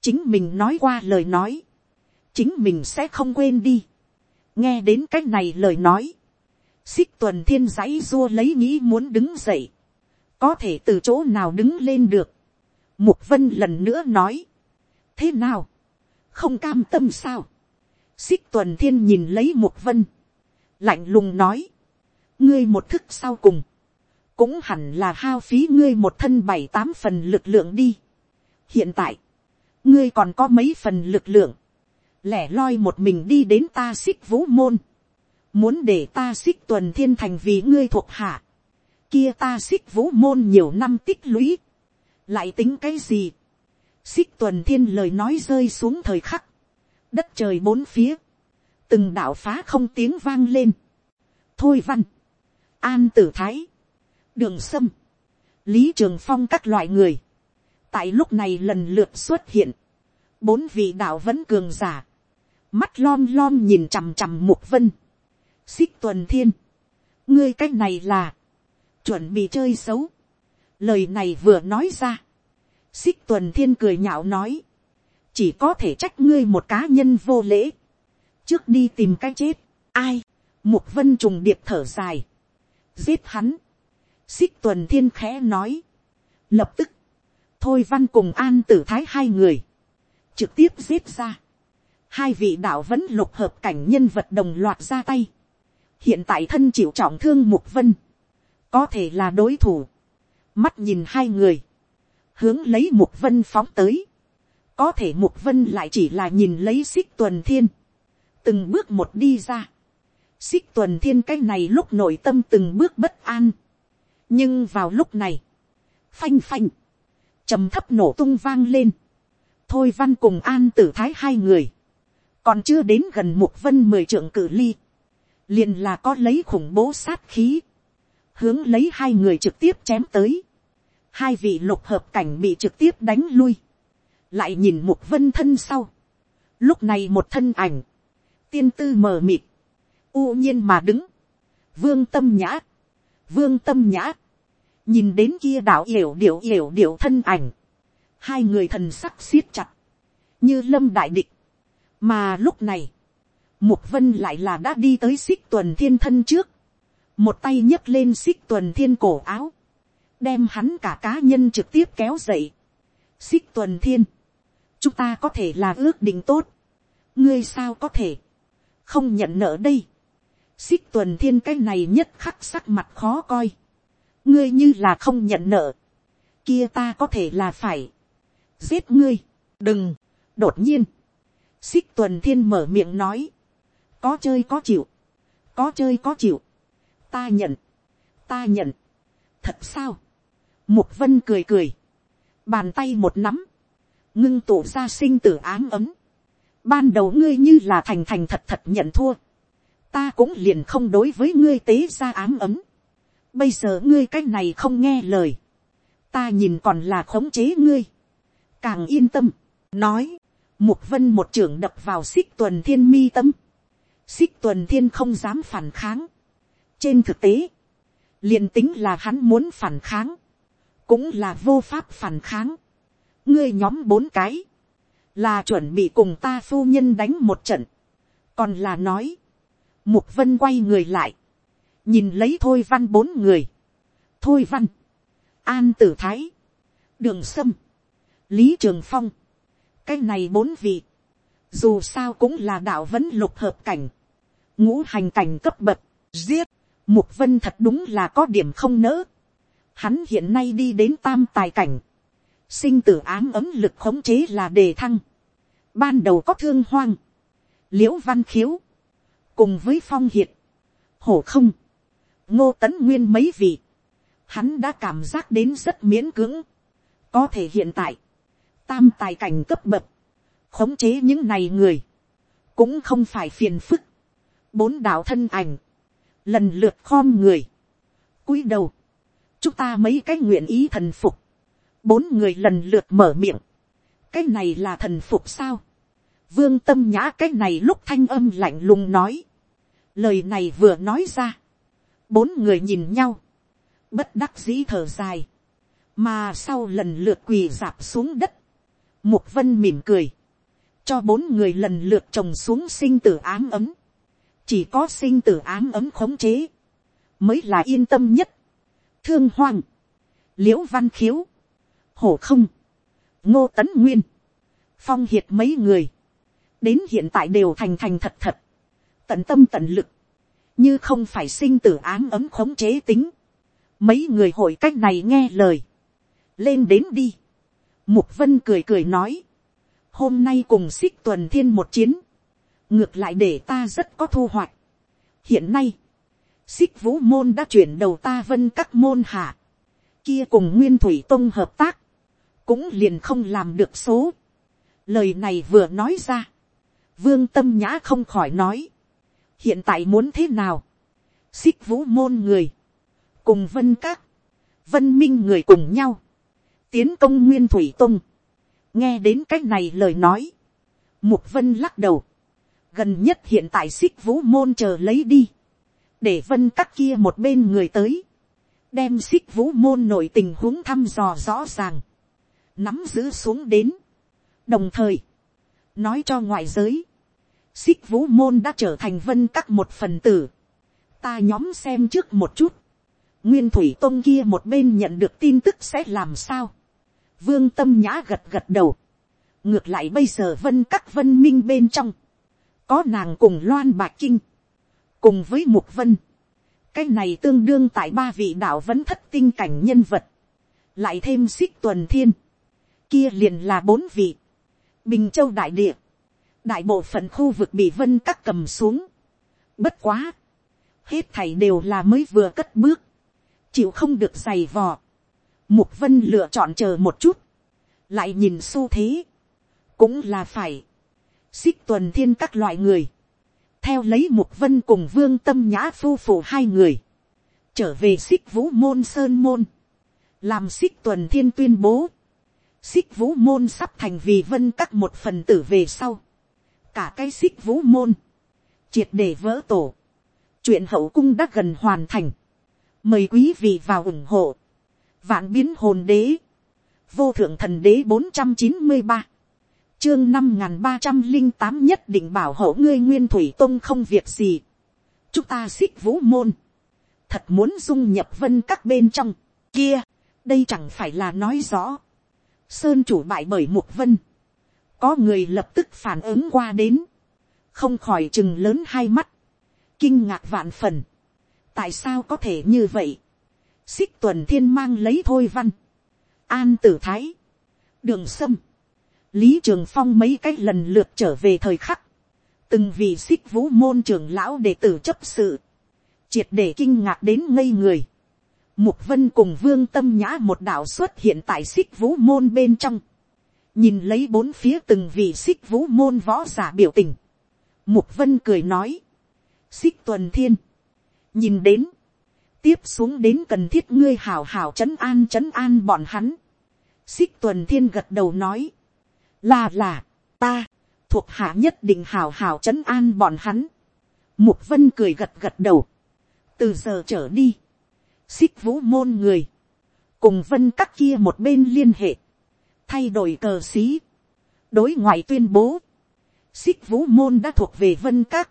chính mình nói qua lời nói, chính mình sẽ không quên đi, nghe đến c á c h này lời nói, xích tuần thiên giấy dua lấy nghĩ muốn đứng dậy, có thể từ chỗ nào đứng lên được, mục vân lần nữa nói, thế nào, không cam tâm sao, xích tuần thiên nhìn lấy mục vân, lạnh lùng nói, ngươi một thức sau cùng, cũng hẳn là hao phí ngươi một thân bảy tám phần lực lượng đi. hiện tại, ngươi còn có mấy phần lực lượng, lẻ loi một mình đi đến ta xích vũ môn, muốn để ta xích tuần thiên thành vì ngươi thuộc hạ, kia ta xích vũ môn nhiều năm tích lũy, lại tính cái gì, xích tuần thiên lời nói rơi xuống thời khắc, đất trời bốn phía, từng đạo phá không tiếng vang lên, thôi văn, an tử thái, đường sâm, lý trường phong các loại người, tại lúc này lần lượt xuất hiện, bốn vị đạo vẫn cường giả, mắt lom lom nhìn chằm chằm mục vân, xích tuần thiên, ngươi cái này là, chuẩn bị chơi xấu, lời này vừa nói ra, xích tuần thiên cười nhạo nói, chỉ có thể trách ngươi một cá nhân vô lễ, trước đi tìm cái chết, ai, mục vân trùng điệp thở dài, giết hắn, xích tuần thiên khẽ nói, lập tức, thôi văn cùng an tử thái hai người, trực tiếp giết ra, hai vị đạo vẫn lục hợp cảnh nhân vật đồng loạt ra tay, hiện tại thân chịu trọng thương mục vân, có thể là đối thủ, mắt nhìn hai người, hướng lấy mục vân phóng tới, có thể mục vân lại chỉ là nhìn lấy xích tuần thiên, từng bước một đi ra, xích tuần thiên cái này lúc nội tâm từng bước bất an, nhưng vào lúc này, phanh phanh, trầm thấp nổ tung vang lên, thôi văn cùng an tử thái hai người, còn chưa đến gần mục vân mười trượng cử ly, liền là có lấy khủng bố sát khí, hướng lấy hai người trực tiếp chém tới, hai vị lục hợp cảnh bị trực tiếp đánh lui, lại nhìn mục vân thân sau, lúc này một thân ảnh, tiên tư mờ mịt, u nhiên mà đứng, vương tâm nhã, vương tâm nhã, nhìn đến kia đạo yểu điệu yểu điệu thân ảnh, hai người thần sắc siết chặt, như lâm đại địch, mà lúc này, mục vân lại là đã đi tới xích tuần thiên thân trước, một tay nhấc lên xích tuần thiên cổ áo, đem hắn cả cá nhân trực tiếp kéo dậy. xích tuần thiên, chúng ta có thể là ước định tốt, ngươi sao có thể, không nhận nợ đây. xích tuần thiên cái này nhất khắc sắc mặt khó coi, ngươi như là không nhận nợ, kia ta có thể là phải, giết ngươi, đừng, đột nhiên, xích tuần thiên mở miệng nói, có chơi có chịu, có chơi có chịu, ta nhận, ta nhận, thật sao, mục vân cười cười, bàn tay một nắm, ngưng tụ ra sinh tử ám ấm, ban đầu ngươi như là thành thành thật thật nhận thua, ta cũng liền không đối với ngươi tế ra ám ấm, bây giờ ngươi cách này không nghe lời, ta nhìn còn là khống chế ngươi, càng yên tâm, nói, mục vân một trưởng đập vào xích tuần thiên mi tâm, xích tuần thiên không dám phản kháng, trên thực tế, liền tính là hắn muốn phản kháng, cũng là vô pháp phản kháng, ngươi nhóm bốn cái, là chuẩn bị cùng ta phu nhân đánh một trận, còn là nói, mục vân quay người lại, nhìn lấy thôi văn bốn người, thôi văn, an tử thái, đường sâm, lý trường phong, cái này bốn vị, dù sao cũng là đạo vẫn lục hợp cảnh, ngũ hành cảnh cấp bậc, giết, mục vân thật đúng là có điểm không nỡ, hắn hiện nay đi đến tam tài cảnh, sinh tử ám ấm lực khống chế là đề thăng, ban đầu có thương hoang, liễu văn khiếu, cùng với phong hiệt, hổ không, ngô tấn nguyên mấy vị, hắn đã cảm giác đến rất miễn cưỡng. có thể hiện tại, tam tài cảnh cấp bậc, khống chế những này người, cũng không phải phiền phức. bốn đạo thân ảnh, lần lượt khom người, cúi đầu, chúng ta mấy cái nguyện ý thần phục, bốn người lần lượt mở miệng, cái này là thần phục sao, vương tâm nhã cái này lúc thanh âm lạnh lùng nói, lời này vừa nói ra, bốn người nhìn nhau, bất đắc dĩ thở dài, mà sau lần lượt quỳ dạp xuống đất, mục vân mỉm cười, cho bốn người lần lượt trồng xuống sinh tử ám ấm, chỉ có sinh tử ám ấm khống chế, mới là yên tâm nhất, thương hoang, liễu văn khiếu, hổ không, ngô tấn nguyên, phong hiệt mấy người, đến hiện tại đều thành thành thật thật, tận tâm tận lực, như không phải sinh tử ám ấm khống chế tính, mấy người hội cách này nghe lời, lên đến đi, mục vân cười cười nói, hôm nay cùng xích tuần thiên một chiến, ngược lại để ta rất có thu hoạch. hiện nay, xích vũ môn đã chuyển đầu ta vân các môn hạ, kia cùng nguyên thủy tông hợp tác, cũng liền không làm được số. lời này vừa nói ra, vương tâm nhã không khỏi nói, hiện tại muốn thế nào, xích vũ môn người, cùng vân các, vân minh người cùng nhau, tiến công nguyên thủy tung, nghe đến cách này lời nói, mục vân lắc đầu, gần nhất hiện tại xích vũ môn chờ lấy đi, để vân các kia một bên người tới, đem xích vũ môn nội tình huống thăm dò rõ ràng, nắm giữ xuống đến, đồng thời, nói cho ngoại giới, xích vũ môn đã trở thành vân các một phần tử, ta nhóm xem trước một chút, nguyên thủy tôn kia một bên nhận được tin tức sẽ làm sao, vương tâm nhã gật gật đầu, ngược lại bây giờ vân các vân minh bên trong, có nàng cùng loan bạc kinh, cùng với mục vân, cái này tương đương tại ba vị đạo vẫn thất tinh cảnh nhân vật, lại thêm xích tuần thiên, kia liền là bốn vị, bình châu đại địa, đại bộ phận khu vực bị vân các cầm xuống, bất quá, hết thảy đều là mới vừa cất bước, chịu không được giày vò, mục vân lựa chọn chờ một chút, lại nhìn xu thế, cũng là phải, xích tuần thiên các loại người, theo lấy mục vân cùng vương tâm nhã phu phụ hai người, trở về xích vũ môn sơn môn, làm xích tuần thiên tuyên bố, xích vũ môn sắp thành vì vân các một phần tử về sau, cả cái xích vũ môn, triệt để vỡ tổ, chuyện hậu cung đã gần hoàn thành, mời quý vị vào ủng hộ, vạn biến hồn đế, vô thượng thần đế bốn trăm chín mươi ba, chương năm n ba trăm linh tám nhất định bảo hộ ngươi nguyên thủy tôn không việc gì. chúng ta xích vũ môn. thật muốn dung nhập vân các bên trong. kia, đây chẳng phải là nói rõ sơn chủ bại bởi mục vân. có người lập tức phản ứng qua đến. không khỏi chừng lớn hai mắt. kinh ngạc vạn phần. tại sao có thể như vậy. xích tuần thiên mang lấy thôi văn. an tử thái. đường sâm lý trường phong mấy cách lần lượt trở về thời khắc, từng vị xích vũ môn trưởng lão đệ tử chấp sự, triệt để kinh ngạc đến ngây người. Mục vân cùng vương tâm nhã một đạo xuất hiện tại xích vũ môn bên trong, nhìn lấy bốn phía từng vị xích vũ môn võ giả biểu tình. Mục vân cười nói, xích tuần thiên, nhìn đến, tiếp xuống đến cần thiết ngươi hào hào trấn an trấn an bọn hắn. xích tuần thiên gật đầu nói, là là, ta, thuộc hạ nhất định hào hào trấn an bọn hắn. Mục vân cười gật gật đầu. từ giờ trở đi, xích vũ môn người, cùng vân các kia một bên liên hệ, thay đổi cờ xí, đối ngoại tuyên bố, xích vũ môn đã thuộc về vân các,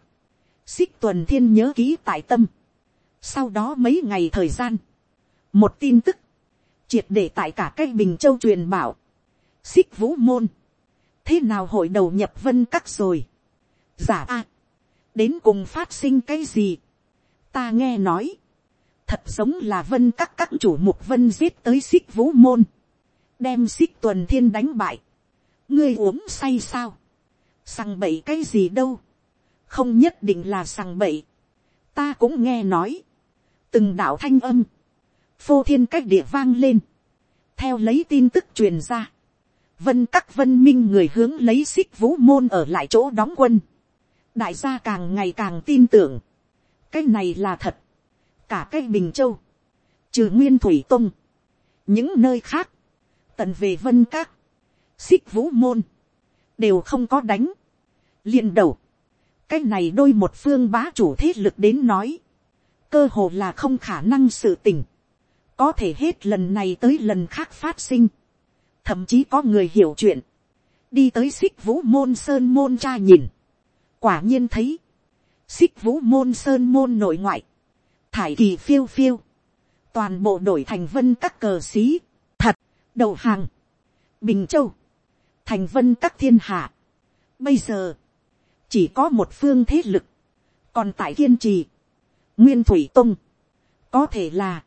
xích tuần thiên nhớ ký tại tâm. sau đó mấy ngày thời gian, một tin tức, triệt để tại cả cái bình châu truyền bảo, xích vũ môn, thế nào hội đầu nhập vân các rồi. giả a, đến cùng phát sinh cái gì. ta nghe nói, thật giống là vân các các chủ mục vân giết tới xích vũ môn, đem xích tuần thiên đánh bại. ngươi uống say sao, sằng bậy cái gì đâu, không nhất định là sằng bậy. ta cũng nghe nói, từng đạo thanh âm, phô thiên cách địa vang lên, theo lấy tin tức truyền ra, vân các vân minh người hướng lấy xích vũ môn ở lại chỗ đóng quân. đại gia càng ngày càng tin tưởng. cái này là thật cả cái bình châu. trừ nguyên thủy tông. những nơi khác. tận về vân các. xích vũ môn. đều không có đánh. liền đầu. cái này đôi một phương bá chủ thế lực đến nói. cơ hồ là không khả năng sự tình. có thể hết lần này tới lần khác phát sinh thậm chí có người hiểu chuyện, đi tới xích vũ môn sơn môn cha nhìn, quả nhiên thấy, xích vũ môn sơn môn nội ngoại, thải kỳ phiêu phiêu, toàn bộ đổi thành vân các cờ xí, thật, đầu hàng, bình châu, thành vân các thiên hạ. Bây giờ, chỉ có một phương thế lực, còn tại kiên trì, nguyên thủy tông, có thể là,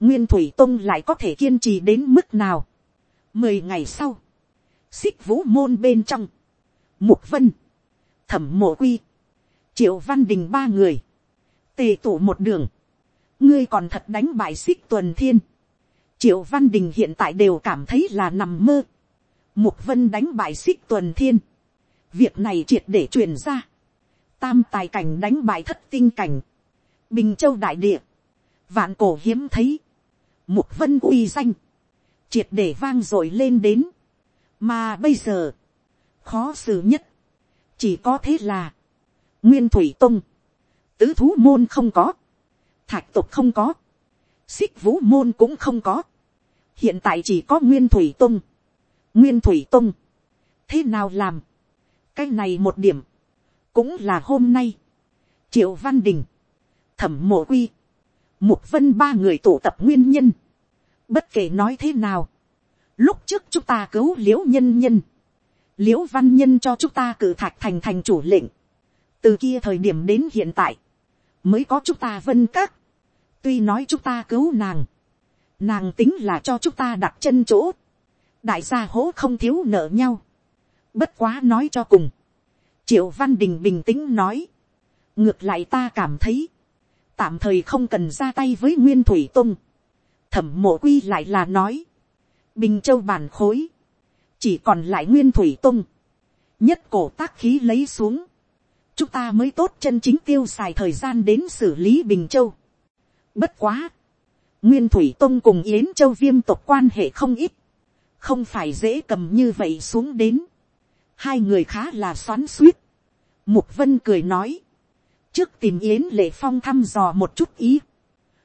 nguyên thủy tông lại có thể kiên trì đến mức nào, Mười ngày sau, xích vũ môn bên trong, mục vân, thẩm mộ quy, triệu văn đình ba người, tề tụ một đường, ngươi còn thật đánh bại xích tuần thiên, triệu văn đình hiện tại đều cảm thấy là nằm mơ, mục vân đánh bại xích tuần thiên, việc này triệt để truyền ra, tam tài cảnh đánh bại thất tinh cảnh, bình châu đại địa, vạn cổ hiếm thấy, mục vân uy danh, triệt để vang dội lên đến, mà bây giờ, khó xử nhất, chỉ có thế là, nguyên thủy tông, tứ thú môn không có, thạch tục không có, xích vũ môn cũng không có, hiện tại chỉ có nguyên thủy tông, nguyên thủy tông, thế nào làm, cái này một điểm, cũng là hôm nay, triệu văn đình, thẩm mộ quy, mục vân ba người tụ tập nguyên nhân, bất kể nói thế nào, lúc trước chúng ta cứu l i ễ u nhân nhân, l i ễ u văn nhân cho chúng ta cử thạch thành thành chủ lệnh, từ kia thời điểm đến hiện tại, mới có chúng ta vân các, tuy nói chúng ta cứu nàng, nàng tính là cho chúng ta đặt chân chỗ, đại gia hố không thiếu nợ nhau, bất quá nói cho cùng, triệu văn đình bình tĩnh nói, ngược lại ta cảm thấy, tạm thời không cần ra tay với nguyên thủy tung, thẩm mộ quy lại là nói, bình châu bản khối, chỉ còn lại nguyên thủy tung, nhất cổ tác khí lấy xuống, chúng ta mới tốt chân chính tiêu xài thời gian đến xử lý bình châu. Bất quá, nguyên thủy tôn cùng yến châu viêm tộc quan hệ không ít, không phải dễ cầm như vậy xuống đến, hai người khá là xoắn suýt, mục vân cười nói, trước tìm yến lệ phong thăm dò một chút ý,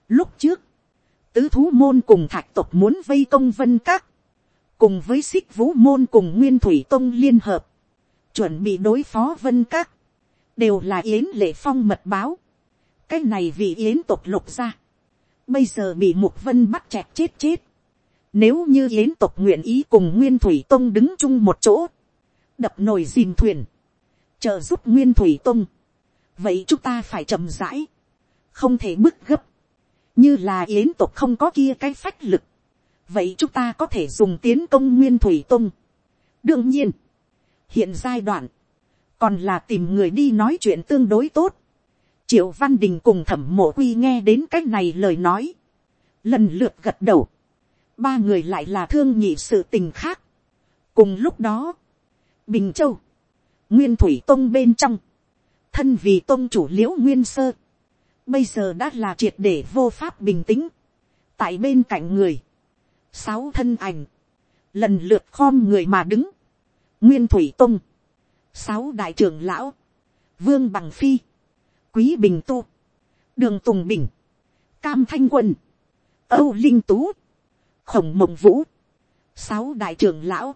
lúc trước, tứ thú môn cùng thạch tộc muốn vây công vân các, cùng với xích vũ môn cùng nguyên thủy tông liên hợp, chuẩn bị đối phó vân các, đều là yến lệ phong mật báo, cái này vì yến tộc lục ra, bây giờ bị mục vân bắt chẹt chết chết, nếu như yến tộc nguyện ý cùng nguyên thủy tông đứng chung một chỗ, đập nồi dìm thuyền, chờ giúp nguyên thủy tông, vậy chúng ta phải chậm rãi, không thể bức gấp, như là yến tộc không có kia cái phách lực, vậy chúng ta có thể dùng tiến công nguyên thủy tông. đương nhiên, hiện giai đoạn, còn là tìm người đi nói chuyện tương đối tốt. triệu văn đình cùng thẩm mộ quy nghe đến c á c h này lời nói, lần lượt gật đầu, ba người lại là thương nhị sự tình khác. cùng lúc đó, bình châu, nguyên thủy tông bên trong, thân vì tông chủ l i ễ u nguyên sơ, bây giờ đã là triệt để vô pháp bình tĩnh, tại bên cạnh người, sáu thân ảnh, lần lượt khom người mà đứng, nguyên thủy tông sáu đại trưởng lão, vương bằng phi, quý bình tu, đường tùng bình, cam thanh quân, âu linh tú, khổng mộng vũ, sáu đại trưởng lão,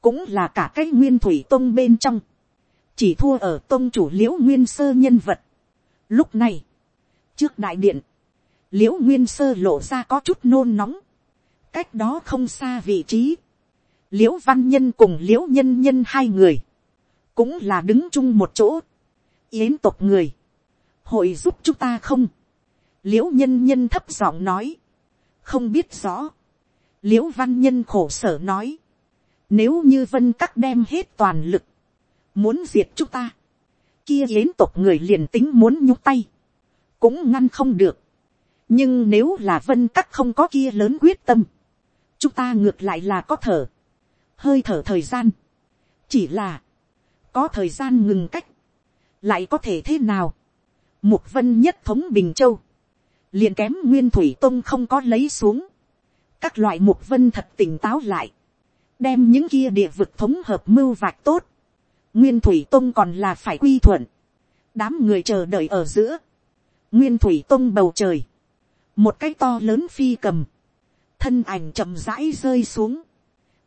cũng là cả cái nguyên thủy tông bên trong, chỉ thua ở tông chủ l i ễ u nguyên sơ nhân vật. lúc này, trước đại điện, l i ễ u nguyên sơ lộ ra có chút nôn nóng, cách đó không xa vị trí, l i ễ u văn nhân cùng l i ễ u nhân nhân hai người, cũng là đứng chung một chỗ, yến tộc người, hội giúp chúng ta không, l i ễ u nhân nhân thấp giọng nói, không biết rõ, l i ễ u văn nhân khổ sở nói, nếu như vân các đem hết toàn lực, muốn diệt chúng ta, kia yến tộc người liền tính muốn nhúc tay, cũng ngăn không được. nhưng nếu là vân các không có kia lớn quyết tâm, chúng ta ngược lại là có thở, hơi thở thời gian, chỉ là, có thời gian ngừng cách, lại có thể thế nào, mục vân nhất thống bình châu, liền kém nguyên thủy tông không có lấy xuống, các loại mục vân thật tỉnh táo lại, đem những kia địa vực thống hợp mưu vạch tốt, nguyên thủy tông còn là phải quy thuận, đám người chờ đợi ở giữa, nguyên thủy tông bầu trời, một cái to lớn phi cầm, thân ảnh chậm rãi rơi xuống,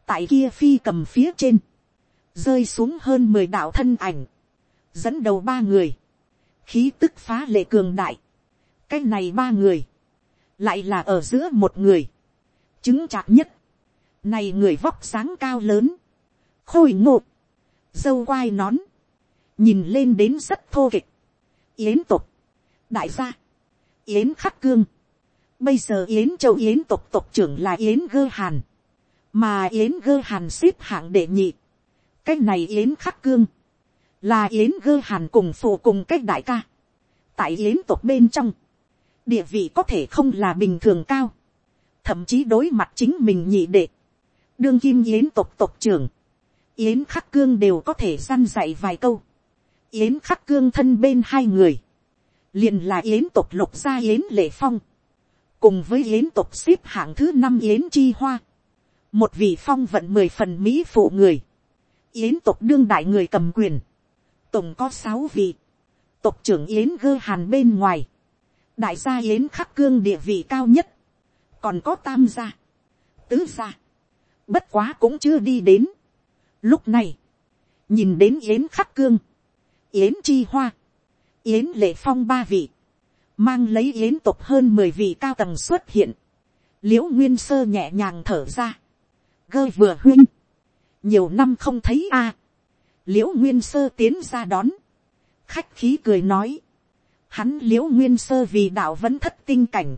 tại kia phi cầm phía trên, rơi xuống hơn mười đạo thân ảnh, dẫn đầu ba người, khí tức phá lệ cường đại, cái này ba người, lại là ở giữa một người, chứng chạc nhất, này người vóc sáng cao lớn, khôi ngộ, dâu quai nón, nhìn lên đến rất thô kịch, yến tục, đại gia, yến khắc cương, Bây giờ Yến Châu Yến tộc tộc trưởng là Yến Gơ Hàn. Mà Yến Gơ Hàn xếp hạng đệ nhị. Cái này Yến Khắc Cương. Là Yến Gơ Hàn cùng phụ cùng cách đại ca. Tại Yến tộc bên trong. Địa vị có thể không là bình thường cao. Thậm chí đối mặt chính mình nhị đệ. Đương kim Yến tộc tộc trưởng. Yến Khắc Cương đều có thể săn dạy vài câu. Yến Khắc Cương thân bên hai người. liền là Yến tộc lục gia Yến Lệ Phong cùng với yến tộc xếp hạng thứ năm yến chi hoa, một vị phong vận mười phần mỹ phụ người, yến tộc đương đại người cầm quyền, tổng có sáu vị, tộc trưởng yến gơ hàn bên ngoài, đại gia yến khắc cương địa vị cao nhất, còn có tam gia, tứ gia, bất quá cũng chưa đi đến. Lúc này, nhìn đến yến khắc cương, yến chi hoa, yến lệ phong ba vị, mang lấy yến tộc hơn mười vị cao tầng xuất hiện, l i ễ u nguyên sơ nhẹ nhàng thở ra, gơ vừa huyên, nhiều năm không thấy a, l i ễ u nguyên sơ tiến ra đón, khách khí cười nói, hắn l i ễ u nguyên sơ vì đạo vẫn thất tinh cảnh,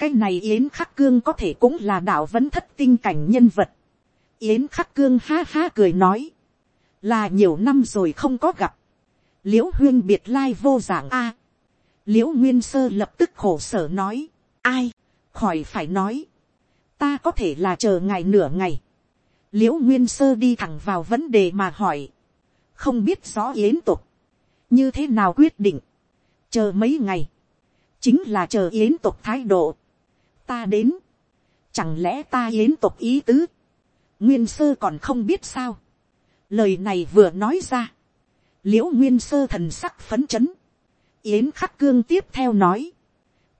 cái này yến khắc cương có thể cũng là đạo vẫn thất tinh cảnh nhân vật, yến khắc cương ha ha cười nói, là nhiều năm rồi không có gặp, l i ễ u huyên biệt lai vô giảng a, l i ễ u nguyên sơ lập tức khổ sở nói, ai, khỏi phải nói, ta có thể là chờ ngày nửa ngày, l i ễ u nguyên sơ đi thẳng vào vấn đề mà hỏi, không biết rõ yến tục, như thế nào quyết định, chờ mấy ngày, chính là chờ yến tục thái độ, ta đến, chẳng lẽ ta yến tục ý tứ, nguyên sơ còn không biết sao, lời này vừa nói ra, l i ễ u nguyên sơ thần sắc phấn chấn, yến khắc cương tiếp theo nói,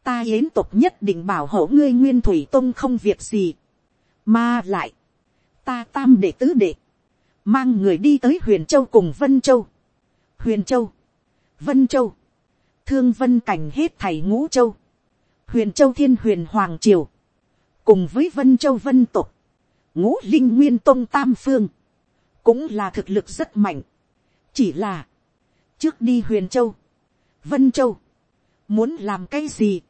ta yến tục nhất định bảo hộ ngươi nguyên thủy tông không việc gì, mà lại, ta tam đệ tứ đệ, mang người đi tới huyền châu cùng vân châu, huyền châu, vân châu, thương vân cảnh hết thầy ngũ châu, huyền châu thiên huyền hoàng triều, cùng với vân châu vân tục, ngũ linh nguyên tôn tam phương, cũng là thực lực rất mạnh, chỉ là, trước đi huyền châu, vân châu, muốn làm cái gì,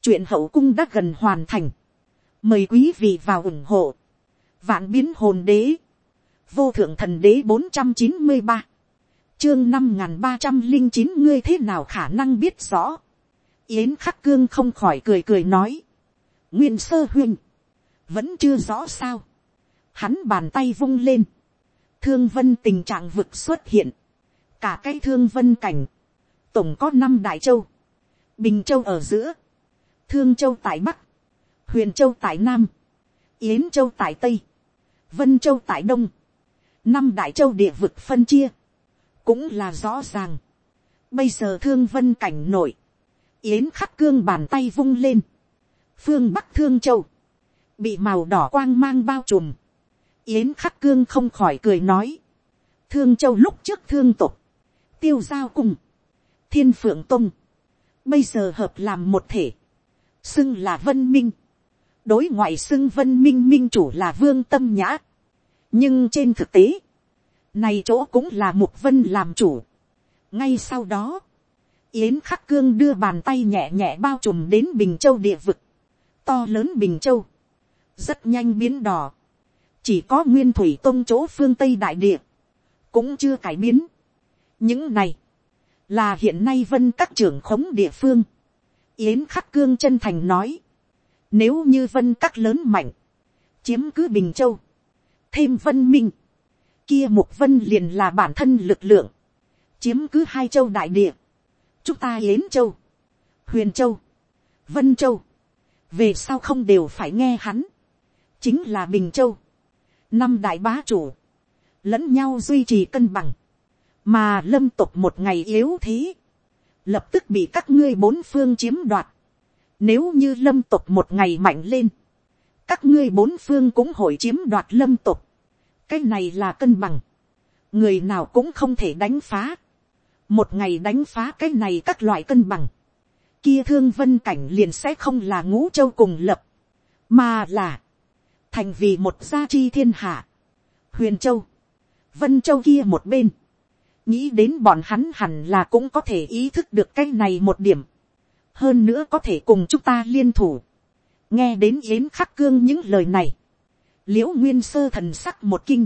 chuyện hậu cung đã gần hoàn thành, mời quý vị vào ủng hộ, vạn biến hồn đế, vô thượng thần đế bốn trăm chín mươi ba, chương năm n g h n ba trăm linh chín ngươi thế nào khả năng biết rõ, yến khắc cương không khỏi cười cười nói, nguyên sơ huynh, vẫn chưa rõ sao, hắn bàn tay vung lên, thương vân tình trạng vực xuất hiện, cả cái thương vân cảnh, tổng có năm đại châu, bình châu ở giữa, thương châu tại bắc, huyền châu tại nam, yến châu tại tây, vân châu tại đông, năm đại châu địa vực phân chia, cũng là rõ ràng. Bây giờ thương vân cảnh nổi, yến khắc cương bàn tay vung lên, phương bắc thương châu, bị màu đỏ quang mang bao trùm, yến khắc cương không khỏi cười nói, thương châu lúc trước thương tục, tiêu giao cùng, thiên phượng tông, bây giờ hợp làm một thể, xưng là vân minh, đối ngoại xưng vân minh minh chủ là vương tâm nhã, nhưng trên thực tế, này chỗ cũng là mục vân làm chủ. ngay sau đó, yến khắc cương đưa bàn tay nhẹ nhẹ bao trùm đến bình châu địa vực, to lớn bình châu, rất nhanh biến đỏ, chỉ có nguyên thủy tôn chỗ phương tây đại địa, cũng chưa cải biến. những này, là hiện nay vân các trưởng khống địa phương, yến khắc cương chân thành nói, nếu như vân các lớn mạnh, chiếm cứ bình châu, thêm vân minh, kia mục vân liền là bản thân lực lượng, chiếm cứ hai châu đại địa, chúng ta yến châu, huyền châu, vân châu, về sau không đều phải nghe hắn, chính là bình châu, năm đại bá chủ, lẫn nhau duy trì cân bằng, mà lâm tục một ngày yếu thế, lập tức bị các ngươi bốn phương chiếm đoạt. Nếu như lâm tục một ngày mạnh lên, các ngươi bốn phương cũng hội chiếm đoạt lâm tục. cái này là cân bằng, người nào cũng không thể đánh phá. một ngày đánh phá cái này các loại cân bằng, kia thương vân cảnh liền sẽ không là ngũ châu cùng lập, mà là thành vì một gia chi thiên hạ, huyền châu, vân châu kia một bên, nghĩ đến bọn hắn hẳn là cũng có thể ý thức được cái này một điểm, hơn nữa có thể cùng chúng ta liên thủ, nghe đến yến khắc cương những lời này, l i ễ u nguyên sơ thần sắc một kinh,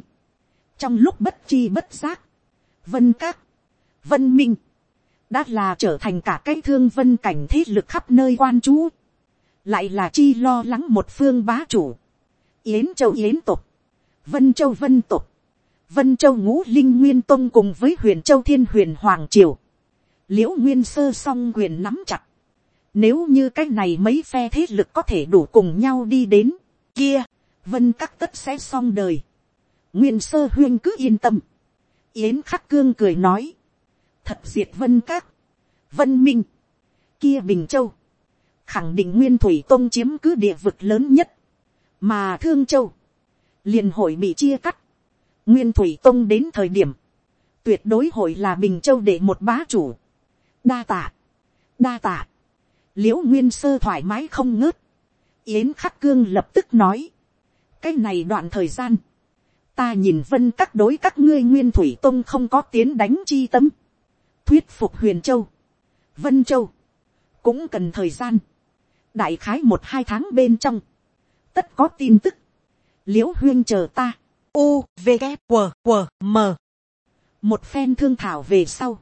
trong lúc bất chi bất giác, vân các, vân minh, đã là trở thành cả cái thương vân cảnh thế lực khắp nơi quan chú, lại là chi lo lắng một phương bá chủ, yến châu yến tục, vân châu vân tục, Vân Châu ngũ linh nguyên tông cùng với huyền Châu thiên huyền hoàng triều. Liễu nguyên sơ song quyền nắm chặt. Nếu như cái này mấy phe thế lực có thể đủ cùng nhau đi đến kia. vân các tất sẽ xong đời, nguyên sơ huyên cứ yên tâm, yến khắc cương cười nói, thật diệt vân các, vân minh, kia bình châu, khẳng định nguyên thủy tông chiếm cứ địa vực lớn nhất, mà thương châu, liền hội bị chia cắt, nguyên thủy tông đến thời điểm, tuyệt đối hội là bình châu để một bá chủ, đa tạ, đa tạ, l i ễ u nguyên sơ thoải mái không ngớt, yến khắc cương lập tức nói, cái này đoạn thời gian, ta nhìn vân các đối các ngươi nguyên thủy tông không có tiến đánh chi tâm, thuyết phục huyền châu, vân châu, cũng cần thời gian, đại khái một hai tháng bên trong, tất có tin tức, l i ễ u huyên chờ ta, u v g q q m. Một phen thương thảo về sau,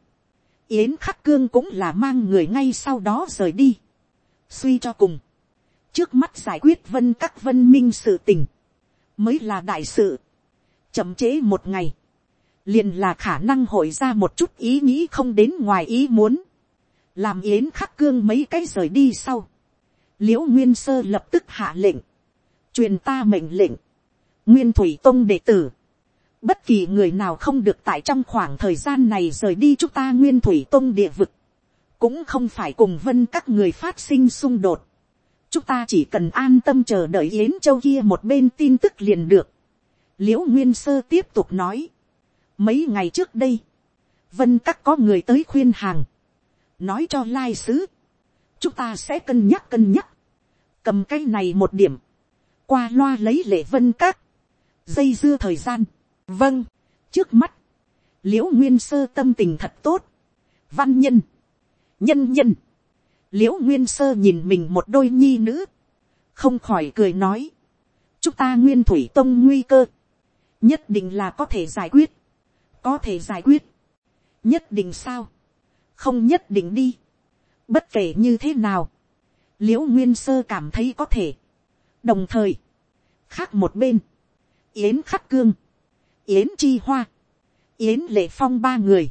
yến khắc cương cũng là mang người ngay sau đó rời đi. suy cho cùng, trước mắt giải quyết vân các vân minh sự tình, mới là đại sự. chậm chế một ngày, liền là khả năng hội ra một chút ý nghĩ không đến ngoài ý muốn, làm yến khắc cương mấy cái rời đi sau. l i ễ u nguyên sơ lập tức hạ lệnh, truyền ta mệnh lệnh, nguyên thủy tông đệ tử, Bất kỳ người nào không được tại trong khoảng thời gian này rời đi chúng ta nguyên thủy tôn địa vực. Cũng không phải cùng vân các người phát sinh xung đột. Chúng ta chỉ cần an tâm chờ đợi Yến Châu kia một bên tin tức liền được. Liễu Nguyên Sơ tiếp tục nói. Mấy ngày trước đây. Vân các có người tới khuyên hàng. Nói cho lai sứ. Chúng ta sẽ cân nhắc cân nhắc. Cầm cái này một điểm. Qua loa lấy lệ vân các. Dây dưa thời gian vâng, trước mắt, l i ễ u nguyên sơ tâm tình thật tốt, văn nhân, nhân nhân, l i ễ u nguyên sơ nhìn mình một đôi nhi nữ, không khỏi cười nói, chúng ta nguyên thủy tông nguy cơ, nhất định là có thể giải quyết, có thể giải quyết, nhất định sao, không nhất định đi, bất kể như thế nào, l i ễ u nguyên sơ cảm thấy có thể, đồng thời, khác một bên, yến khắc cương, yến chi hoa, yến lệ phong ba người,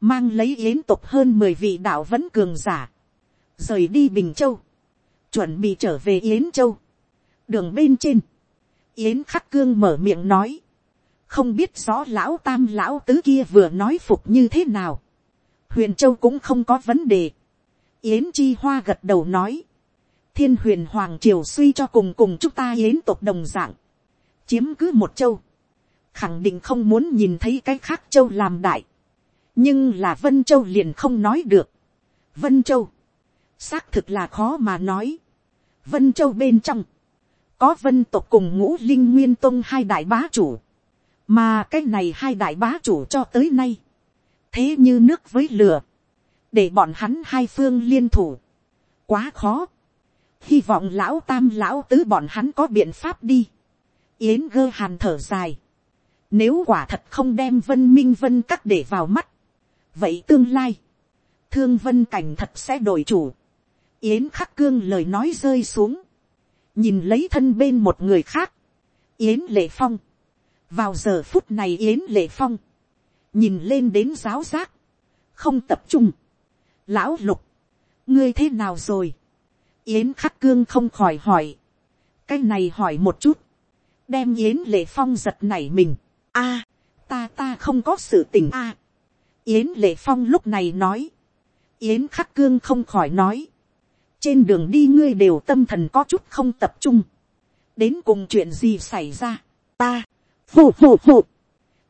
mang lấy yến tục hơn mười vị đạo vẫn cường giả, rời đi bình châu, chuẩn bị trở về yến châu. đường bên trên, yến khắc cương mở miệng nói, không biết rõ lão tam lão tứ kia vừa nói phục như thế nào, huyền châu cũng không có vấn đề, yến chi hoa gật đầu nói, thiên huyền hoàng triều suy cho cùng cùng chúng ta yến tục đồng dạng, chiếm cứ một châu, khẳng định không muốn nhìn thấy cái khác châu làm đại. nhưng là vân châu liền không nói được. vân châu, xác thực là khó mà nói. vân châu bên trong, có vân tộc cùng ngũ linh nguyên tông hai đại bá chủ. mà cái này hai đại bá chủ cho tới nay. thế như nước với lửa. để bọn hắn hai phương liên thủ. quá khó. hy vọng lão tam lão tứ bọn hắn có biện pháp đi. yến gơ hàn thở dài nếu quả thật không đem vân minh vân các để vào mắt. Vậy tương lai. Thương vân cảnh thật sẽ đổi chủ. Yến khắc cương lời nói rơi xuống. Nhìn lấy thân bên một người khác. Yến lệ phong. Vào giờ phút này Yến lệ phong. Nhìn lên đến giáo giác. Không tập trung. Lão lục. Ngươi thế nào rồi? Yến khắc cương không khỏi hỏi. Cái này hỏi một chút. Đem Yến lệ phong giật nảy mình a, ta ta không có sự tình a. yến lệ phong lúc này nói, yến khắc cương không khỏi nói, trên đường đi ngươi đều tâm thần có chút không tập trung, đến cùng chuyện gì xảy ra, ta, phù phù phù,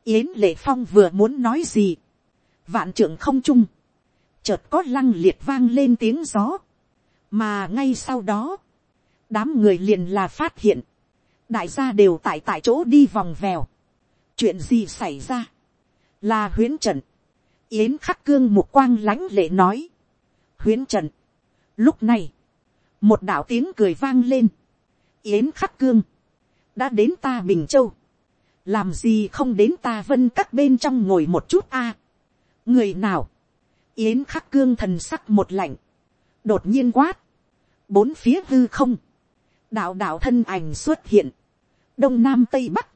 yến lệ phong vừa muốn nói gì, vạn trưởng không trung, chợt có lăng liệt vang lên tiếng gió, mà ngay sau đó, đám người liền là phát hiện, đại gia đều tại tại chỗ đi vòng vèo, chuyện gì xảy ra, là huyến trận, yến khắc cương một quang lãnh lệ nói, huyến trận, lúc này, một đạo tiếng cười vang lên, yến khắc cương, đã đến ta bình châu, làm gì không đến ta vân các bên trong ngồi một chút a, người nào, yến khắc cương thần sắc một lạnh, đột nhiên quát, bốn phía hư không, đạo đạo thân ảnh xuất hiện, đông nam tây bắc,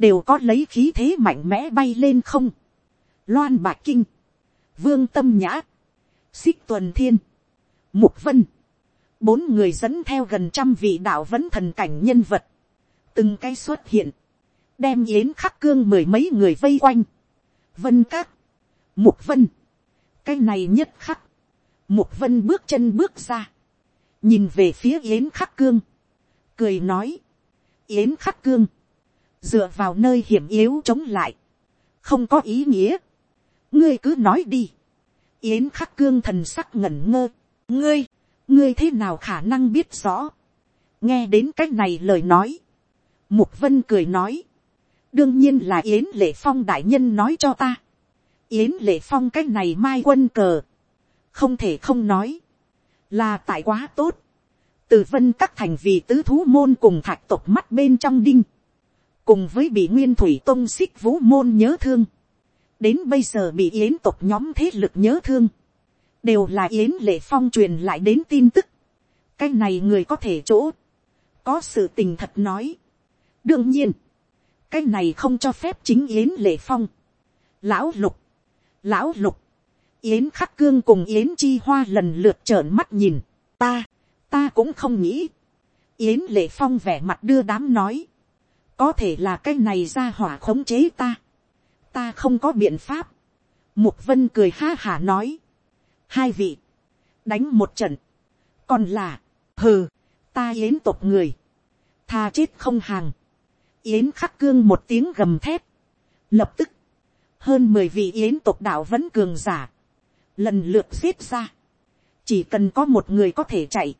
đều có lấy khí thế mạnh mẽ bay lên không. Loan bạc kinh, vương tâm nhã, xích tuần thiên, mục vân, bốn người dẫn theo gần trăm vị đạo vấn thần cảnh nhân vật, từng cái xuất hiện, đem yến khắc cương mười mấy người vây quanh, vân các, mục vân, cái này nhất khắc, mục vân bước chân bước ra, nhìn về phía yến khắc cương, cười nói, yến khắc cương, dựa vào nơi hiểm yếu chống lại, không có ý nghĩa, ngươi cứ nói đi, yến khắc cương thần sắc ngẩn ngơ, ngươi, ngươi thế nào khả năng biết rõ, nghe đến cái này lời nói, mục vân cười nói, đương nhiên là yến lệ phong đại nhân nói cho ta, yến lệ phong cái này mai quân cờ, không thể không nói, là tại quá tốt, từ vân các thành vì tứ thú môn cùng thạch tộc mắt bên trong đinh, cùng với bị nguyên thủy tôn xích vũ môn nhớ thương, đến bây giờ bị yến tộc nhóm thế lực nhớ thương, đều là yến lệ phong truyền lại đến tin tức, cái này người có thể chỗ, có sự tình thật nói. đương nhiên, cái này không cho phép chính yến lệ phong, lão lục, lão lục, yến khắc cương cùng yến chi hoa lần lượt trợn mắt nhìn, ta, ta cũng không nghĩ, yến lệ phong vẻ mặt đưa đám nói, có thể là cái này ra hỏa khống chế ta, ta không có biện pháp, mục vân cười ha hả nói, hai vị, đánh một trận, còn là, hừ, ta yến tộc người, tha chết không hàng, yến khắc cương một tiếng gầm thép, lập tức, hơn mười vị yến tộc đạo vẫn cường giả, lần lượt giết ra, chỉ cần có một người có thể chạy,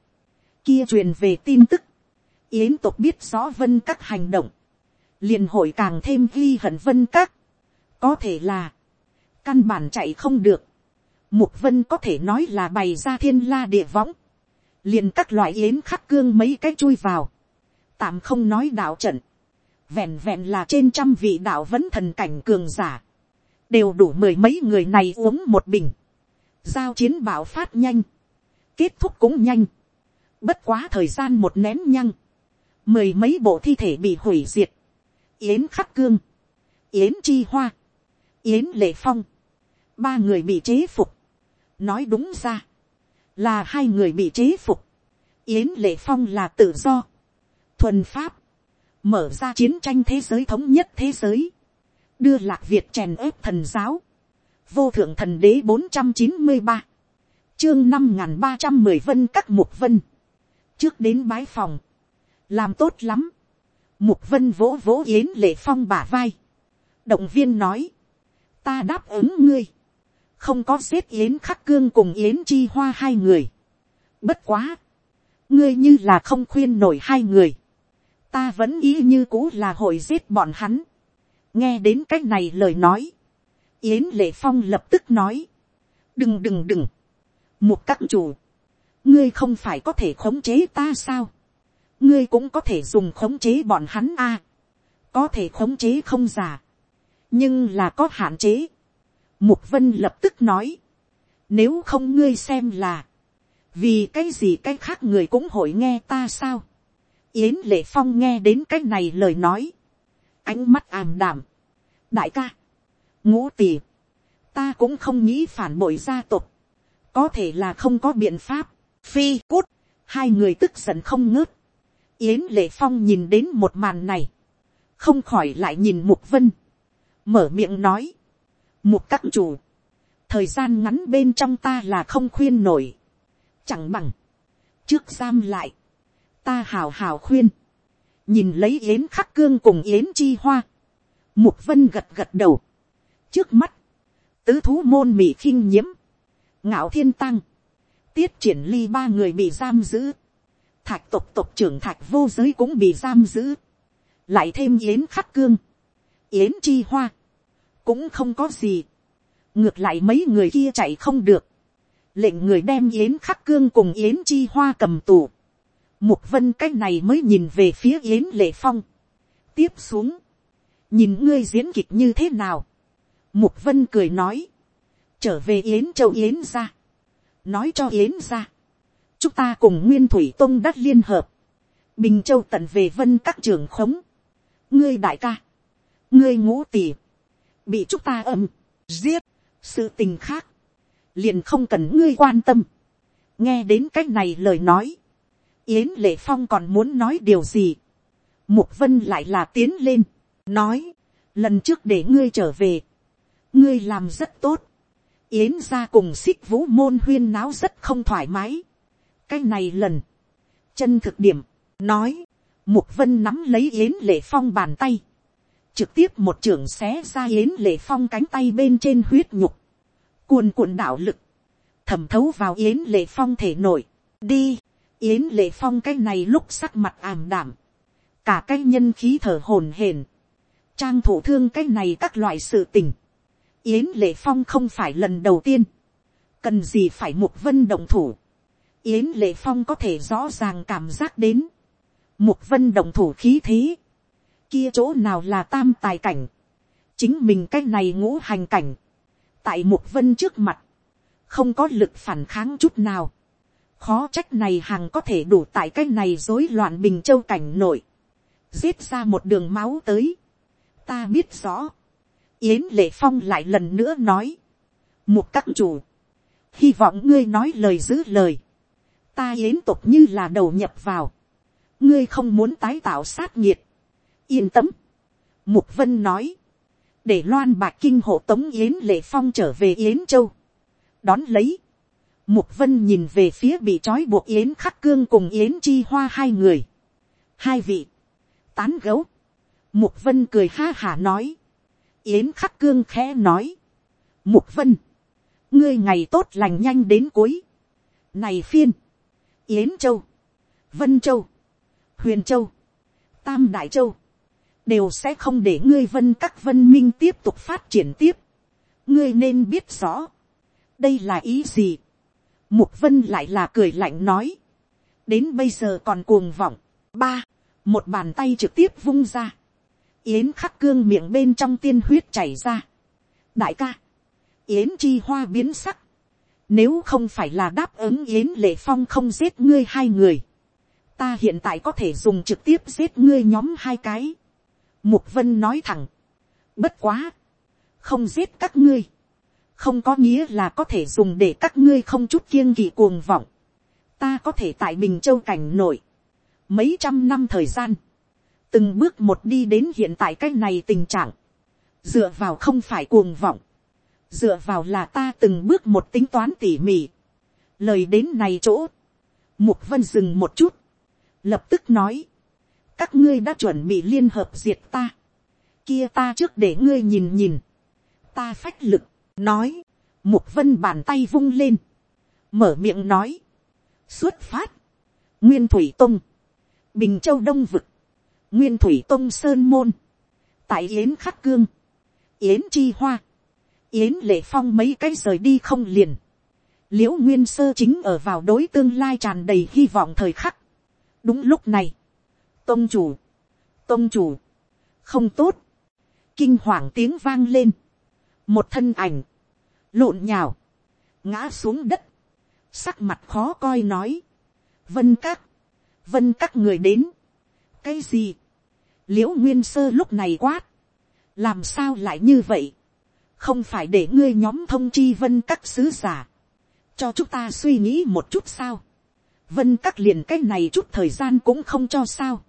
kia truyền về tin tức, yến tộc biết rõ vân các hành động, liền hội càng thêm ghi hận vân các, có thể là, căn bản chạy không được, mục vân có thể nói là bày ra thiên la địa võng, liền các loại yến khắc cương mấy cái chui vào, tạm không nói đạo trận, vẹn vẹn là trên trăm vị đạo vẫn thần cảnh cường giả, đều đủ mười mấy người này uống một bình, giao chiến bạo phát nhanh, kết thúc cũng nhanh, bất quá thời gian một nén nhăng, mười mấy bộ thi thể bị hủy diệt, yến khắc cương, yến chi hoa, yến lệ phong, ba người bị chế phục, nói đúng ra, là hai người bị chế phục, yến lệ phong là tự do, thuần pháp, mở ra chiến tranh thế giới thống nhất thế giới, đưa lạc việt chèn ớp thần giáo, vô thượng thần đế bốn trăm chín mươi ba, chương năm n g h n ba trăm mười vân các mục vân, trước đến bái phòng, làm tốt lắm, mục vân vỗ vỗ yến lệ phong bả vai, động viên nói, ta đáp ứng ngươi, không có giết yến khắc cương cùng yến chi hoa hai người, bất quá, ngươi như là không khuyên nổi hai người, ta vẫn ý như cũ là hội giết bọn hắn. nghe đến cách này lời nói, yến lệ phong lập tức nói, đừng đừng đừng, một các chủ, ngươi không phải có thể khống chế ta sao, ngươi cũng có thể dùng khống chế bọn hắn a, có thể khống chế không giả, nhưng là có hạn chế. Mục vân lập tức nói, nếu không ngươi xem là, vì cái gì cái khác người cũng hội nghe ta sao, Yến lệ phong nghe đến cái này lời nói. Ánh mắt ảm đảm. Đại ca. Ngũ tỷ. Ta cũng không nghĩ phản bội gia tộc. Có thể là không có biện pháp. Phi cút. Hai người tức giận không ngớt. Yến lệ phong nhìn đến một màn này. Không khỏi lại nhìn mục vân. Mở miệng nói. Mục các chủ. Thời gian ngắn bên trong ta là không khuyên nổi. Chẳng bằng. Trước giam lại ta hào hào khuyên, nhìn lấy yến khắc cương cùng yến chi hoa, mục vân gật gật đầu, trước mắt, tứ thú môn mỹ khinh nhiễm, ngạo thiên tăng, tiết triển ly ba người bị giam giữ, thạch tộc tộc trưởng thạch vô giới cũng bị giam giữ, lại thêm yến khắc cương, yến chi hoa, cũng không có gì, ngược lại mấy người kia chạy không được, lệnh người đem yến khắc cương cùng yến chi hoa cầm tù, Mục vân cái này mới nhìn về phía yến lệ phong. Tiếp xuống. Nhìn ngươi diễn kịch như thế nào. Mục vân cười nói. Trở về yến châu yến ra. Nói cho yến ra. Chúng ta cùng nguyên thủy tông đất liên hợp. Bình châu tận về vân các trường khống. Ngươi đại ca. Ngươi ngũ tỷ. Bị chúng ta âm. Giết. Sự tình khác. Liền không cần ngươi quan tâm. Nghe đến cách này lời nói Yến lệ phong còn muốn nói điều gì. Mục vân lại là tiến lên, nói, lần trước để ngươi trở về, ngươi làm rất tốt, yến ra cùng xích vũ môn huyên náo rất không thoải mái, cái này lần, chân thực điểm, nói, mục vân nắm lấy yến lệ phong bàn tay, trực tiếp một trưởng xé ra yến lệ phong cánh tay bên trên huyết nhục, cuồn cuộn đạo lực, thẩm thấu vào yến lệ phong thể nổi, đi, yến lệ phong cái này lúc sắc mặt ảm đảm, cả cái nhân khí thở hồn hển, trang thủ thương cái này các loại sự tình, yến lệ phong không phải lần đầu tiên, cần gì phải mục vân động thủ, yến lệ phong có thể rõ ràng cảm giác đến, mục vân động thủ khí thế, kia chỗ nào là tam tài cảnh, chính mình cái này ngũ hành cảnh, tại mục vân trước mặt, không có lực phản kháng chút nào, khó trách này hàng có thể đủ tại cái này rối loạn bình châu cảnh nội, giết ra một đường máu tới, ta biết rõ, yến lệ phong lại lần nữa nói, một các chủ, hy vọng ngươi nói lời giữ lời, ta yến tục như là đầu nhập vào, ngươi không muốn tái tạo sát nhiệt, yên tâm, mục vân nói, để loan bạc kinh hộ tống yến lệ phong trở về yến châu, đón lấy, mục vân nhìn về phía bị trói buộc yến khắc cương cùng yến chi hoa hai người, hai vị, tán gấu, mục vân cười ha hả nói, yến khắc cương khẽ nói, mục vân, ngươi ngày tốt lành nhanh đến cuối, này phiên, yến châu, vân châu, huyền châu, tam đại châu, đều sẽ không để ngươi vân các vân minh tiếp tục phát triển tiếp. ngươi nên biết rõ, đây là ý gì. mục vân lại là cười lạnh nói, đến bây giờ còn cuồng vọng. ba, một bàn tay trực tiếp vung ra, yến khắc cương miệng bên trong tiên huyết chảy ra. đại ca, yến chi hoa biến sắc, nếu không phải là đáp ứng yến lệ phong không giết ngươi hai người, ta hiện tại có thể dùng trực tiếp giết ngươi nhóm hai cái. Mục vân nói thẳng, bất quá, không giết các ngươi, không có nghĩa là có thể dùng để các ngươi không chút kiêng kỵ cuồng vọng. Ta có thể tại Bình Châu cảnh nổi, mấy trăm năm thời gian, từng bước một đi đến hiện tại cái này tình trạng, dựa vào không phải cuồng vọng, dựa vào là ta từng bước một tính toán tỉ mỉ. Lời đến này chỗ, mục vân dừng một chút, lập tức nói, các ngươi đã chuẩn bị liên hợp diệt ta, kia ta trước để ngươi nhìn nhìn, ta phách lực, nói, mục vân bàn tay vung lên, mở miệng nói, xuất phát, nguyên thủy tông, bình châu đông vực, nguyên thủy tông sơn môn, tại yến khắc cương, yến chi hoa, yến lệ phong mấy cái rời đi không liền, l i ễ u nguyên sơ chính ở vào đối tương lai tràn đầy hy vọng thời khắc. đúng lúc này, tôn chủ, tôn chủ, không tốt, kinh hoàng tiếng vang lên, một thân ảnh, lộn nhào, ngã xuống đất, sắc mặt khó coi nói, vân các, vân các người đến, cái gì, l i ễ u nguyên sơ lúc này quát, làm sao lại như vậy, không phải để ngươi nhóm thông chi vân các sứ giả, cho chúng ta suy nghĩ một chút sao, vân các liền cái này chút thời gian cũng không cho sao,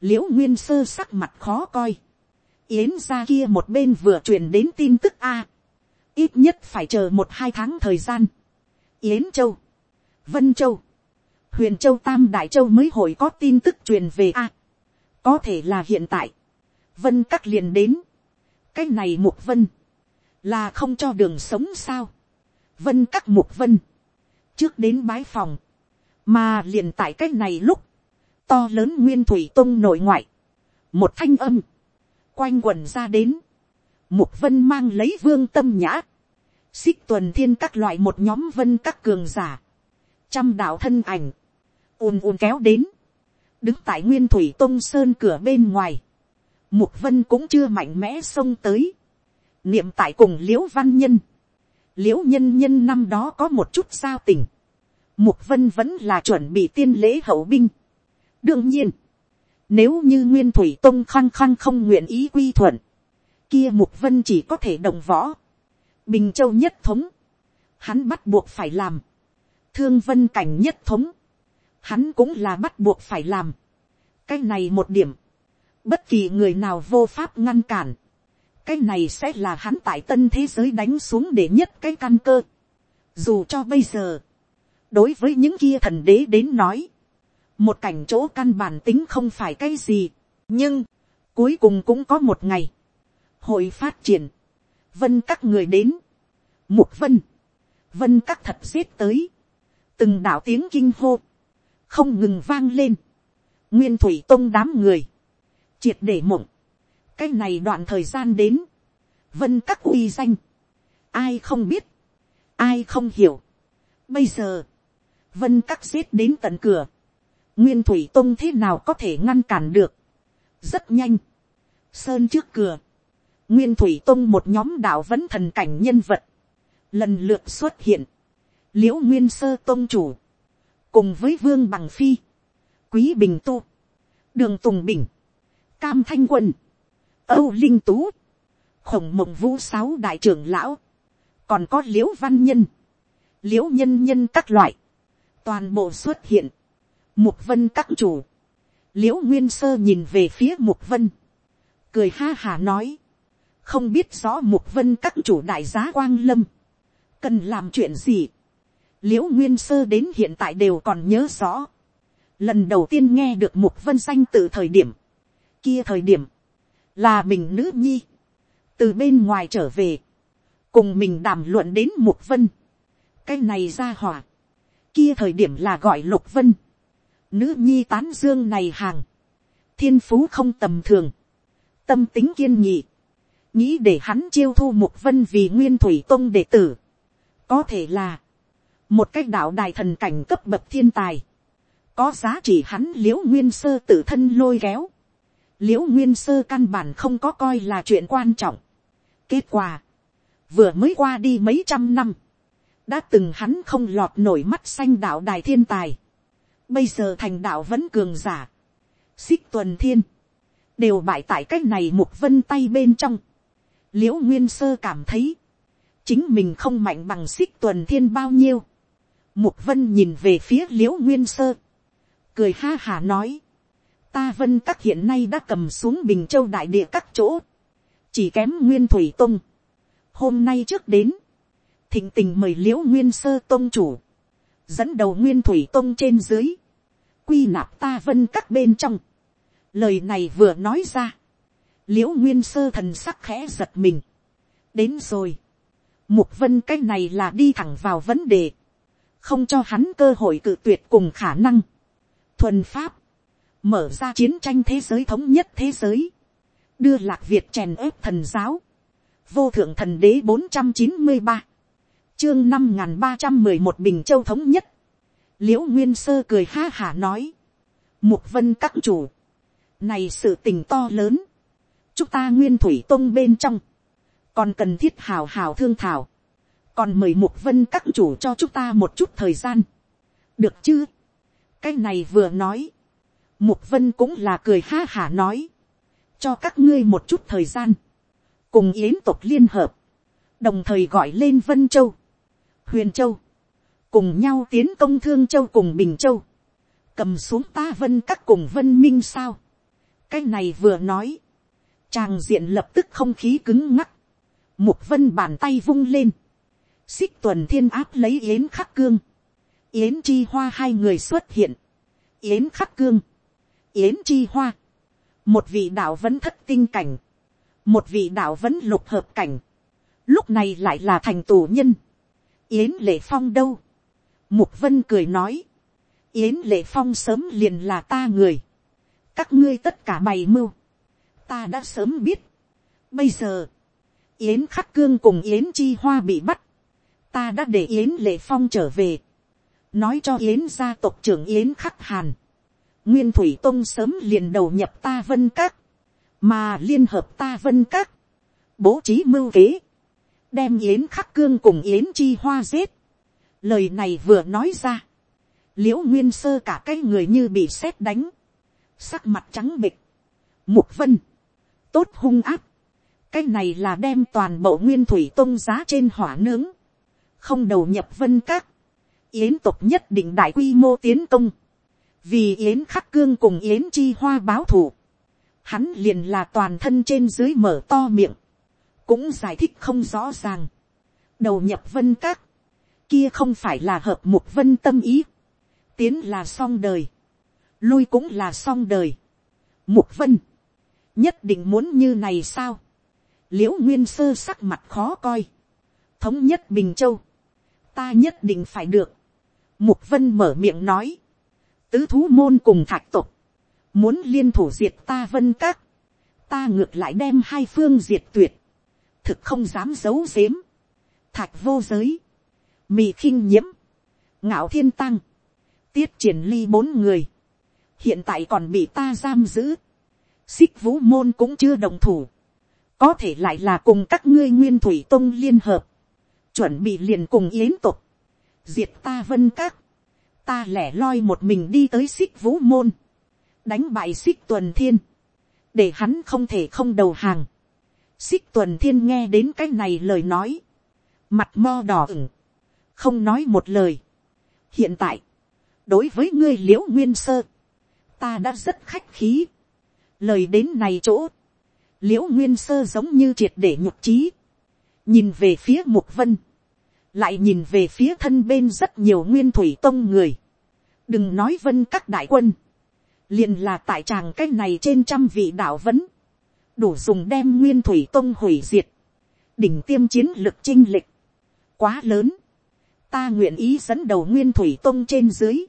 l i ễ u nguyên sơ sắc mặt khó coi, yến ra kia một bên vừa truyền đến tin tức a, ít nhất phải chờ một hai tháng thời gian, yến châu, vân châu, huyền châu tam đại châu mới hồi có tin tức truyền về a, có thể là hiện tại, vân các liền đến, cái này một vân, là không cho đường sống sao. vân các mục vân, trước đến bái phòng, mà liền tại cái này lúc, to lớn nguyên thủy tông nội ngoại, một thanh âm, quanh quần ra đến, mục vân mang lấy vương tâm nhã, xích tuần thiên các loại một nhóm vân các cường giả, trăm đạo thân ảnh, ùn ùn kéo đến, đứng tại nguyên thủy tông sơn cửa bên ngoài, mục vân cũng chưa mạnh mẽ xông tới, niệm tại cùng l i ễ u văn nhân, l i ễ u nhân nhân năm đó có một chút giao tình, mục vân vẫn là chuẩn bị tiên lễ hậu binh. đương nhiên, nếu như nguyên thủy tông khăng khăng không nguyện ý quy thuận, kia mục vân chỉ có thể đồng võ, bình châu nhất thống, hắn bắt buộc phải làm, thương vân cảnh nhất thống, hắn cũng là bắt buộc phải làm. cái này một điểm, bất kỳ người nào vô pháp ngăn cản, cái này sẽ là hắn tại tân thế giới đánh xuống để nhất cái căn cơ. Dù cho bây giờ, đối với những kia thần đế đến nói, một cảnh chỗ căn bản tính không phải cái gì, nhưng, cuối cùng cũng có một ngày, hội phát triển, vân các người đến, mục vân, vân các thật giết tới, từng đạo tiếng kinh hô, không ngừng vang lên, nguyên thủy tông đám người, triệt để mộng, cái này đoạn thời gian đến, vân các uy danh, ai không biết, ai không hiểu. Bây giờ, vân các giết đến tận cửa, nguyên thủy tông thế nào có thể ngăn cản được, rất nhanh, sơn trước cửa, nguyên thủy tông một nhóm đạo vẫn thần cảnh nhân vật, lần lượt xuất hiện, l i ễ u nguyên sơ tôn chủ, cùng với vương bằng phi, quý bình tu, đường tùng bình, cam thanh quân, âu linh tú, khổng mộng vũ sáu đại trưởng lão, còn có l i ễ u văn nhân, l i ễ u nhân nhân các loại, toàn bộ xuất hiện, mục vân các chủ, l i ễ u nguyên sơ nhìn về phía mục vân, cười ha hà nói, không biết rõ mục vân các chủ đại giá quang lâm, cần làm chuyện gì, l i ễ u nguyên sơ đến hiện tại đều còn nhớ rõ, lần đầu tiên nghe được mục vân danh từ thời điểm, kia thời điểm, là mình nữ nhi, từ bên ngoài trở về, cùng mình đàm luận đến mục vân, cái này ra hỏa, kia thời điểm là gọi lục vân, nữ nhi tán dương này hàng, thiên phú không tầm thường, tâm tính kiên nhị, nghĩ để hắn chiêu thu mục vân vì nguyên thủy tông đệ tử, có thể là, một cách đạo đài thần cảnh cấp bậc thiên tài, có giá trị hắn l i ễ u nguyên sơ tự thân lôi kéo, l i ễ u nguyên sơ căn bản không có coi là chuyện quan trọng, Kết quả, vừa mới qua đi mấy trăm năm, đã từng hắn không lọt nổi mắt xanh đạo đài thiên tài, bây giờ thành đạo vẫn cường giả, xích tuần thiên, đều bại tại c á c h này mục vân tay bên trong, l i ễ u nguyên sơ cảm thấy, chính mình không mạnh bằng xích tuần thiên bao nhiêu, mục vân nhìn về phía l i ễ u nguyên sơ, cười ha hà nói, ta vân các hiện nay đã cầm xuống bình châu đại địa các chỗ, chỉ kém nguyên thủy tông. hôm nay trước đến, thịnh tình mời l i ễ u nguyên sơ tông chủ, dẫn đầu nguyên thủy tông trên dưới, quy nạp ta vân các bên trong. lời này vừa nói ra, l i ễ u nguyên sơ thần sắc khẽ giật mình. đến rồi, mục vân cái này là đi thẳng vào vấn đề, không cho hắn cơ hội cự tuyệt cùng khả năng. thuần pháp, mở ra chiến tranh thế giới thống nhất thế giới, đưa lạc việt chèn ớp thần giáo, vô thượng thần đế bốn trăm chín mươi ba, chương năm n g h n ba trăm mười một bình châu thống nhất, l i ễ u nguyên sơ cười ha hả nói, mục vân các chủ, này sự tình to lớn, chúng ta nguyên thủy tông bên trong, còn cần thiết hào hào thương thảo, còn mời mục vân các chủ cho chúng ta một chút thời gian, được chứ, cái này vừa nói, mục vân cũng là cười ha hả nói, cho các ngươi một chút thời gian, cùng yến tộc liên hợp, đồng thời gọi lên vân châu, huyền châu, cùng nhau tiến công thương châu cùng bình châu, cầm xuống ta vân các cùng vân minh sao. cái này vừa nói, tràng diện lập tức không khí cứng ngắc, mục vân bàn tay vung lên, xích tuần thiên áp lấy yến khắc cương, yến chi hoa hai người xuất hiện, yến khắc cương, yến chi hoa, một vị đạo vẫn thất tinh cảnh, một vị đạo vẫn lục hợp cảnh, lúc này lại là thành tù nhân, yến lệ phong đâu, mục vân cười nói, yến lệ phong sớm liền là ta người, các ngươi tất cả bày mưu, ta đã sớm biết, bây giờ, yến khắc cương cùng yến chi hoa bị bắt, ta đã để yến lệ phong trở về, nói cho yến gia tộc trưởng yến khắc hàn, nguyên thủy tông sớm liền đầu nhập ta vân các, mà liên hợp ta vân các, bố trí mưu kế, đem yến khắc cương cùng yến chi hoa giết. lời này vừa nói ra, l i ễ u nguyên sơ cả cái người như bị sét đánh, sắc mặt trắng bịch, mục vân, tốt hung áp, cái này là đem toàn bộ nguyên thủy Tông giá trên hỏa nướng, không đầu nhập vân các, yến tục nhất định đại quy mô tiến công, vì yến khắc cương cùng yến chi hoa báo thù, hắn liền là toàn thân trên dưới mở to miệng, cũng giải thích không rõ ràng, đầu nhập vân các, kia không phải là hợp mục vân tâm ý, tiến là song đời, lui cũng là song đời, mục vân, nhất định muốn như này sao, l i ễ u nguyên sơ sắc mặt khó coi, thống nhất bình châu, ta nhất định phải được, mục vân mở miệng nói, tứ thú môn cùng thạch tục, muốn liên thủ diệt ta vân các, ta ngược lại đem hai phương diệt tuyệt, thực không dám giấu giếm, thạch vô giới, mì khinh nhiễm, ngạo thiên tăng, tiết triển ly bốn người, hiện tại còn bị ta giam giữ, xích vũ môn cũng chưa đồng thủ, có thể lại là cùng các ngươi nguyên thủy tông liên hợp, chuẩn bị liền cùng yến tục, diệt ta vân các, ta lẻ loi một mình đi tới xích vũ môn, đánh bại xích tuần thiên, để hắn không thể không đầu hàng. xích tuần thiên nghe đến cái này lời nói, mặt mo đỏ ửng, không nói một lời. hiện tại, đối với ngươi l i ễ u nguyên sơ, ta đã rất khách khí, lời đến này chỗ, l i ễ u nguyên sơ giống như triệt để nhục trí, nhìn về phía mục vân, lại nhìn về phía thân bên rất nhiều nguyên thủy tông người, đừng nói vân các đại quân, liền là tại tràng cái này trên trăm vị đạo vấn, đủ dùng đem nguyên thủy tông hủy diệt, đỉnh tiêm chiến lực chinh lịch, quá lớn, ta nguyện ý dẫn đầu nguyên thủy tông trên dưới,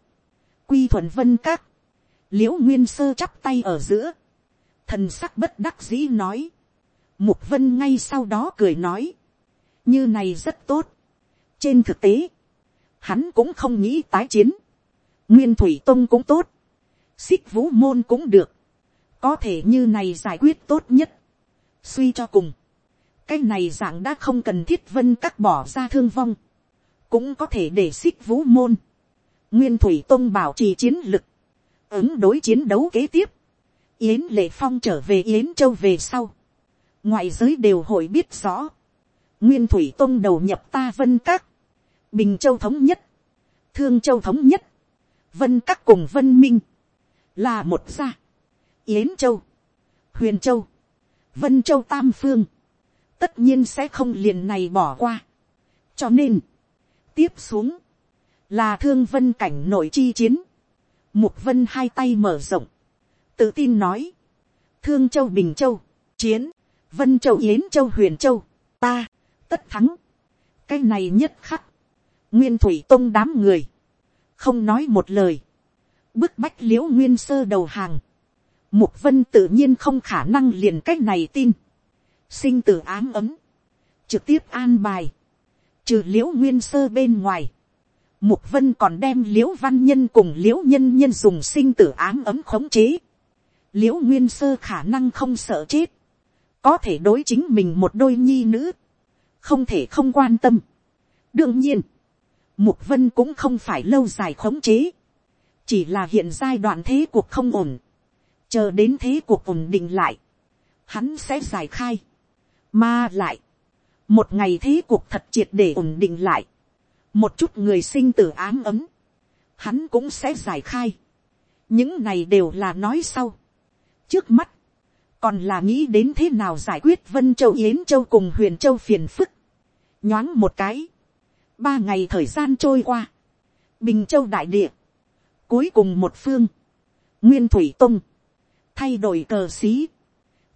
quy thuận vân các, l i ễ u nguyên sơ chắp tay ở giữa, thần sắc bất đắc dĩ nói, mục vân ngay sau đó cười nói, như này rất tốt trên thực tế, hắn cũng không nghĩ tái chiến, nguyên thủy tông cũng tốt, xích vũ môn cũng được, có thể như này giải quyết tốt nhất, suy cho cùng, cái này dạng đã không cần thiết vân cắt bỏ ra thương vong, cũng có thể để xích vũ môn, nguyên thủy tông bảo trì chiến lực, ứng đối chiến đấu kế tiếp, Yến Lệ Phong trở về Yến Châu về sau. Ngoại giới đều hội biết rõ. Nguyên Thủy Tông đầu nhập ta Vân Các. Bình Châu thống nhất. Thương Châu thống nhất. Vân Các cùng Vân Minh. Là một gia. Yến Châu. Huyền Châu. Vân Châu Tam Phương. Tất nhiên sẽ không liền này bỏ qua. Cho nên. Tiếp xuống. Là thương vân cảnh nội chi chiến. Mục vân hai tay mở rộng tự tin nói, thương châu bình châu, chiến, vân châu yến châu huyền châu, ta, tất thắng, cái này nhất khắc, nguyên thủy tông đám người, không nói một lời, bức bách l i ễ u nguyên sơ đầu hàng, mục vân tự nhiên không khả năng liền cái này tin, sinh t ám ấm, trực tiếp an bài, trừ l i ễ u nguyên sơ bên ngoài, mục vân còn đem l i ễ u văn nhân cùng l i ễ u nhân nhân dùng sinh tử ám ấm khống chế, l i ễ u nguyên sơ khả năng không sợ chết, có thể đối chính mình một đôi nhi nữ, không thể không quan tâm. đương nhiên, mục vân cũng không phải lâu dài khống chế, chỉ là hiện giai đoạn thế cuộc không ổn, chờ đến thế cuộc ổn định lại, hắn sẽ giải khai, mà lại, một ngày thế cuộc thật triệt để ổn định lại, một chút người sinh tử ám ấm, hắn cũng sẽ giải khai, những này đều là nói sau, trước mắt, còn là nghĩ đến thế nào giải quyết vân châu yến châu cùng huyền châu phiền phức. nhoáng một cái, ba ngày thời gian trôi qua, bình châu đại địa, cuối cùng một phương, nguyên thủy tông, thay đổi cờ xí,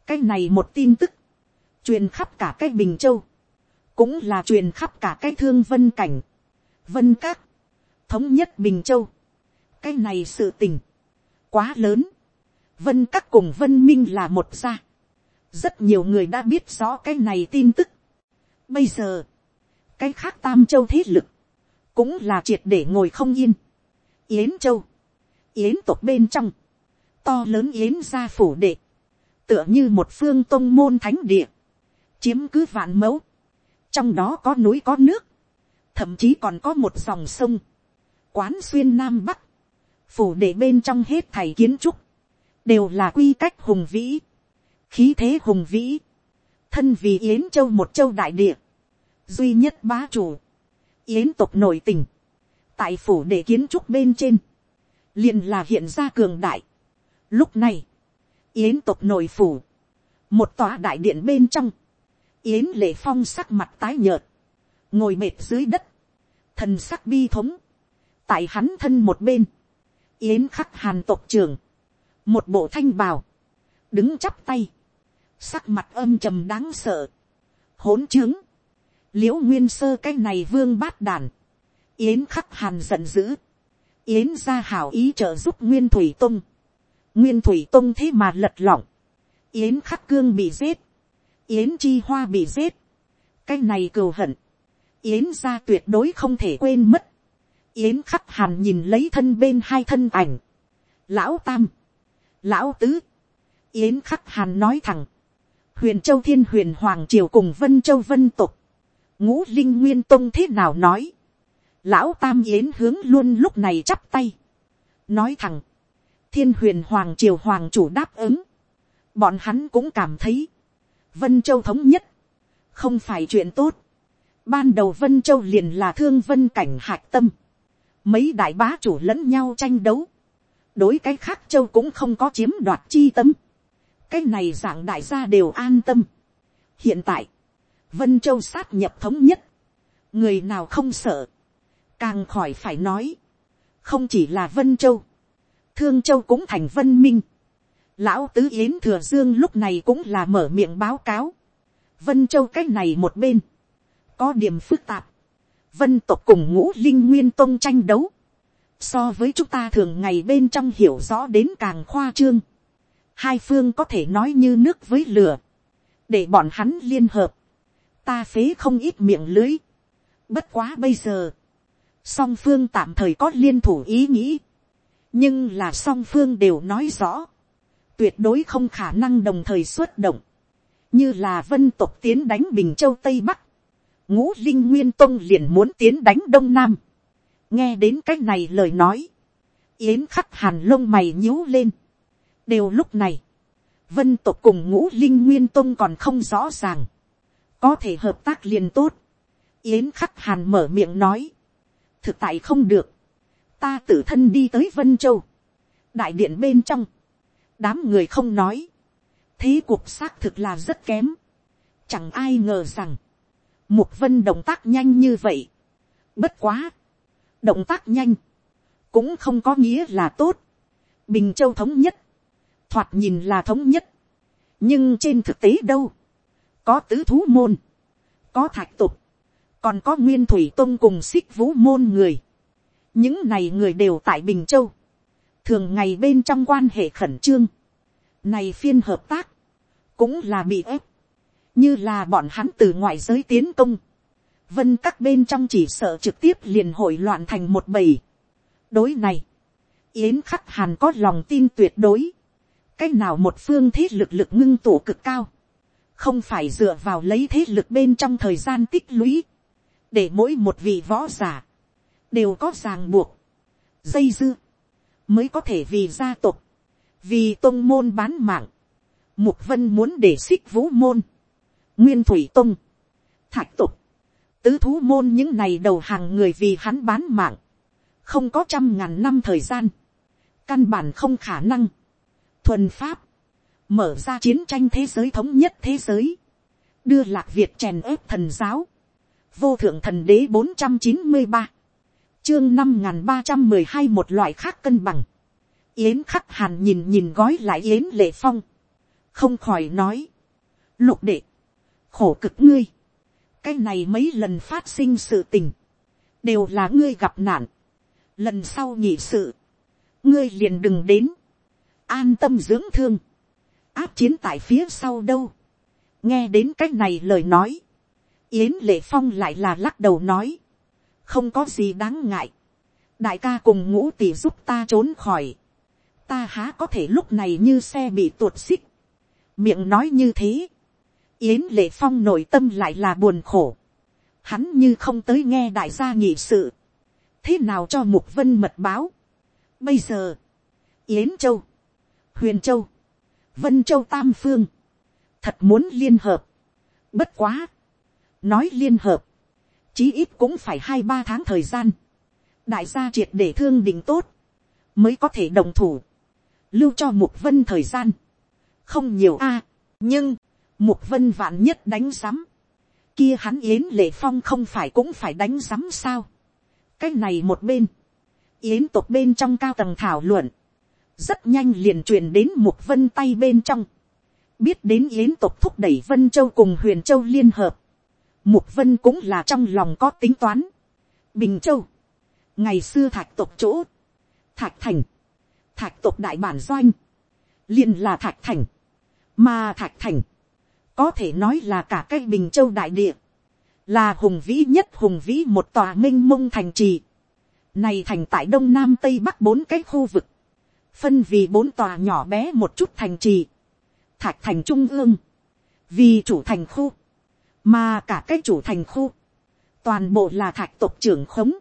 cái này một tin tức, truyền khắp cả cái bình châu, cũng là truyền khắp cả cái thương vân cảnh, vân các, thống nhất bình châu, cái này sự tình, quá lớn, vân các cùng vân minh là một gia. rất nhiều người đã biết rõ cái này tin tức. bây giờ, cái khác tam châu thế lực, cũng là triệt để ngồi không yên. yến châu, yến tộc bên trong, to lớn yến gia phủ đệ, tựa như một phương tôn môn thánh địa, chiếm cứ vạn mẫu, trong đó có núi có nước, thậm chí còn có một dòng sông, quán xuyên nam bắc, phủ đệ bên trong hết thầy kiến trúc, đều là quy cách hùng vĩ, khí thế hùng vĩ, thân vì yến châu một châu đại địa, duy nhất bá chủ, yến tộc nổi tình, tại phủ để kiến trúc bên trên, liền là hiện ra cường đại. Lúc này, yến tộc nội phủ, một tòa đại điện bên trong, yến lệ phong sắc mặt tái nhợt, ngồi mệt dưới đất, thần sắc bi thống, tại hắn thân một bên, yến khắc hàn tộc trưởng, một bộ thanh bào, đứng chắp tay, sắc mặt âm trầm đáng sợ, hỗn trướng, l i ễ u nguyên sơ cái này vương bát đàn, yến khắc hàn giận dữ, yến ra hảo ý trợ giúp nguyên thủy tung, nguyên thủy tung thế mà lật lỏng, yến khắc cương bị giết, yến chi hoa bị giết, cái này cừu hận, yến ra tuyệt đối không thể quên mất, yến khắc hàn nhìn lấy thân bên hai thân ảnh, lão tam, lão tứ, yến khắc hàn nói thẳng, huyền châu thiên huyền hoàng triều cùng vân châu vân tục, ngũ linh nguyên tông thế nào nói, lão tam yến hướng luôn lúc này chắp tay, nói thẳng, thiên huyền hoàng triều hoàng chủ đáp ứng, bọn hắn cũng cảm thấy, vân châu thống nhất, không phải chuyện tốt, ban đầu vân châu liền là thương vân cảnh hạc tâm, mấy đại bá chủ lẫn nhau tranh đấu, đối cái khác châu cũng không có chiếm đoạt chi tâm, cái này dạng đại gia đều an tâm. hiện tại, vân châu sát nhập thống nhất, người nào không sợ, càng khỏi phải nói, không chỉ là vân châu, thương châu cũng thành vân minh, lão tứ yến thừa dương lúc này cũng là mở miệng báo cáo, vân châu cách này một bên, có điểm phức tạp, vân tộc cùng ngũ linh nguyên tôn tranh đấu, so với chúng ta thường ngày bên trong hiểu rõ đến càng khoa trương, hai phương có thể nói như nước với lửa, để bọn hắn liên hợp, ta phế không ít miệng lưới. Bất quá bây giờ, song phương tạm thời có liên thủ ý nghĩ, nhưng là song phương đều nói rõ, tuyệt đối không khả năng đồng thời xuất động, như là vân tộc tiến đánh bình châu tây bắc, ngũ linh nguyên tông liền muốn tiến đánh đông nam, nghe đến c á c h này lời nói, yến khắc hàn lông mày nhíu lên, đều lúc này, vân tộc cùng ngũ linh nguyên tông còn không rõ ràng, có thể hợp tác liền tốt, yến khắc hàn mở miệng nói, thực tại không được, ta tự thân đi tới vân châu, đại điện bên trong, đám người không nói, thế cuộc xác thực là rất kém, chẳng ai ngờ rằng, mục vân động tác nhanh như vậy, bất quá, động tác nhanh, cũng không có nghĩa là tốt, bình châu thống nhất, thoạt nhìn là thống nhất, nhưng trên thực tế đâu, có tứ thú môn, có thạch tục, còn có nguyên thủy tôn cùng xích vũ môn người, những này người đều tại bình châu, thường ngày bên trong quan hệ khẩn trương, này phiên hợp tác, cũng là bị ép, như là bọn hắn từ ngoại giới tiến công, vân các bên trong chỉ sợ trực tiếp liền hội loạn thành một bầy. đối này, yến khắc hàn có lòng tin tuyệt đối, cái nào một phương thế lực lực ngưng tụ cực cao, không phải dựa vào lấy thế lực bên trong thời gian tích lũy, để mỗi một vị võ giả, đều có ràng buộc, dây dưa, mới có thể vì gia tộc, vì tôn môn bán mạng, mục vân muốn để xích vũ môn, nguyên thủy tôn, thạch tục, tứ thú môn những này đầu hàng người vì hắn bán mạng, không có trăm ngàn năm thời gian, căn bản không khả năng, thuần pháp, mở ra chiến tranh thế giới thống nhất thế giới, đưa lạc việt chèn ớp thần giáo, vô thượng thần đế bốn trăm chín mươi ba, chương năm n g h n ba trăm mười hai một loại khác cân bằng, yến khắc hàn nhìn nhìn gói lại yến lệ phong, không khỏi nói, lục đệ, khổ cực ngươi, cái này mấy lần phát sinh sự tình, đều là ngươi gặp nạn, lần sau nhị sự, ngươi liền đừng đến, an tâm dưỡng thương, áp chiến tại phía sau đâu, nghe đến c á c h này lời nói, yến lệ phong lại là lắc đầu nói, không có gì đáng ngại, đại ca cùng ngũ tỷ giúp ta trốn khỏi, ta há có thể lúc này như xe bị tuột xích, miệng nói như thế, yến lệ phong nội tâm lại là buồn khổ, hắn như không tới nghe đại gia nhị sự, thế nào cho mục vân mật báo. Bây giờ, yến châu, huyền châu, vân châu tam phương, thật muốn liên hợp, bất quá, nói liên hợp, chí ít cũng phải hai ba tháng thời gian, đại gia triệt để thương đình tốt, mới có thể đồng thủ, lưu cho mục vân thời gian, không nhiều a, nhưng, mục vân vạn nhất đánh sắm kia hắn yến lệ phong không phải cũng phải đánh sắm sao, cái này một bên, yến tộc bên trong cao tầng thảo luận, rất nhanh liền truyền đến mục vân tay bên trong, biết đến yến tộc thúc đẩy vân châu cùng huyền châu liên hợp, mục vân cũng là trong lòng có tính toán, bình châu, ngày xưa thạch tộc chỗ, thạch thành, thạch tộc đại bản doanh, liền là thạch thành, mà thạch thành, có thể nói là cả cái bình châu đại địa, là hùng vĩ nhất hùng vĩ một tòa minh mông thành trì, này thành tại đông nam tây bắc bốn cái khu vực, phân vì bốn tòa nhỏ bé một chút thành trì, thạch thành trung ương, vì chủ thành khu, mà cả cái chủ thành khu, toàn bộ là thạch tộc trưởng khống,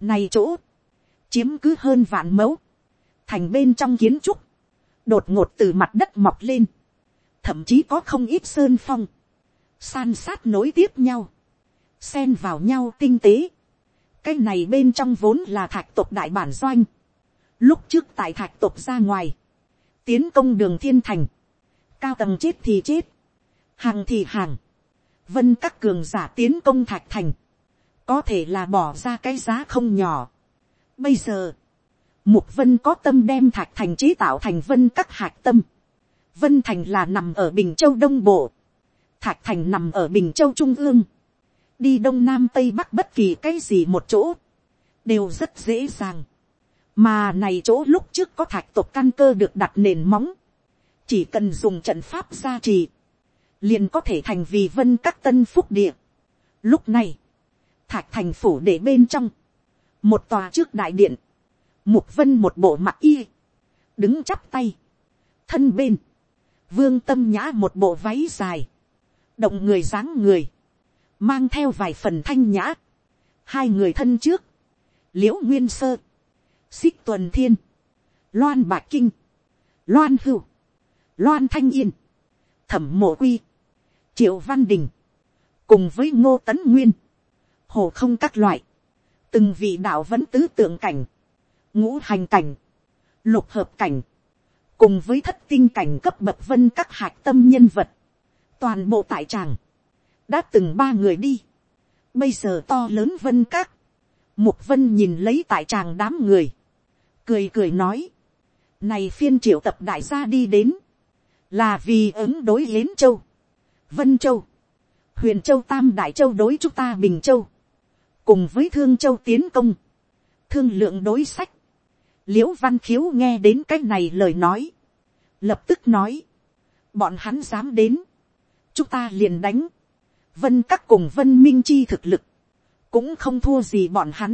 này chỗ, chiếm cứ hơn vạn mẫu, thành bên trong kiến trúc, đột ngột từ mặt đất mọc lên, thậm chí có không ít sơn phong, san sát nối tiếp nhau, xen vào nhau tinh tế. cái này bên trong vốn là thạch tộc đại bản doanh, lúc trước tại thạch tộc ra ngoài, tiến công đường thiên thành, cao tầng chết thì chết, hàng thì hàng, vân các cường giả tiến công thạch thành, có thể là bỏ ra cái giá không nhỏ. Bây giờ, mục vân có tâm đem thạch thành chế tạo thành vân các hạt tâm, Vân Thành là nằm ở Bình Châu Đông Bộ. Thạch Thành nằm ở Bình Châu Trung ương. Đi Đông Nam Tây Bắc bất kỳ cái gì một chỗ. Đều rất dễ dàng. Mà này chỗ lúc trước có thạch tộc căn cơ được đặt nền móng. Chỉ cần dùng trận pháp gia trì. Liền có thể thành vì vân các tân phúc địa. Lúc này. Thạch thành phủ để bên trong. Một tòa trước đại điện. Mục vân một bộ mặt y. Đứng chắp tay. Thân bên vương tâm nhã một bộ váy dài, động người dáng người, mang theo vài phần thanh nhã, hai người thân trước, liễu nguyên sơ, xích tuần thiên, loan bạc kinh, loan hưu, loan thanh yên, thẩm mộ quy, triệu văn đình, cùng với ngô tấn nguyên, hồ không các loại, từng vị đạo vẫn tứ tượng cảnh, ngũ hành cảnh, lục hợp cảnh, cùng với thất tinh cảnh cấp bậc vân các hạc tâm nhân vật, toàn bộ tại tràng, đã từng ba người đi, bây giờ to lớn vân các, mục vân nhìn lấy tại tràng đám người, cười cười nói, này phiên triệu tập đại gia đi đến, là vì ứng đối yến châu, vân châu, huyền châu tam đại châu đối chúng ta bình châu, cùng với thương châu tiến công, thương lượng đối sách, l i ễ u văn khiếu nghe đến cái này lời nói, lập tức nói, bọn hắn dám đến, chúng ta liền đánh, vân các cùng vân minh chi thực lực, cũng không thua gì bọn hắn,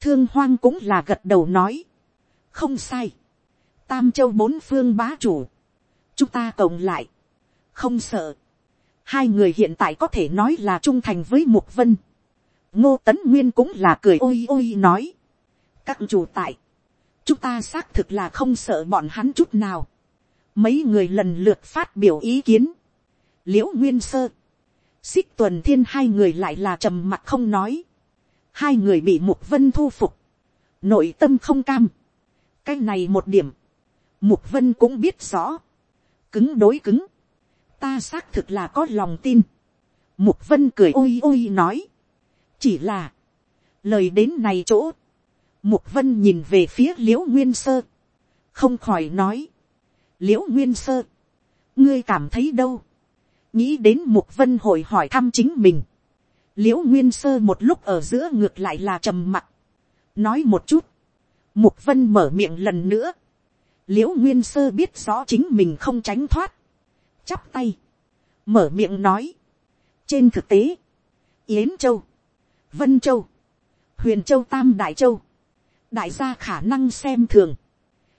thương hoang cũng là gật đầu nói, không sai, tam châu bốn phương bá chủ, chúng ta cộng lại, không sợ, hai người hiện tại có thể nói là trung thành với mục vân, ngô tấn nguyên cũng là cười ôi ôi nói, các chủ tại, chúng ta xác thực là không sợ bọn hắn chút nào. Mấy người lần lượt phát biểu ý kiến. Liễu Nguyên Sơ, Xích Tuần Thiên hai người lại là trầm mặt không nói. Hai người bị Mục Vân thu phục. Nội tâm không cam. Cái này một điểm. Mục Vân cũng biết rõ. Cứng đối cứng. Ta xác thực là có lòng tin. Mục Vân cười ôi ôi nói. Chỉ là. Lời đến này chỗ Mục vân nhìn về phía l i ễ u nguyên sơ, không khỏi nói, l i ễ u nguyên sơ, ngươi cảm thấy đâu, nghĩ đến mục vân hồi hỏi thăm chính mình, l i ễ u nguyên sơ một lúc ở giữa ngược lại là trầm mặc, nói một chút, mục vân mở miệng lần nữa, Liễu nguyên sơ biết rõ chính mình không tránh thoát, chắp tay, mở miệng nói, trên thực tế, yến châu, vân châu, huyền châu tam đại châu, đại gia khả năng xem thường.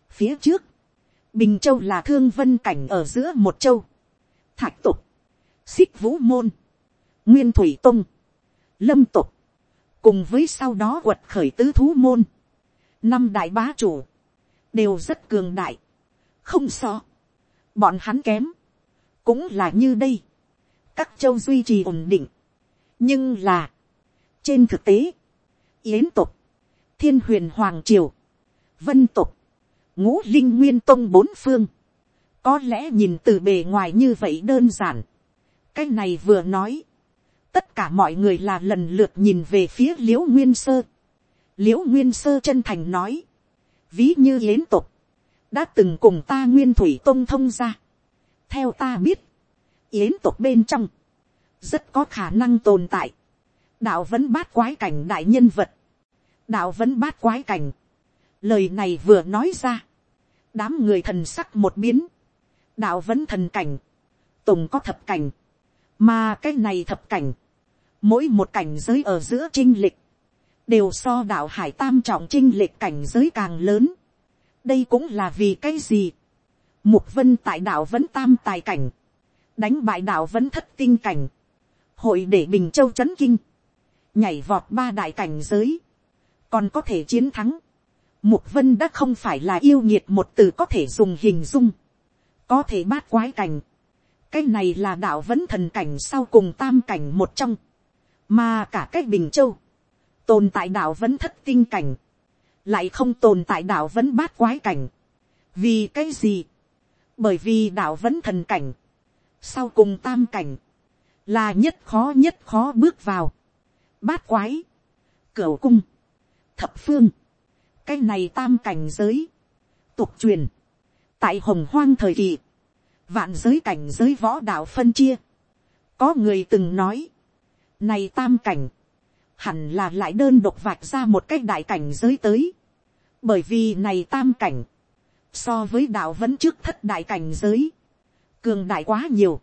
phía trước, bình châu là thương vân cảnh ở giữa một châu, thạch tục, xích vũ môn, nguyên thủy tông, lâm tục, cùng với sau đó quật khởi tứ thú môn, năm đại bá chủ, đều rất cường đại, không so, bọn hắn kém, cũng là như đây, các châu duy trì ổn định, nhưng là, trên thực tế, yến tục, thiên huyền hoàng triều, vân tục, ngũ linh nguyên tông bốn phương, có lẽ nhìn từ bề ngoài như vậy đơn giản, cái này vừa nói, tất cả mọi người là lần lượt nhìn về phía l i ễ u nguyên sơ, l i ễ u nguyên sơ chân thành nói, ví như yến tục, đã từng cùng ta nguyên thủy tôn thông ra, theo ta biết, yến tục bên trong, rất có khả năng tồn tại, đạo vẫn bát quái cảnh đại nhân vật, đạo vẫn bát quái cảnh, lời này vừa nói ra, đám người thần sắc một biến, đạo vẫn thần cảnh, tùng có thập cảnh, mà cái này thập cảnh, mỗi một cảnh giới ở giữa trinh lịch, đều so đạo hải tam trọng trinh lệch cảnh giới càng lớn. đây cũng là vì cái gì. mục vân tại đạo vẫn tam tài cảnh, đánh bại đạo vẫn thất tinh cảnh, hội để bình châu c h ấ n kinh, nhảy vọt ba đại cảnh giới, còn có thể chiến thắng. Mục vân đã không phải là yêu nhiệt một từ có thể dùng hình dung, có thể bát quái cảnh, cái này là đạo vẫn thần cảnh sau cùng tam cảnh một trong, mà cả cái bình châu, tồn tại đạo vẫn thất tinh cảnh, lại không tồn tại đạo vẫn bát quái cảnh. vì cái gì, bởi vì đạo vẫn thần cảnh, sau cùng tam cảnh, là nhất khó nhất khó bước vào, bát quái, cửa cung, thập phương, cái này tam cảnh giới, tục truyền, tại hồng hoang thời kỳ, vạn giới cảnh giới võ đạo phân chia. có người từng nói, này tam cảnh, hẳn là lại đơn độc vạch ra một cái đại cảnh giới tới. bởi vì này tam cảnh, so với đạo vẫn trước thất đại cảnh giới, cường đại quá nhiều,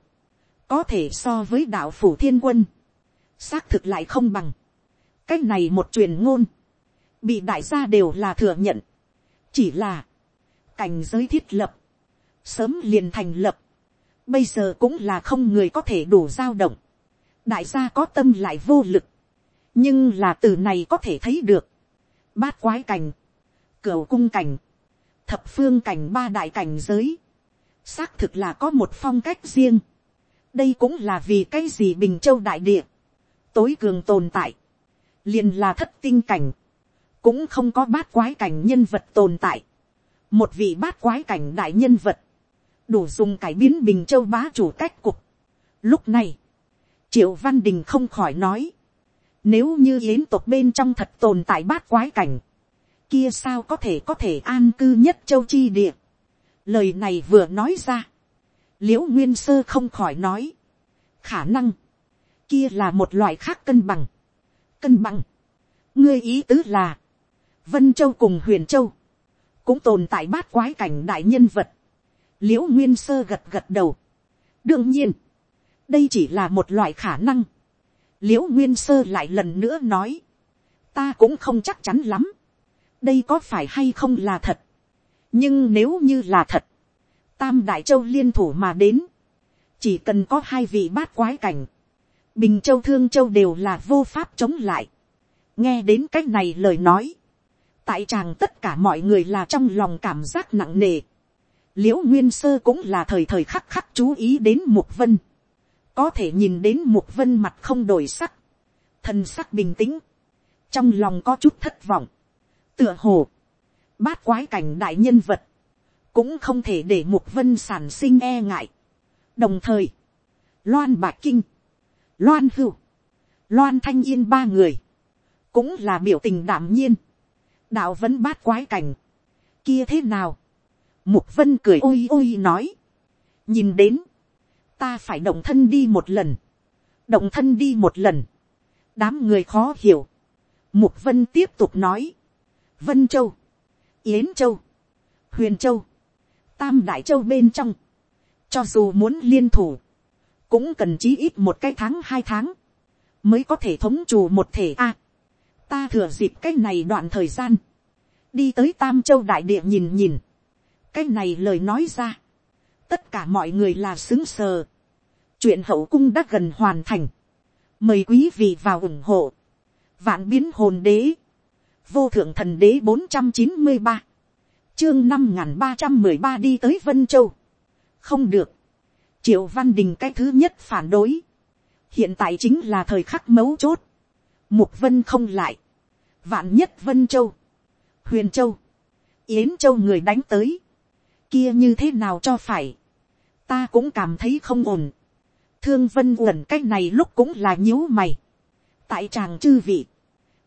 có thể so với đạo phủ thiên quân, xác thực lại không bằng. cách này một truyền ngôn, bị đại gia đều là thừa nhận, chỉ là, cảnh giới thiết lập, sớm liền thành lập, bây giờ cũng là không người có thể đủ dao động, đại gia có tâm lại vô lực, nhưng là từ này có thể thấy được, bát quái cảnh, cửa cung cảnh, thập phương cảnh ba đại cảnh giới, xác thực là có một phong cách riêng, đây cũng là vì cái gì bình châu đại địa, tối cường tồn tại, liền là thất tinh cảnh, cũng không có bát quái cảnh nhân vật tồn tại, một vị bát quái cảnh đại nhân vật, đủ dùng cải biến bình châu bá chủ cách cục. Lúc này, triệu văn đình không khỏi nói, nếu như yến tộc bên trong thật tồn tại bát quái cảnh, kia sao có thể có thể an cư nhất châu chi địa. Lời này vừa nói ra, l i ễ u nguyên sơ không khỏi nói, khả năng, kia là một loại khác cân bằng. Cân bằng, ngươi ý tứ là, vân châu cùng huyền châu, cũng tồn tại bát quái cảnh đại nhân vật, l i ễ u nguyên sơ gật gật đầu. đương nhiên, đây chỉ là một loại khả năng l i ễ u nguyên sơ lại lần nữa nói, ta cũng không chắc chắn lắm. đây có phải hay không là thật. nhưng nếu như là thật, tam đại châu liên thủ mà đến, chỉ cần có hai vị bát quái cảnh, bình châu thương châu đều là vô pháp chống lại. nghe đến c á c h này lời nói, tại chàng tất cả mọi người là trong lòng cảm giác nặng nề l i ễ u nguyên sơ cũng là thời thời khắc khắc chú ý đến mục vân, có thể nhìn đến mục vân mặt không đổi sắc, thân sắc bình tĩnh, trong lòng có chút thất vọng, tựa hồ, bát quái cảnh đại nhân vật, cũng không thể để mục vân sản sinh e ngại. đồng thời, loan bạc kinh, loan hưu, loan thanh yên ba người, cũng là biểu tình đảm nhiên, đạo vẫn bát quái cảnh, kia thế nào, Mục vân cười ôi ôi nói. Nhìn đến. Ta phải động thân đi một lần. Động thân đi một lần. Đám người khó hiểu. Mục vân tiếp tục nói. Vân Châu. Yến Châu. Huyền Châu. Tam Đại Châu bên trong. Cho dù muốn liên thủ. Cũng cần chí ít một cái tháng hai tháng. Mới có thể thống chủ một thể a Ta thừa dịp cái này đoạn thời gian. Đi tới Tam Châu Đại Địa nhìn nhìn cái này lời nói ra, tất cả mọi người là xứng sờ. chuyện hậu cung đã gần hoàn thành. mời quý vị vào ủng hộ. vạn biến hồn đế, vô thượng thần đế bốn trăm chín mươi ba, chương năm n g h n ba trăm mười ba đi tới vân châu. không được, triệu văn đình cái thứ nhất phản đối. hiện tại chính là thời khắc mấu chốt. mục vân không lại. vạn nhất vân châu, huyền châu, yến châu người đánh tới kia như thế nào cho phải, ta cũng cảm thấy không ổn. thương vân uẩn cái này lúc cũng là nhíu mày. tại tràng chư vị,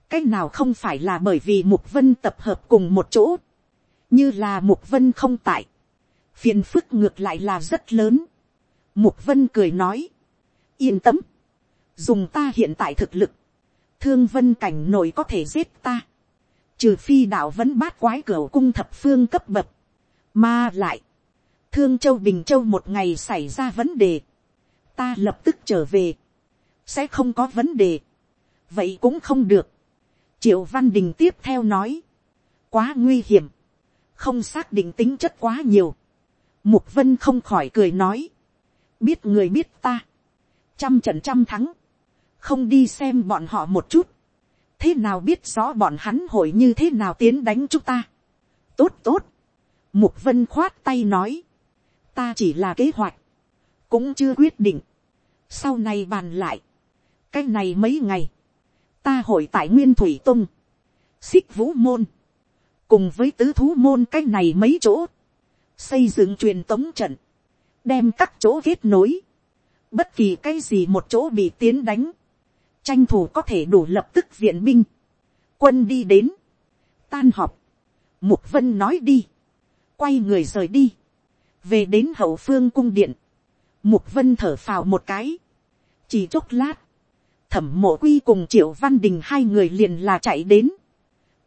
cái nào không phải là bởi vì mục vân tập hợp cùng một chỗ, như là mục vân không tại, phiền phức ngược lại là rất lớn. mục vân cười nói, yên tâm, dùng ta hiện tại thực lực, thương vân cảnh nổi có thể giết ta, trừ phi đạo vẫn bát quái cửa cung thập phương cấp bậc, mà lại, thương châu bình châu một ngày xảy ra vấn đề, ta lập tức trở về, sẽ không có vấn đề, vậy cũng không được. triệu văn đình tiếp theo nói, quá nguy hiểm, không xác định tính chất quá nhiều, mục vân không khỏi cười nói, biết người biết ta, trăm trận trăm thắng, không đi xem bọn họ một chút, thế nào biết rõ bọn hắn hội như thế nào tiến đánh chúng ta. tốt tốt, mục vân khoát tay nói, ta chỉ là kế hoạch, cũng chưa quyết định, sau này bàn lại, cái này mấy ngày, ta hội tại nguyên thủy tông xích vũ môn, cùng với tứ thú môn cái này mấy chỗ, xây dựng truyền tống trận, đem các chỗ kết nối, bất kỳ cái gì một chỗ bị tiến đánh, tranh thủ có thể đủ lập tức viện binh, quân đi đến, tan họp, mục vân nói đi, quay người rời đi, về đến hậu phương cung điện, mục vân thở phào một cái, chỉ chốc lát, thẩm mộ quy cùng triệu văn đình hai người liền là chạy đến,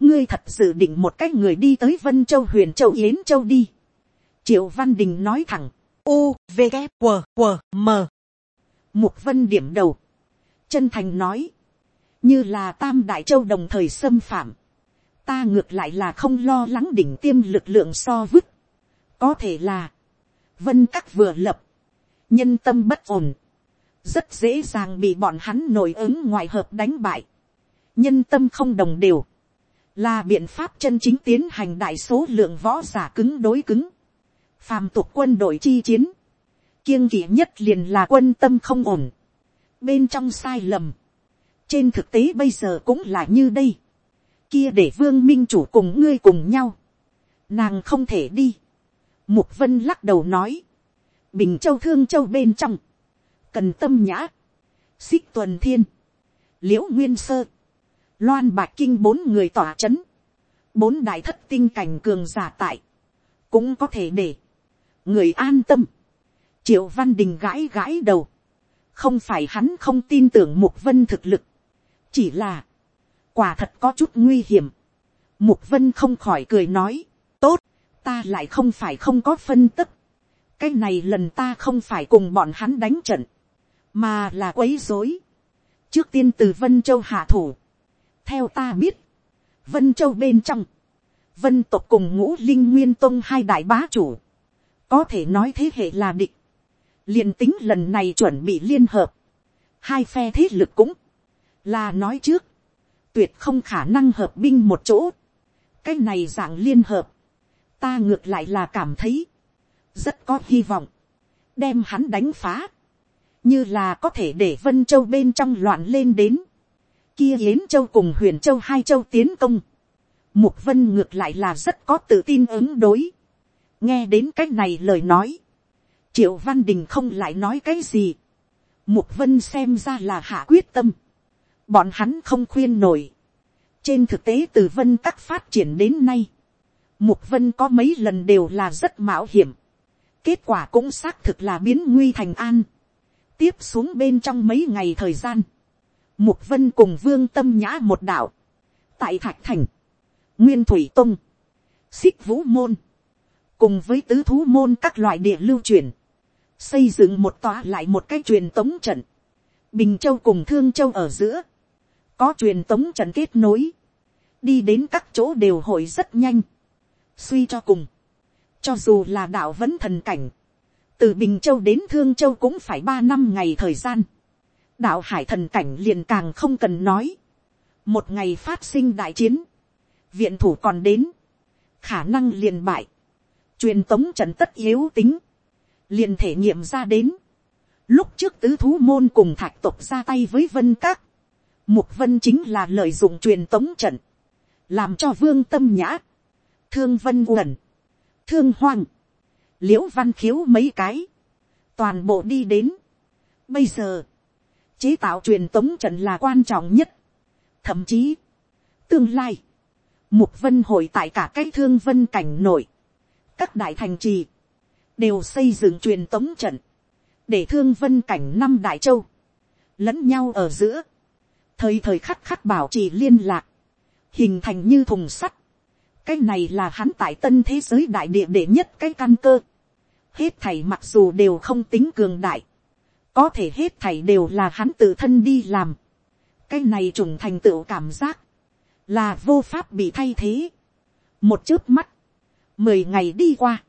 ngươi thật dự định một cách người đi tới vân châu huyền châu yến châu đi, triệu văn đình nói thẳng, u v g q q m. Mục vân điểm đầu, chân thành nói, như là tam đại châu đồng thời xâm phạm, ta ngược lại là không lo lắng đỉnh tiêm lực lượng so vứt, có thể là, vân các vừa lập, nhân tâm bất ổn, rất dễ dàng bị bọn hắn nổi ứng ngoại hợp đánh bại, nhân tâm không đồng đều, là biện pháp chân chính tiến hành đại số lượng võ giả cứng đối cứng, phàm tục quân đội chi chiến, kiêng kỵ nhất liền là quân tâm không ổn, bên trong sai lầm, trên thực tế bây giờ cũng là như đây, kia để vương minh chủ cùng ngươi cùng nhau, nàng không thể đi, mục vân lắc đầu nói, bình châu thương châu bên trong, cần tâm nhã, xích tuần thiên, liễu nguyên sơ, loan bạc kinh bốn người tỏa chấn, bốn đại thất tinh cảnh cường giả tại, cũng có thể để, người an tâm, triệu văn đình gãi gãi đầu, không phải hắn không tin tưởng mục vân thực lực, chỉ là, quả thật có chút nguy hiểm, mục vân không khỏi cười nói, tốt, ta lại không phải không có phân tức, cái này lần ta không phải cùng bọn hắn đánh trận, mà là quấy rối. trước tiên từ vân châu hạ thủ. theo ta biết, vân châu bên trong, vân tộc cùng ngũ linh nguyên tông hai đại bá chủ, có thể nói thế hệ là địch, liền tính lần này chuẩn bị liên hợp, hai phe thế lực cũng, là nói trước, tuyệt không khả năng hợp binh một chỗ, cái này dạng liên hợp, ta ngược lại là cảm thấy, rất có hy vọng, đem hắn đánh phá, như là có thể để vân châu bên trong loạn lên đến, kia yến châu cùng huyền châu hai châu tiến công, mục vân ngược lại là rất có tự tin ứng đối, nghe đến cái này lời nói, triệu văn đình không lại nói cái gì, mục vân xem ra là hạ quyết tâm, bọn hắn không khuyên nổi, trên thực tế từ vân các phát triển đến nay, mục vân có mấy lần đều là rất mạo hiểm, kết quả cũng xác thực là biến nguy thành an, tiếp xuống bên trong mấy ngày thời gian, mục vân cùng vương tâm nhã một đạo, tại thạch thành, nguyên thủy tông, xích vũ môn, cùng với tứ thú môn các loại địa lưu truyền, xây dựng một tòa lại một cái truyền tống trận, bình châu cùng thương châu ở giữa, có truyền tống trận kết nối, đi đến các chỗ đều hội rất nhanh, suy cho cùng, cho dù là đạo vẫn thần cảnh, từ bình châu đến thương châu cũng phải ba năm ngày thời gian. đạo hải thần cảnh liền càng không cần nói. một ngày phát sinh đại chiến, viện thủ còn đến, khả năng liền bại, truyền tống trận tất yếu tính, liền thể nghiệm ra đến. lúc trước tứ thú môn cùng thạch tộc ra tay với vân các, mục vân chính là lợi dụng truyền tống trận, làm cho vương tâm nhã, thương vân uẩn, thương hoang, liễu văn khiếu mấy cái, toàn bộ đi đến. Bây giờ, chế tạo truyền tống trận là quan trọng nhất. Thậm chí, tương lai, mục vân hội tại cả cái thương vân cảnh nội, các đại thành trì, đều xây dựng truyền tống trận, để thương vân cảnh năm đại châu, lẫn nhau ở giữa, thời thời khắc khắc bảo trì liên lạc, hình thành như thùng sắt. cái này là hắn tại tân thế giới đại địa đệ nhất cái căn cơ. hết thảy mặc dù đều không tính cường đại, có thể hết thảy đều là hắn tự thân đi làm. cái này trùng thành tựu cảm giác, là vô pháp bị thay thế. một chớp mắt, mười ngày đi qua,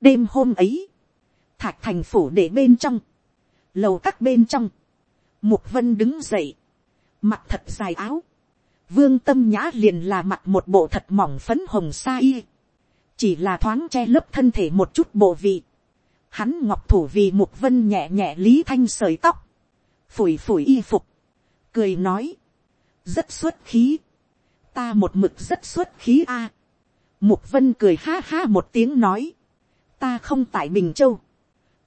đêm hôm ấy, thạch thành phủ để bên trong, lầu các bên trong, mục vân đứng dậy, mặt thật dài áo, vương tâm nhã liền là mặt một bộ thật mỏng phấn hồng sa y, chỉ là thoáng che lấp thân thể một chút bộ vị, hắn ngọc thủ vì mục vân nhẹ nhẹ lý thanh sợi tóc, phủi phủi y phục, cười nói, rất xuất khí, ta một mực rất xuất khí a, mục vân cười ha ha một tiếng nói, ta không tại bình châu,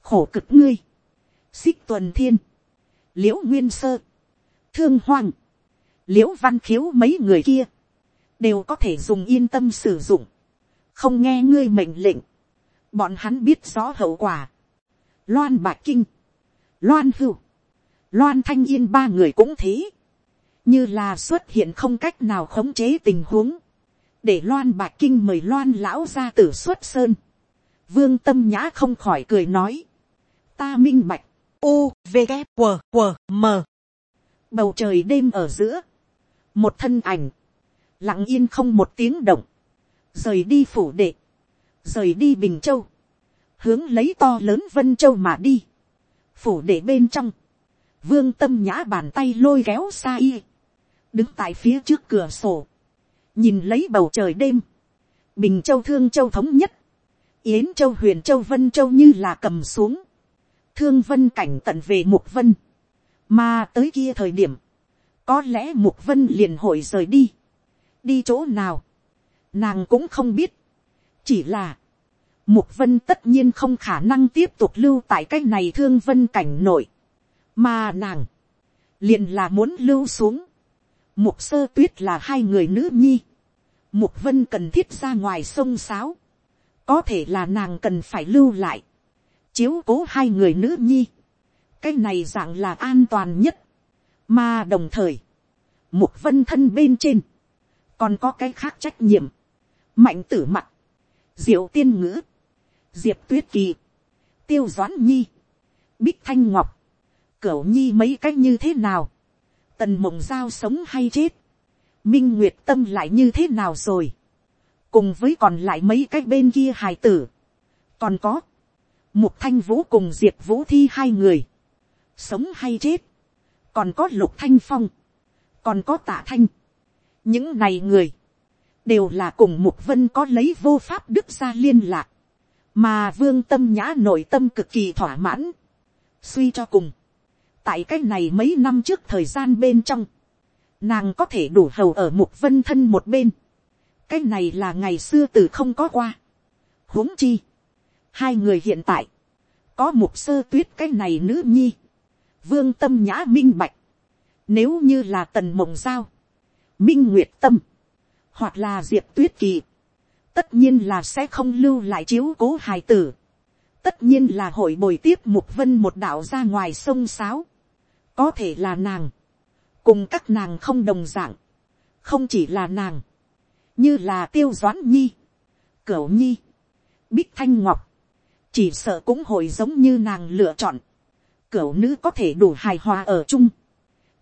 khổ cực ngươi, xích tuần thiên, liễu nguyên sơ, thương hoang, liễu văn khiếu mấy người kia, đều có thể dùng yên tâm sử dụng, không nghe ngươi mệnh lệnh, bọn hắn biết rõ hậu quả, loan bạc kinh, loan hưu, loan thanh yên ba người cũng thế, như là xuất hiện không cách nào khống chế tình huống, để loan bạc kinh mời loan lão ra tử xuất sơn, vương tâm nhã không khỏi cười nói, ta minh bạch, u v g q q m bầu trời đêm ở giữa, một thân ảnh, lặng yên không một tiếng động, rời đi phủ đệ, rời đi bình châu, hướng lấy to lớn vân châu mà đi, phủ đệ bên trong, vương tâm nhã bàn tay lôi kéo xa y, đứng tại phía trước cửa sổ, nhìn lấy bầu trời đêm, bình châu thương châu thống nhất, yến châu huyền châu vân châu như là cầm xuống, thương vân cảnh tận về mục vân, mà tới kia thời điểm, có lẽ mục vân liền hội rời đi, đi chỗ nào, nàng cũng không biết, chỉ là, mục vân tất nhiên không khả năng tiếp tục lưu tại cái này thương vân cảnh nội, mà nàng, liền là muốn lưu xuống, mục sơ tuyết là hai người nữ nhi, mục vân cần thiết ra ngoài sông sáo, có thể là nàng cần phải lưu lại, chiếu cố hai người nữ nhi, cái này dạng là an toàn nhất, mà đồng thời, mục vân thân bên trên, còn có cái khác trách nhiệm, mạnh tử mặt, diệu tiên ngữ, diệp tuyết kỳ, tiêu doãn nhi, bích thanh ngọc, cửu nhi mấy cách như thế nào, tần mộng giao sống hay chết, minh nguyệt tâm lại như thế nào rồi, cùng với còn lại mấy cái bên kia hài tử, còn có, mục thanh vũ cùng diệp vũ thi hai người, sống hay chết, còn có lục thanh phong, còn có tạ thanh, những này người, đều là cùng mục vân có lấy vô pháp đức ra liên lạc, mà vương tâm nhã nội tâm cực kỳ thỏa mãn, suy cho cùng, tại cái này mấy năm trước thời gian bên trong, nàng có thể đủ hầu ở mục vân thân một bên, cái này là ngày xưa từ không có qua, huống chi, hai người hiện tại, có mục sơ tuyết cái này nữ nhi, vương tâm nhã minh bạch, nếu như là tần mộng giao, minh nguyệt tâm, hoặc là diệp tuyết kỳ, tất nhiên là sẽ không lưu lại chiếu cố hài tử, tất nhiên là hội bồi tiếp mục vân một đạo ra ngoài sông sáo, có thể là nàng, cùng các nàng không đồng dạng, không chỉ là nàng, như là tiêu doãn nhi, cửu nhi, bích thanh ngọc, chỉ sợ cũng hội giống như nàng lựa chọn, cửu nữ có thể đủ hài hòa ở chung,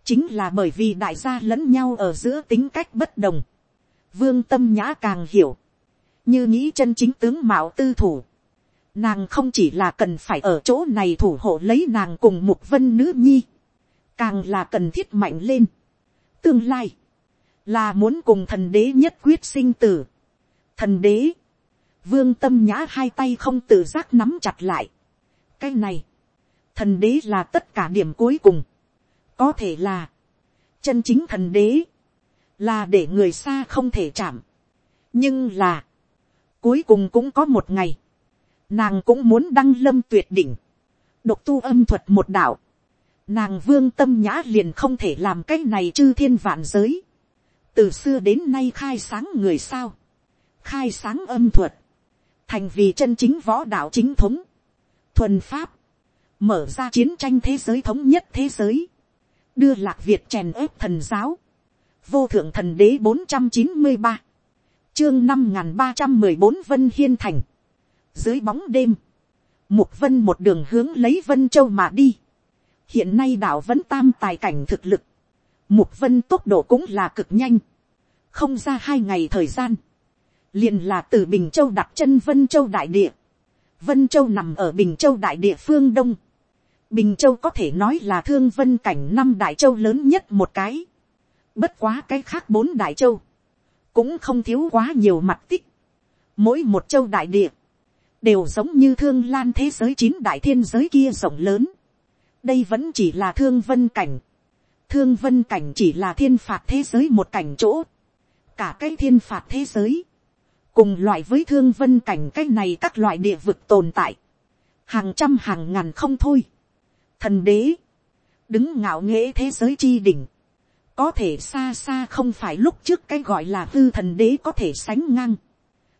chính là bởi vì đại gia lẫn nhau ở giữa tính cách bất đồng, vương tâm nhã càng hiểu, như nghĩ chân chính tướng mạo tư thủ, nàng không chỉ là cần phải ở chỗ này thủ hộ lấy nàng cùng một vân nữ nhi, càng là cần thiết mạnh lên. tương lai, là muốn cùng thần đế nhất quyết sinh tử. thần đế, vương tâm nhã hai tay không tự giác nắm chặt lại. cái này, thần đế là tất cả điểm cuối cùng. có thể là, chân chính thần đế, là để người xa không thể chạm. nhưng là, cuối cùng cũng có một ngày, nàng cũng muốn đăng lâm tuyệt đỉnh, độc tu âm thuật một đạo, nàng vương tâm nhã liền không thể làm cái này chư thiên vạn giới, từ xưa đến nay khai sáng người sao, khai sáng âm thuật, thành vì chân chính võ đạo chính thống, thuần pháp, mở ra chiến tranh thế giới thống nhất thế giới, đưa lạc việt chèn ớp thần giáo, vô thượng thần đế bốn trăm chín mươi ba, chương năm n g h n ba trăm mười bốn vân hiên thành, dưới bóng đêm, mục vân một đường hướng lấy vân châu mà đi, hiện nay đạo vẫn tam tài cảnh thực lực, mục vân tốc độ cũng là cực nhanh, không ra hai ngày thời gian, liền là từ bình châu đặt chân vân châu đại địa, vân châu nằm ở bình châu đại địa phương đông, Bình Châu có thể nói là thương vân cảnh năm Đại Châu lớn nhất một cái. Bất quá cái khác bốn Đại Châu. Cũng không thiếu quá nhiều mặt tích. Mỗi một châu đại địa. Đều giống như thương lan thế giới chín đại thiên giới kia rộng lớn. Đây vẫn chỉ là thương vân cảnh. Thương vân cảnh chỉ là thiên phạt thế giới một cảnh chỗ. Cả cái thiên phạt thế giới. Cùng loại với thương vân cảnh cái này các loại địa vực tồn tại. Hàng trăm hàng ngàn không thôi thần đế, đứng ngạo nghễ thế giới chi đỉnh, có thể xa xa không phải lúc trước cái gọi là hư thần đế có thể sánh ngang.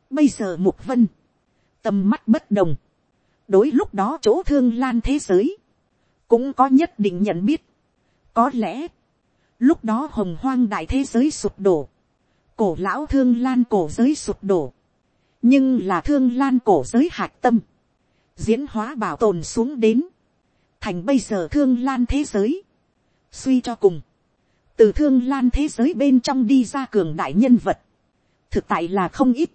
Bây giờ mục vân, tầm mắt bất đồng, đối lúc đó chỗ thương lan thế giới, cũng có nhất định nhận biết. có lẽ, lúc đó hồng hoang đại thế giới sụp đổ, cổ lão thương lan cổ giới sụp đổ, nhưng là thương lan cổ giới hạt tâm, diễn hóa bảo tồn xuống đến, thành bây giờ thương lan thế giới. suy cho cùng, từ thương lan thế giới bên trong đi ra cường đại nhân vật, thực tại là không ít,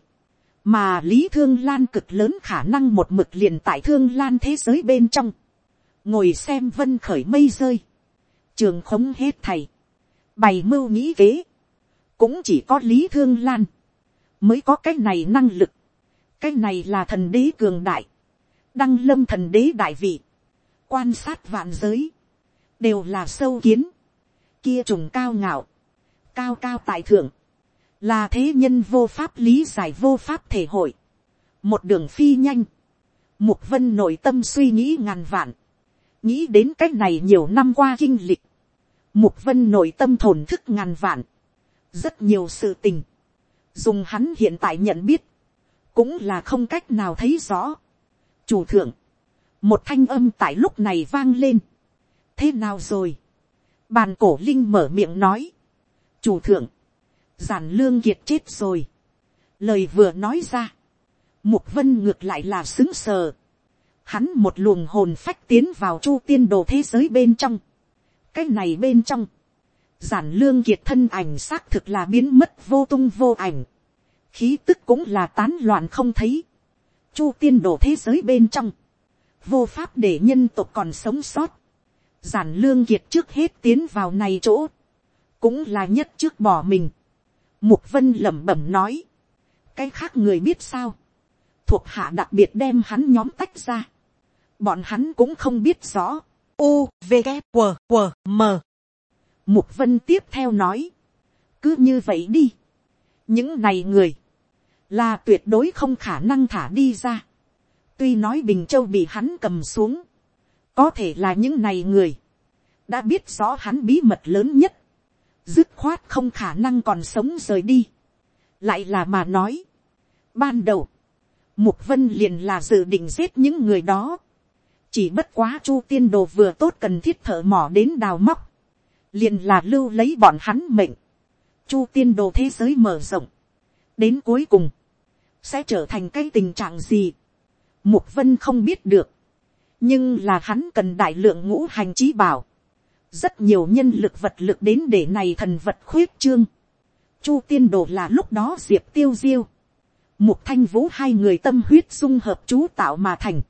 mà lý thương lan cực lớn khả năng một mực liền tại thương lan thế giới bên trong, ngồi xem vân khởi mây rơi, trường khống hết thầy, bày mưu nghĩ kế, cũng chỉ có lý thương lan, mới có cái này năng lực, cái này là thần đế cường đại, đăng lâm thần đế đại vị, quan sát vạn giới, đều là sâu kiến, kia trùng cao ngạo, cao cao tại thượng, là thế nhân vô pháp lý giải vô pháp thể hội, một đường phi nhanh, mục vân nội tâm suy nghĩ ngàn vạn, nghĩ đến c á c h này nhiều năm qua kinh lịch, mục vân nội tâm thổn thức ngàn vạn, rất nhiều sự tình, dùng hắn hiện tại nhận biết, cũng là không cách nào thấy rõ. chủ thượng, một thanh âm tại lúc này vang lên. thế nào rồi. bàn cổ linh mở miệng nói. chủ thượng, giản lương kiệt chết rồi. lời vừa nói ra. mục vân ngược lại là xứng sờ. hắn một luồng hồn phách tiến vào chu tiên đồ thế giới bên trong. cái này bên trong. giản lương kiệt thân ảnh xác thực là biến mất vô tung vô ảnh. khí tức cũng là tán loạn không thấy. chu tiên đồ thế giới bên trong vô pháp để nhân tộc còn sống sót. giản lương kiệt trước hết tiến vào này chỗ, cũng là nhất trước bỏ mình. mục vân lẩm bẩm nói, cái khác người biết sao, thuộc hạ đặc biệt đem hắn nhóm tách ra, bọn hắn cũng không biết rõ. U, V, K, W, W, M. Mục vân tiếp theo nói, cứ như vậy đi, những này người, là tuyệt đối không khả năng thả đi ra. Tuy nói Bình Châu bị hắn cầm xuống. Có thể là những này người. Đã biết rõ hắn bí mật lớn nhất. Dứt khoát không khả năng còn sống rời đi. Lại là mà nói. Ban đầu. Mục Vân liền là dự định giết những người đó. Chỉ bất quá Chu Tiên Đồ vừa tốt cần thiết thợ mỏ đến đào móc. Liền là lưu lấy bọn hắn mệnh. Chu Tiên Đồ thế giới mở rộng. Đến cuối cùng. Sẽ trở thành cái tình trạng gì Mục vân không biết được. Nhưng là hắn cần đại lượng ngũ hành trí bảo. Rất nhiều nhân lực vật lực đến để này thần vật khuyết trương. Chu tiên đồ là lúc đó diệp tiêu diêu. Mục thanh vũ hai người tâm huyết dung hợp chú tạo mà thành.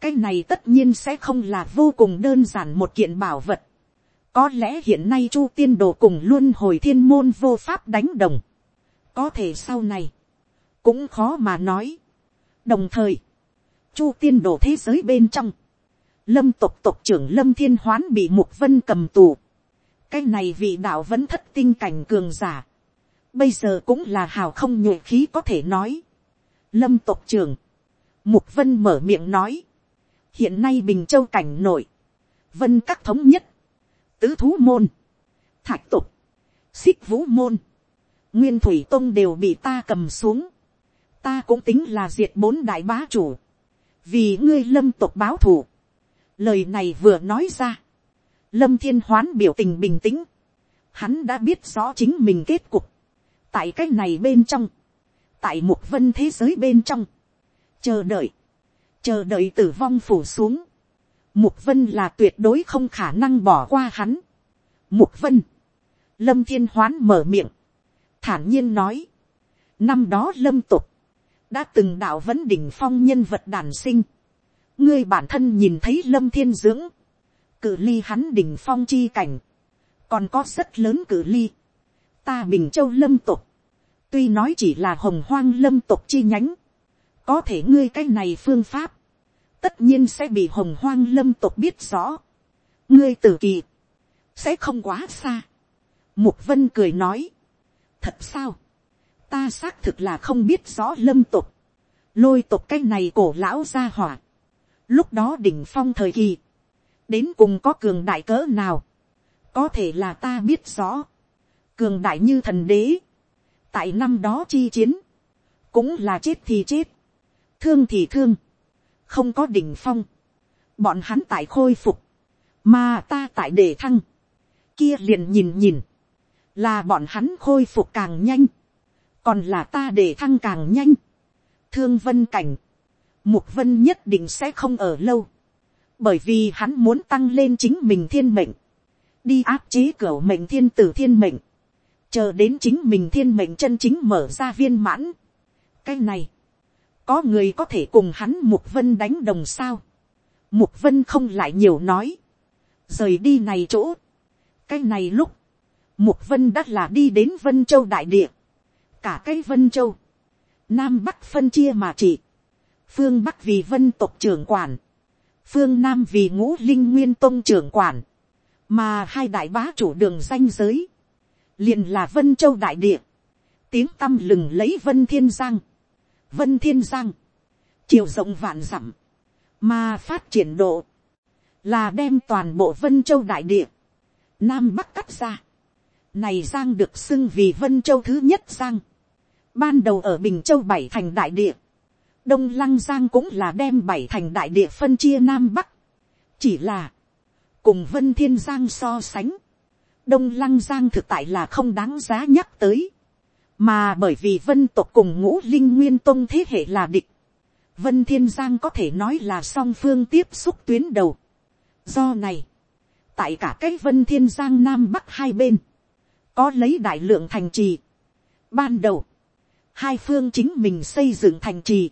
Cái này tất nhiên sẽ không là vô cùng đơn giản một kiện bảo vật. Có lẽ hiện nay chu tiên đồ cùng luôn hồi thiên môn vô pháp đánh đồng. Có thể sau này. Cũng khó mà nói. Đồng thời chu tiên đồ thế giới bên trong, lâm tộc tộc trưởng lâm thiên hoán bị mục vân cầm tù, cái này vị đạo vẫn thất tinh cảnh cường giả, bây giờ cũng là hào không nhuệ khí có thể nói. lâm tộc trưởng, mục vân mở miệng nói, hiện nay bình châu cảnh nội, vân các thống nhất, tứ thú môn, thạch tục, xích vũ môn, nguyên thủy tông đều bị ta cầm xuống, ta cũng tính là diệt bốn đại bá chủ, vì ngươi lâm tộc báo thù, lời này vừa nói ra, lâm thiên hoán biểu tình bình tĩnh, hắn đã biết rõ chính mình kết cục, tại cái này bên trong, tại một vân thế giới bên trong, chờ đợi, chờ đợi tử vong phủ xuống, mục vân là tuyệt đối không khả năng bỏ qua hắn. mục vân, lâm thiên hoán mở miệng, thản nhiên nói, năm đó lâm tục, đã từng đạo vẫn đỉnh phong nhân vật đàn sinh, ngươi bản thân nhìn thấy lâm thiên dưỡng, cử ly hắn đỉnh phong chi cảnh, còn có rất lớn cử ly, ta bình châu lâm tục, tuy nói chỉ là hồng hoang lâm tục chi nhánh, có thể ngươi cái này phương pháp, tất nhiên sẽ bị hồng hoang lâm tục biết rõ. ngươi tử kỳ, sẽ không quá xa. mục vân cười nói, thật sao, ta xác thực là không biết rõ lâm tục, lôi tục cái này cổ lão ra hỏa. lúc đó đỉnh phong thời kỳ, đến cùng có cường đại cỡ nào, có thể là ta biết rõ, cường đại như thần đế, tại năm đó chi chiến, cũng là chết thì chết, thương thì thương, không có đỉnh phong, bọn hắn tại khôi phục, mà ta tại đề thăng, kia liền nhìn nhìn, là bọn hắn khôi phục càng nhanh, còn là ta để thăng càng nhanh, thương vân cảnh, mục vân nhất định sẽ không ở lâu, bởi vì hắn muốn tăng lên chính mình thiên mệnh, đi áp chế cửa mệnh thiên tử thiên mệnh, chờ đến chính mình thiên mệnh chân chính mở ra viên mãn. cái này, có người có thể cùng hắn mục vân đánh đồng sao. mục vân không lại nhiều nói. rời đi này chỗ. cái này lúc, mục vân đã là đi đến vân châu đại địa cả cái vân châu, nam bắc phân chia mà trị. phương bắc vì vân tộc trưởng quản. phương nam vì ngũ linh nguyên tông trưởng quản. mà hai đại bá chủ đường danh giới. liền là vân châu đại địa. tiếng tăm lừng lấy vân thiên giang vân thiên giang, chiều rộng vạn dặm, mà phát triển độ, là đem toàn bộ vân châu đại địa, nam bắc cắt ra. Này giang được xưng vì vân châu thứ nhất giang, ban đầu ở bình châu bảy thành đại địa, đông lăng giang cũng là đem bảy thành đại địa phân chia nam bắc, chỉ là, cùng vân thiên giang so sánh, đông lăng giang thực tại là không đáng giá nhắc tới mà bởi vì vân tộc cùng ngũ linh nguyên tông thế hệ là địch, vân thiên giang có thể nói là song phương tiếp xúc tuyến đầu. do này, tại cả cái vân thiên giang nam bắc hai bên, có lấy đại lượng thành trì. ban đầu, hai phương chính mình xây dựng thành trì,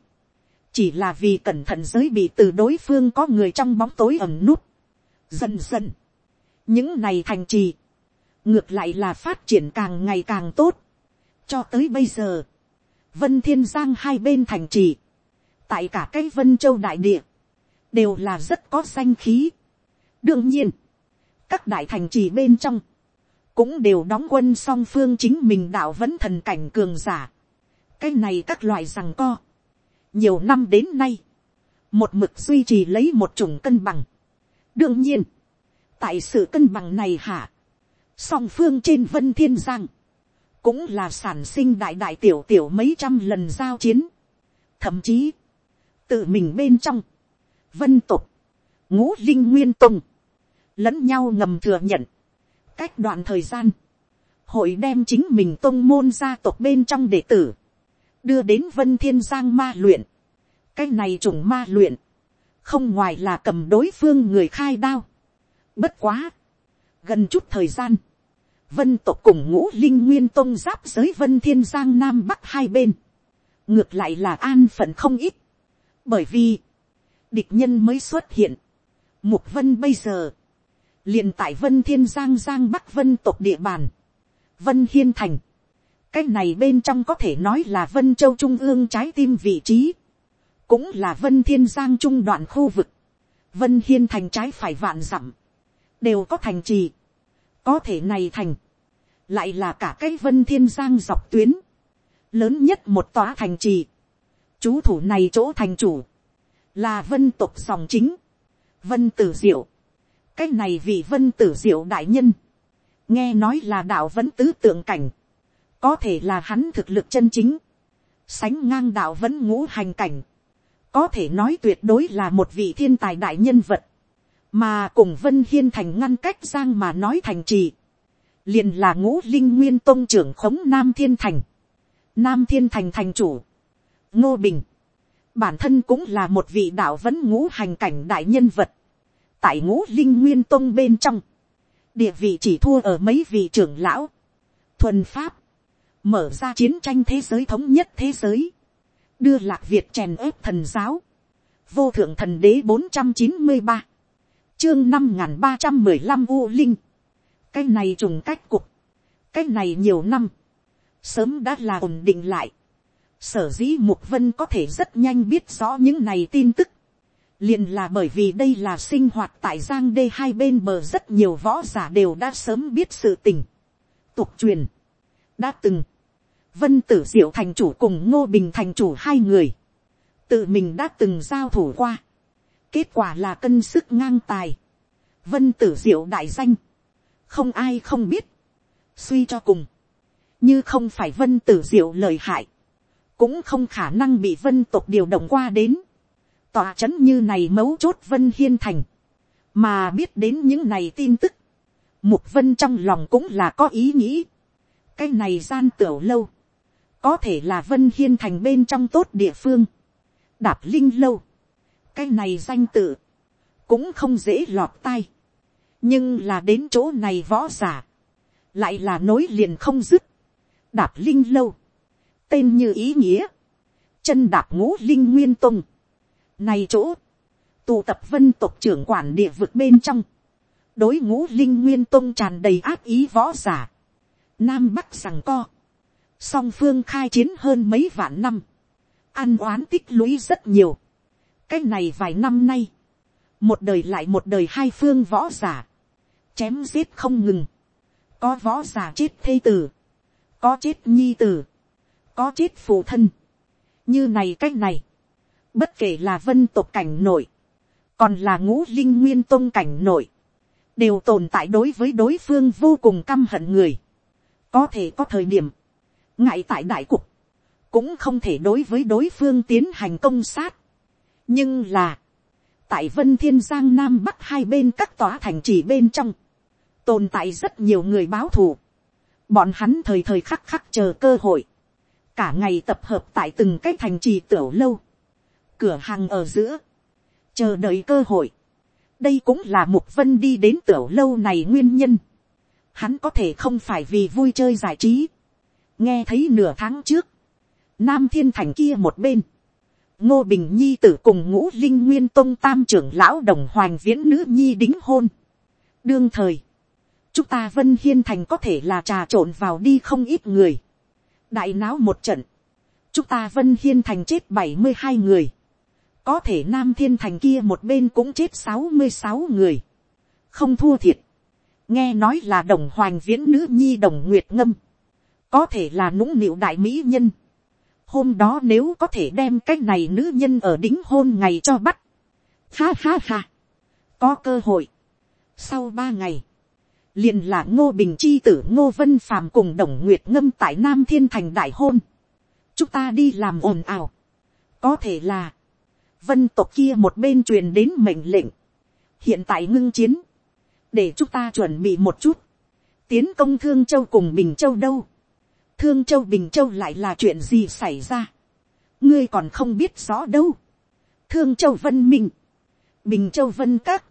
chỉ là vì cẩn thận giới bị từ đối phương có người trong bóng tối ẩm nút. dần dần, những này thành trì, ngược lại là phát triển càng ngày càng tốt. Cho tới bây giờ, vân thiên giang hai bên thành trì, tại cả cái vân châu đại địa, đều là rất có danh khí. đương nhiên, các đại thành trì bên trong, cũng đều đóng quân song phương chính mình đạo vẫn thần cảnh cường giả cái này các loại rằng co, nhiều năm đến nay, một mực duy trì lấy một chủng cân bằng. đương nhiên, tại sự cân bằng này hả, song phương trên vân thiên giang, cũng là sản sinh đại đại tiểu tiểu mấy trăm lần giao chiến, thậm chí, tự mình bên trong, vân tục, ngũ linh nguyên tùng, lẫn nhau ngầm thừa nhận, cách đoạn thời gian, hội đem chính mình tông môn gia tộc bên trong đệ tử, đưa đến vân thiên giang ma luyện, cái này trùng ma luyện, không ngoài là cầm đối phương người khai đao, bất quá, gần chút thời gian, vân tộc cùng ngũ linh nguyên tông giáp giới vân thiên giang nam bắc hai bên, ngược lại là an phận không ít, bởi vì, địch nhân mới xuất hiện, mục vân bây giờ, liền tại vân thiên giang giang bắc vân tộc địa bàn, vân hiên thành, cái này bên trong có thể nói là vân châu trung ương trái tim vị trí, cũng là vân thiên giang trung đoạn khu vực, vân hiên thành trái phải vạn dặm, đều có thành trì, có thể này thành, lại là cả cái vân thiên giang dọc tuyến, lớn nhất một tòa thành trì, chú thủ này chỗ thành chủ, là vân tục dòng chính, vân tử diệu, cái này vì vân tử diệu đại nhân, nghe nói là đạo vẫn tứ tượng cảnh, có thể là hắn thực lực chân chính, sánh ngang đạo vẫn ngũ hành cảnh, có thể nói tuyệt đối là một vị thiên tài đại nhân vật, mà cùng vân hiên thành ngăn cách giang mà nói thành trì, liền là ngũ linh nguyên tôn trưởng khống nam thiên thành, nam thiên thành thành chủ, ngô bình, bản thân cũng là một vị đạo vẫn ngũ hành cảnh đại nhân vật, tại ngũ linh nguyên tôn bên trong, địa vị chỉ thua ở mấy vị trưởng lão, thuần pháp, mở ra chiến tranh thế giới thống nhất thế giới, đưa lạc việt chèn ớp thần giáo, vô thượng thần đế bốn trăm chín mươi ba, chương năm n g h n ba trăm mười lăm u linh, cái này trùng cách cục, cái này nhiều năm, sớm đã là ổn định lại, sở dĩ mục vân có thể rất nhanh biết rõ những này tin tức, liền là bởi vì đây là sinh hoạt tại giang đê hai bên bờ rất nhiều võ giả đều đã sớm biết sự tình, tục truyền, đã từng, vân tử diệu thành chủ cùng ngô bình thành chủ hai người, tự mình đã từng giao thủ qua, kết quả là cân sức ngang tài, vân tử diệu đại danh, không ai không biết, suy cho cùng, như không phải vân tử diệu lời hại, cũng không khả năng bị vân tộc điều động qua đến, tòa c h ấ n như này mấu chốt vân hiên thành, mà biết đến những này tin tức, mục vân trong lòng cũng là có ý nghĩ, cái này gian tiểu lâu, có thể là vân hiên thành bên trong tốt địa phương, đạp linh lâu, cái này danh tự, cũng không dễ lọt tai. Nhưng là đến chỗ này võ giả, lại là nối liền không dứt, đạp linh lâu, tên như ý nghĩa, chân đạp ngũ linh nguyên tông. Này chỗ, tụ tập vân tộc trưởng quản địa vực bên trong, đối ngũ linh nguyên tông tràn đầy áp ý võ giả, nam bắc rằng co, song phương khai chiến hơn mấy vạn năm, ăn oán tích lũy rất nhiều, cái này vài năm nay, một đời lại một đời hai phương võ giả, chém giết không ngừng, có võ giả chết thê tử, có chết nhi tử, có chết phụ thân, như này c á c h này, bất kể là vân tộc cảnh nội, còn là ngũ linh nguyên tôn cảnh nội, đều tồn tại đối với đối phương vô cùng căm hận người. Có thể có thời điểm, ngại tại đại cục, cũng không thể đối với đối phương tiến hành công sát. nhưng là, tại vân thiên giang nam bắc hai bên các tòa thành trì bên trong, tồn tại rất nhiều người báo thù. bọn hắn thời thời khắc khắc chờ cơ hội, cả ngày tập hợp tại từng cái thành trì tiểu lâu, cửa hàng ở giữa, chờ đợi cơ hội. đây cũng là mục vân đi đến tiểu lâu này nguyên nhân hắn có thể không phải vì vui chơi giải trí nghe thấy nửa tháng trước, nam thiên thành kia một bên, ngô bình nhi tử cùng ngũ linh nguyên tông tam trưởng lão đồng hoàng viễn nữ nhi đính hôn. đương thời, chúng ta vân hiên thành có thể là trà trộn vào đi không ít người. đại náo một trận, chúng ta vân hiên thành chết bảy mươi hai người. có thể nam thiên thành kia một bên cũng chết sáu mươi sáu người. không thua thiệt nghe nói là đồng hoàng viễn nữ nhi đồng nguyệt ngâm, có thể là nũng nịu đại mỹ nhân. hôm đó nếu có thể đem cái này nữ nhân ở đính hôn ngày cho bắt, ha ha ha, có cơ hội. sau ba ngày, liền là ngô bình chi tử ngô vân phàm cùng đồng nguyệt ngâm tại nam thiên thành đại hôn. chúng ta đi làm ồn ào. có thể là, vân tộc kia một bên truyền đến mệnh lệnh, hiện tại ngưng chiến, để chúng ta chuẩn bị một chút, tiến công thương châu cùng bình châu đâu, thương châu bình châu lại là chuyện gì xảy ra, ngươi còn không biết rõ đâu, thương châu vân minh, bình châu vân các,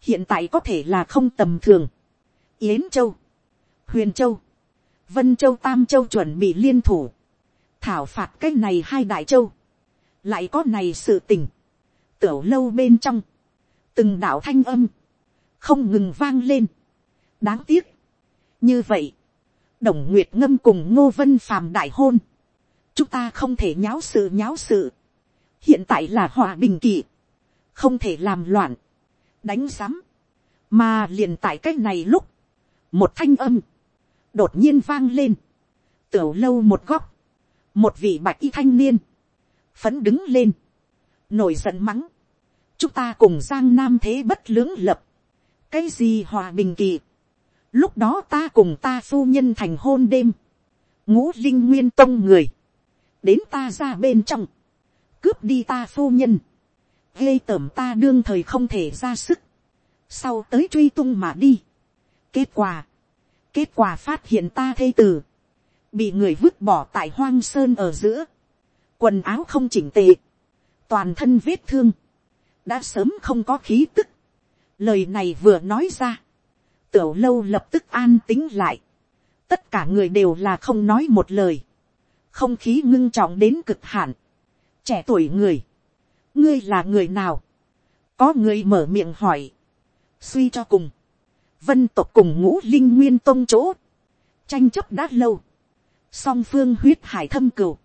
hiện tại có thể là không tầm thường, yến châu, huyền châu, vân châu tam châu chuẩn bị liên thủ, thảo phạt cái này hai đại châu, lại có này sự tình, tiểu lâu bên trong, từng đạo thanh âm, không ngừng vang lên. đáng tiếc. như vậy, đồng nguyệt ngâm cùng ngô vân phàm đại hôn, chúng ta không thể nháo sự nháo sự. hiện tại là hòa bình kỳ, không thể làm loạn, đánh sắm, mà liền tại cái này lúc, một thanh âm, đột nhiên vang lên, tiểu lâu một góc, một vị bạch y thanh niên, phấn đứng lên, nổi giận mắng, chúng ta cùng giang nam thế bất lưỡng lập, cái gì hòa bình kỳ, lúc đó ta cùng ta phu nhân thành hôn đêm, ngũ linh nguyên tông người, đến ta ra bên trong, cướp đi ta phu nhân, Gây tởm ta đương thời không thể ra sức, sau tới truy tung mà đi. kết quả, kết quả phát hiện ta thê tử, bị người vứt bỏ tại hoang sơn ở giữa, quần áo không chỉnh tề, toàn thân vết thương, đã sớm không có khí tức. lời này vừa nói ra, tiểu lâu lập tức an tính lại, tất cả người đều là không nói một lời, không khí ngưng trọng đến cực hạn, trẻ tuổi người, ngươi là người nào, có người mở miệng hỏi, suy cho cùng, vân tộc cùng ngũ linh nguyên tông chỗ, tranh chấp đã lâu, song phương huyết hải thâm cửu,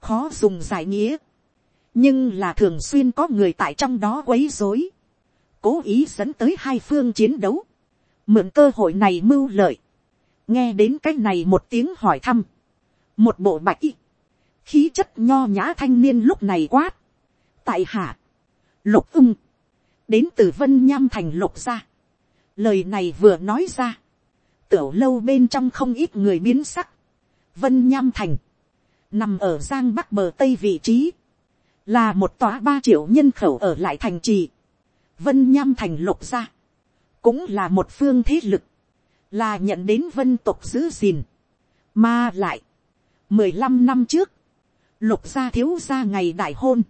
khó dùng giải nghĩa, nhưng là thường xuyên có người tại trong đó quấy rối, cố ý dẫn tới hai phương chiến đấu, mượn cơ hội này mưu lợi, nghe đến cái này một tiếng hỏi thăm, một bộ bạch y, khí chất nho nhã thanh niên lúc này quát, tại hạ, lục ung đến từ vân nham thành lục ra, lời này vừa nói ra, tiểu lâu bên trong không ít người biến sắc, vân nham thành, nằm ở giang bắc bờ tây vị trí, là một tòa ba triệu nhân khẩu ở lại thành trì, vân nham thành lục gia, cũng là một phương thế lực, là nhận đến vân tộc giữ gìn, mà lại, mười lăm năm trước, lục gia thiếu gia ngày đại hôn,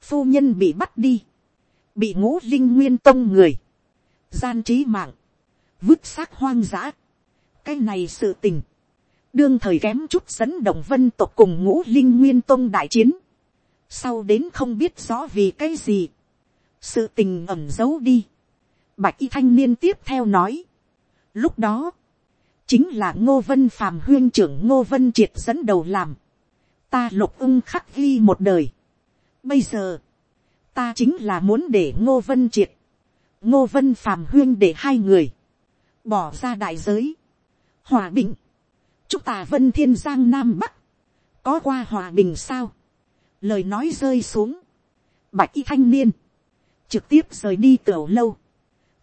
phu nhân bị bắt đi, bị ngũ linh nguyên tông người, gian trí mạng, vứt xác hoang dã, cái này sự tình, đương thời kém chút dẫn động vân tộc cùng ngũ linh nguyên tông đại chiến, sau đến không biết rõ vì cái gì, sự tình ẩm giấu đi, bạch y thanh niên tiếp theo nói, lúc đó, chính là ngô vân phàm huyên trưởng ngô vân triệt dẫn đầu làm, ta lục ưng khắc ghi một đời, bây giờ, ta chính là muốn để ngô vân triệt, ngô vân phàm huyên để hai người, bỏ ra đại giới, hòa bình, chúng ta vân thiên giang nam bắc, có qua hòa bình sao, lời nói rơi xuống, bạch y thanh niên, trực tiếp rời đi tiểu lâu,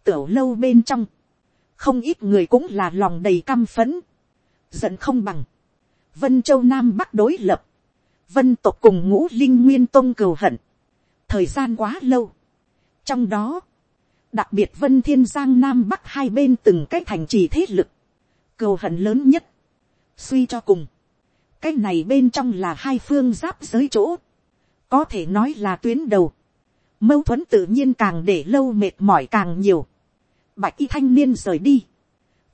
tiểu lâu bên trong, không ít người cũng là lòng đầy căm phấn, giận không bằng, vân châu nam bắc đối lập, vân tộc cùng ngũ linh nguyên tôn cừu hận, thời gian quá lâu, trong đó, đặc biệt vân thiên giang nam bắc hai bên từng cái thành trì thế lực, cừu hận lớn nhất, suy cho cùng, cái này bên trong là hai phương giáp giới chỗ, có thể nói là tuyến đầu, mâu thuẫn tự nhiên càng để lâu mệt mỏi càng nhiều, bạch y thanh niên rời đi,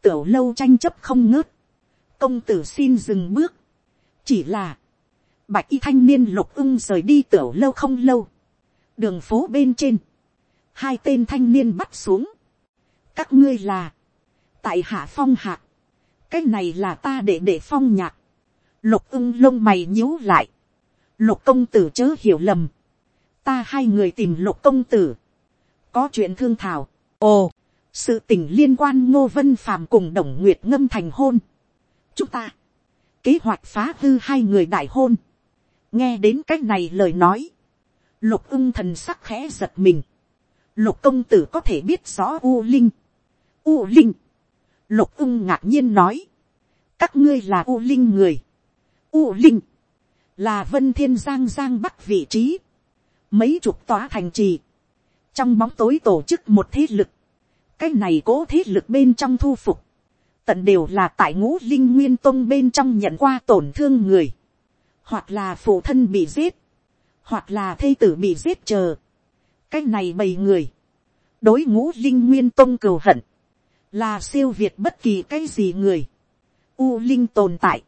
tiểu lâu tranh chấp không ngớt, công tử xin dừng bước, chỉ là, bạch y thanh niên lục ưng rời đi tiểu lâu không lâu, đường phố bên trên, hai tên thanh niên bắt xuống, các ngươi là, tại hạ phong hạc, cái này là ta để để phong nhạc, lục ưng lông mày nhíu lại, lục công tử chớ hiểu lầm, ta hai người tìm lục công tử, có chuyện thương thảo, ồ, sự tình liên quan ngô vân phàm cùng đồng nguyệt ngâm thành hôn, chúng ta, kế hoạch phá hư hai người đại hôn, nghe đến c á c h này lời nói, lục ưng thần sắc khẽ giật mình, lục công tử có thể biết rõ u linh, u linh, lục ưng ngạc nhiên nói, các ngươi là u linh người, u linh, là vân thiên giang giang bắc vị trí, mấy chục tòa thành trì, trong bóng tối tổ chức một thế lực, cái này cố thế lực bên trong thu phục, tận đều là tại ngũ linh nguyên tông bên trong nhận qua tổn thương người, hoặc là phụ thân bị giết, hoặc là thây tử bị giết chờ, cái này bầy người, đối ngũ linh nguyên tông cừu hận, là siêu việt bất kỳ cái gì người, u linh tồn tại,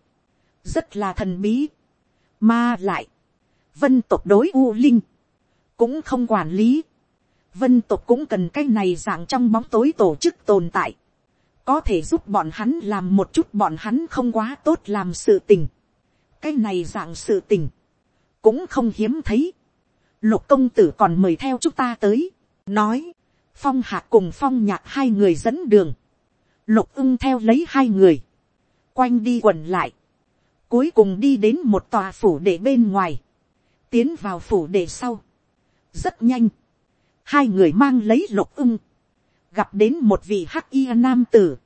rất là thần bí, mà lại, vân tộc đối u linh, cũng không quản lý. Vân tộc cũng cần cái này dạng trong bóng tối tổ chức tồn tại. Có thể giúp bọn hắn làm một chút bọn hắn không quá tốt làm sự tình. Cái này dạng sự tình. Cũng không hiếm thấy. Lục công tử còn mời theo chúng ta tới. Nói. Phong hạc cùng phong nhạc hai người dẫn đường. Lục ưng theo lấy hai người. Quanh đi quần lại Cuối cùng đi đến một tòa phủ để bên ngoài. Tiến vào phủ để sau. Rất nhanh hai người mang lấy lục ưng, gặp đến một vị hắc y nam tử,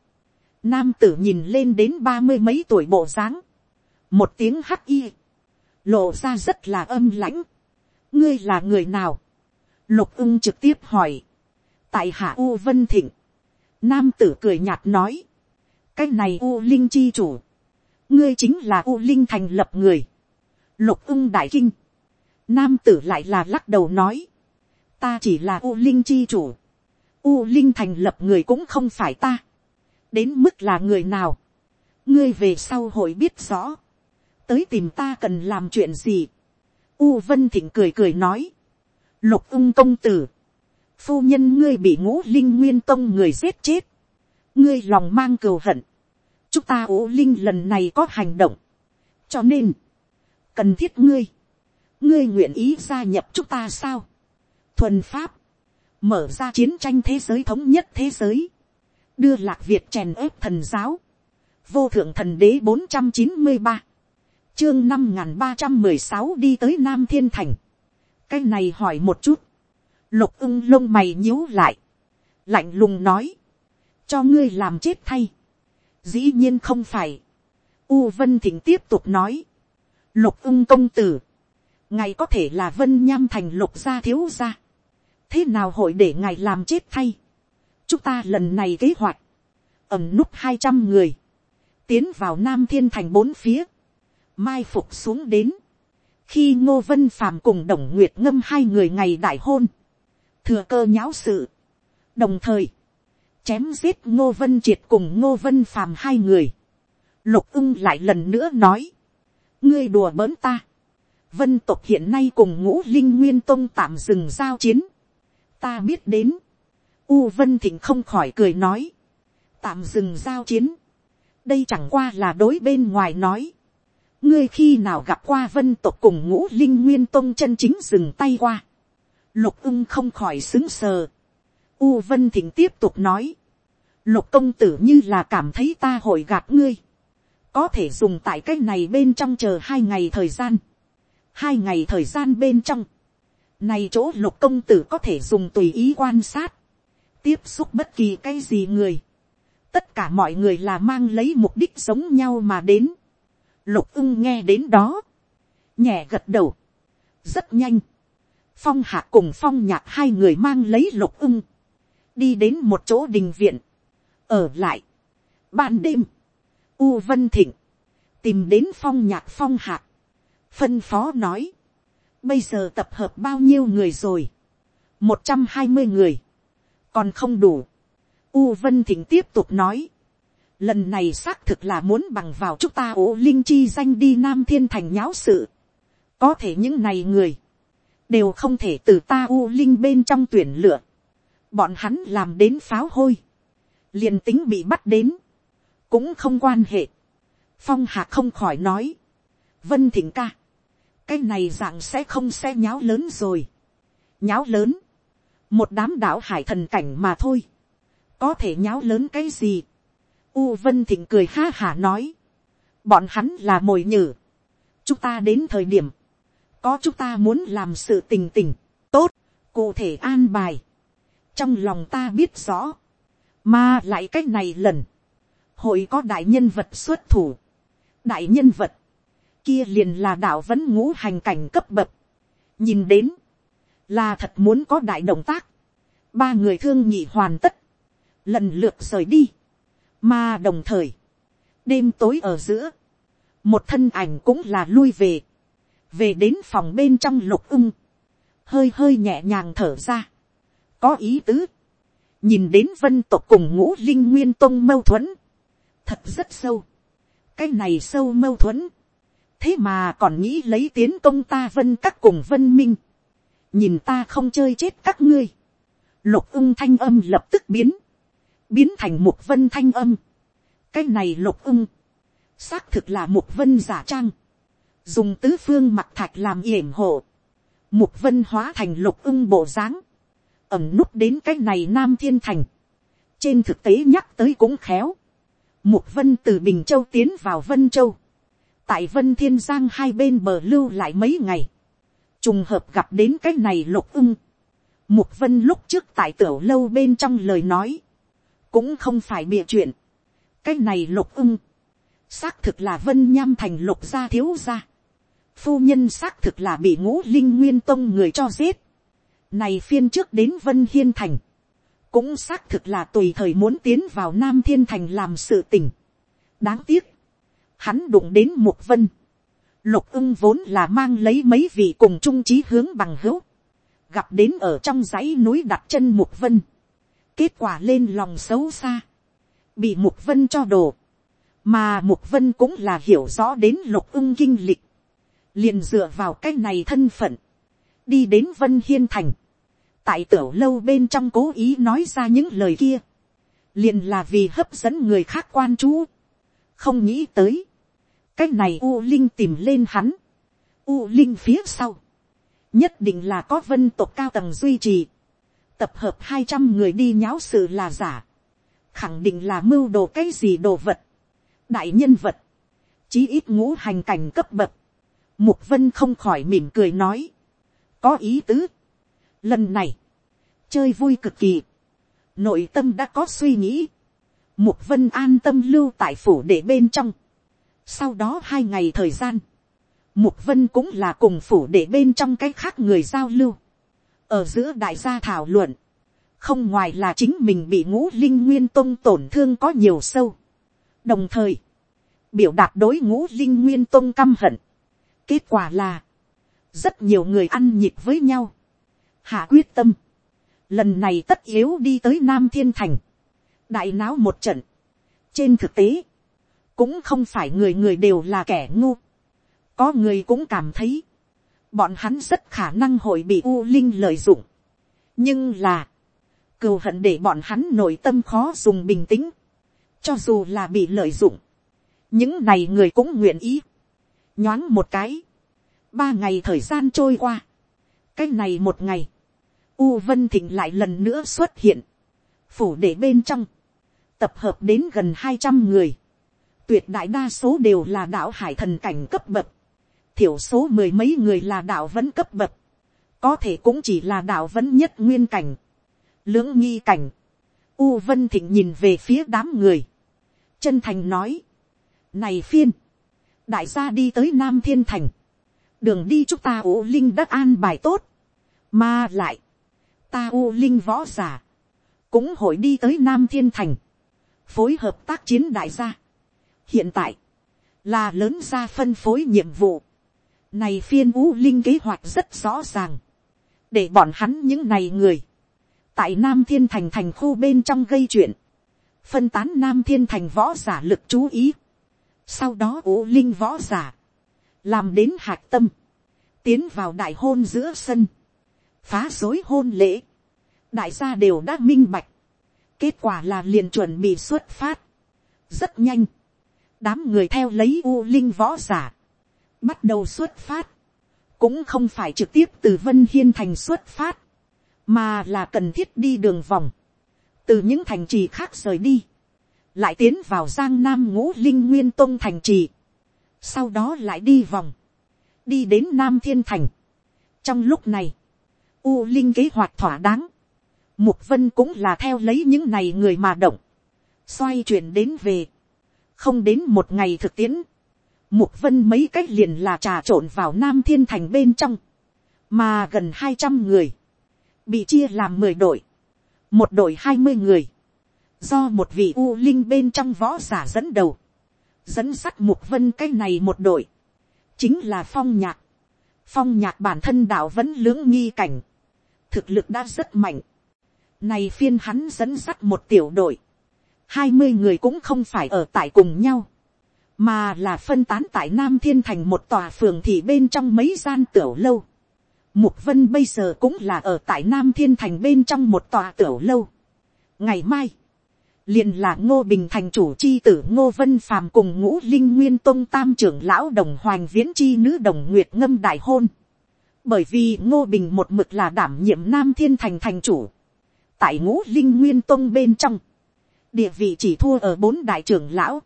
nam tử nhìn lên đến ba mươi mấy tuổi bộ dáng, một tiếng hắc y, lộ ra rất là âm lãnh, ngươi là người nào, lục ưng trực tiếp hỏi, tại hạ u vân thịnh, nam tử cười nhạt nói, cái này u linh chi chủ, ngươi chính là u linh thành lập người, lục ưng đại kinh, nam tử lại là lắc đầu nói, ta chỉ là u linh chi chủ, u linh thành lập người cũng không phải ta, đến mức là người nào, ngươi về sau hội biết rõ, tới tìm ta cần làm chuyện gì, u vân thịnh cười cười nói, lục ung công tử, phu nhân ngươi bị ngũ linh nguyên tông người giết chết, ngươi lòng mang cừu hận, chúng ta ố linh lần này có hành động, cho nên, cần thiết ngươi, ngươi nguyện ý gia nhập chúng ta sao, thuần pháp, mở ra chiến tranh thế giới thống nhất thế giới, đưa lạc việt chèn ép thần giáo, vô thượng thần đế bốn trăm chín mươi ba, chương năm n g h n ba trăm mười sáu đi tới nam thiên thành, cái này hỏi một chút, lục ưng lông mày nhíu lại, lạnh lùng nói, cho ngươi làm chết thay, dĩ nhiên không phải, u vân thịnh tiếp tục nói, lục ưng công tử, ngài có thể là vân nham thành lục gia thiếu gia, thế nào hội để ngài làm chết thay. chúng ta lần này kế hoạch, ẩm núp hai trăm người, tiến vào nam thiên thành bốn phía, mai phục xuống đến, khi ngô vân phàm cùng đồng nguyệt ngâm hai người ngày đại hôn, thừa cơ nháo sự, đồng thời, chém giết ngô vân triệt cùng ngô vân phàm hai người, lục ưng lại lần nữa nói, ngươi đùa bỡn ta, vân tộc hiện nay cùng ngũ linh nguyên tông tạm dừng giao chiến, ta biết đến. U Vân Thịnh không khỏi cười nói. Tạm dừng giao chiến. Đây chẳng qua là đối bên ngoài nói. Ngươi khi nào gặp qua vân tộc cùng ngũ linh nguyên tông chân chính dừng tay qua. Lục ưng không khỏi xứng sờ. U Vân Thịnh tiếp tục nói. Lục công tử như là cảm thấy ta hội gạt ngươi. Có thể dùng tại cách này bên trong chờ hai ngày thời gian. Hai ngày thời gian bên trong này chỗ lục công tử có thể dùng tùy ý quan sát. Tiếp xúc bất kỳ cái gì người. Tất cả mọi người là mang lấy mục đích giống nhau mà đến. Lục ưng nghe đến đó. Nhẹ gật đầu. Rất nhanh. Phong hạ cùng phong nhạc hai người mang lấy lục ưng. Đi đến một chỗ đình viện. Ở lại. Ban đêm. U Vân Thịnh. Tìm đến phong nhạc phong hạ. Phân phó nói Bây giờ tập hợp bao nhiêu người rồi? một trăm hai mươi người. Còn không đủ. U Vân Thịnh tiếp tục nói. Lần này xác thực là muốn bằng vào chúng ta ổ linh chi danh đi Nam Thiên Thành nháo sự. Có thể những này người. Đều không thể từ ta U Linh bên trong tuyển lựa. Bọn hắn làm đến pháo hôi. liền tính bị bắt đến. Cũng không quan hệ. Phong Hạc không khỏi nói. Vân Thịnh ca cái này dạng sẽ không xe nháo lớn rồi. nháo lớn, một đám đảo hải thần cảnh mà thôi, có thể nháo lớn cái gì. U vân thịnh cười ha hả nói, bọn hắn là mồi nhử, chúng ta đến thời điểm, có chúng ta muốn làm sự tình tình, tốt, cụ thể an bài, trong lòng ta biết rõ, mà lại cái này lần, hội có đại nhân vật xuất thủ, đại nhân vật, kia liền là đạo vẫn ngũ hành cảnh cấp bậc. nhìn đến, là thật muốn có đại động tác. ba người thương nhị hoàn tất, lần lượt rời đi, mà đồng thời, đêm tối ở giữa, một thân ảnh cũng là lui về, về đến phòng bên trong lục ưng, hơi hơi nhẹ nhàng thở ra, có ý tứ, nhìn đến vân tộc cùng ngũ linh nguyên tông mâu thuẫn, thật rất sâu, cái này sâu mâu thuẫn, thế mà còn nghĩ lấy tiến công ta vân các cùng vân minh, nhìn ta không chơi chết các ngươi, lục ưng thanh âm lập tức biến, biến thành một vân thanh âm, cái này lục ưng, xác thực là một vân giả trang, dùng tứ phương mặt thạch làm yểm hộ, một vân hóa thành lục ưng bộ dáng, ẩm núp đến cái này nam thiên thành, trên thực tế nhắc tới cũng khéo, một vân từ bình châu tiến vào vân châu, tại vân thiên giang hai bên bờ lưu lại mấy ngày, trùng hợp gặp đến cái này lục ưng, Mục vân lúc trước tại tiểu lâu bên trong lời nói. Cũng không phải bịa chuyện. Cái này lục ưng. Xác thực là vân nham thành lục gia thiếu gia. Phu nhân xác thực là bị ngũ linh nguyên tông người cho giết. Này phiên trước đến vân hiên thành. Cũng xác thực là tùy thời muốn tiến vào nam thiên thành làm sự tình. Đáng tiếc. Hắn đụng đến mục vân. Lục ưng vốn là mang lấy mấy vị cùng chung chí hướng bằng hữu. Gặp đến ở trong dãy núi đặt chân mục vân, kết quả lên lòng xấu xa, bị mục vân cho đồ, mà mục vân cũng là hiểu rõ đến lục ưng kinh lịch, liền dựa vào cái này thân phận, đi đến vân hiên thành, tại tiểu lâu bên trong cố ý nói ra những lời kia, liền là vì hấp dẫn người khác quan chú, không nghĩ tới, cái này u linh tìm lên hắn, u linh phía sau, nhất định là có vân tộc cao tầng duy trì, tập hợp hai trăm người đi nháo sự là giả, khẳng định là mưu đồ cái gì đồ vật, đại nhân vật, chí ít ngũ hành cảnh cấp bậc, mục vân không khỏi mỉm cười nói, có ý tứ, lần này, chơi vui cực kỳ, nội tâm đã có suy nghĩ, mục vân an tâm lưu tại phủ để bên trong, sau đó hai ngày thời gian, Mục Vân cũng là cùng phủ để bên trong cái khác người giao lưu. Ở giữa đại gia thảo luận. Không ngoài là chính mình bị ngũ linh nguyên tông tổn thương có nhiều sâu. Đồng thời. Biểu đạt đối ngũ linh nguyên tông căm hận. Kết quả là. Rất nhiều người ăn nhịp với nhau. Hạ quyết tâm. Lần này tất yếu đi tới Nam Thiên Thành. Đại náo một trận. Trên thực tế. Cũng không phải người người đều là kẻ ngu. Có người cũng cảm thấy, bọn hắn rất khả năng hội bị u linh lợi dụng. nhưng là, cừu hận để bọn hắn nội tâm khó dùng bình tĩnh, cho dù là bị lợi dụng, những này người cũng nguyện ý, nhoáng một cái, ba ngày thời gian trôi qua, cái này một ngày, u vân thịnh lại lần nữa xuất hiện, phủ để bên trong, tập hợp đến gần hai trăm người, tuyệt đại đa số đều là đạo hải thần cảnh cấp bậc, thiểu số mười mấy người là đạo vẫn cấp bậc, có thể cũng chỉ là đạo vẫn nhất nguyên cảnh, lưỡng nghi cảnh, u vân thịnh nhìn về phía đám người, chân thành nói, này phiên, đại gia đi tới nam thiên thành, đường đi chúng ta u linh đất an bài tốt, mà lại, ta u linh võ giả, cũng hội đi tới nam thiên thành, phối hợp tác chiến đại gia hiện tại, là lớn ra phân phối nhiệm vụ, này phiên ú linh kế hoạch rất rõ ràng. Để bọn hắn những này người. Tại Nam Thiên Thành thành khu bên trong gây chuyện. Phân tán Nam Thiên Thành võ giả lực chú ý. Sau đó ú linh võ giả. Làm đến hạc tâm. Tiến vào đại hôn giữa sân. Phá dối hôn lễ. Đại gia đều đã minh bạch. Kết quả là liền chuẩn bị xuất phát. Rất nhanh. Đám người theo lấy u linh võ giả bắt đầu xuất phát, cũng không phải trực tiếp từ vân hiên thành xuất phát, mà là cần thiết đi đường vòng, từ những thành trì khác rời đi, lại tiến vào giang nam ngũ linh nguyên tông thành trì, sau đó lại đi vòng, đi đến nam thiên thành. trong lúc này, u linh kế hoạch thỏa đáng, mục vân cũng là theo lấy những này người mà động, xoay chuyển đến về, không đến một ngày thực tiễn, Mục vân mấy cách liền là trà trộn vào Nam Thiên Thành bên trong. Mà gần 200 người. Bị chia làm 10 đội. Một đội 20 người. Do một vị U Linh bên trong võ giả dẫn đầu. Dẫn sắt Mục vân cái này một đội. Chính là Phong Nhạc. Phong Nhạc bản thân đạo vẫn lưỡng nghi cảnh. Thực lực đã rất mạnh. Này phiên hắn dẫn sắt một tiểu đội. 20 người cũng không phải ở tại cùng nhau mà là phân tán tại nam thiên thành một tòa phường thị bên trong mấy gian tiểu lâu. Mục vân bây giờ cũng là ở tại nam thiên thành bên trong một tòa tiểu lâu. ngày mai, liền là ngô bình thành chủ chi tử ngô vân phàm cùng ngũ linh nguyên tôn tam trưởng lão đồng hoàng viễn chi nữ đồng nguyệt ngâm đại hôn. bởi vì ngô bình một mực là đảm nhiệm nam thiên thành thành chủ. tại ngũ linh nguyên tôn bên trong, địa vị chỉ thua ở bốn đại trưởng lão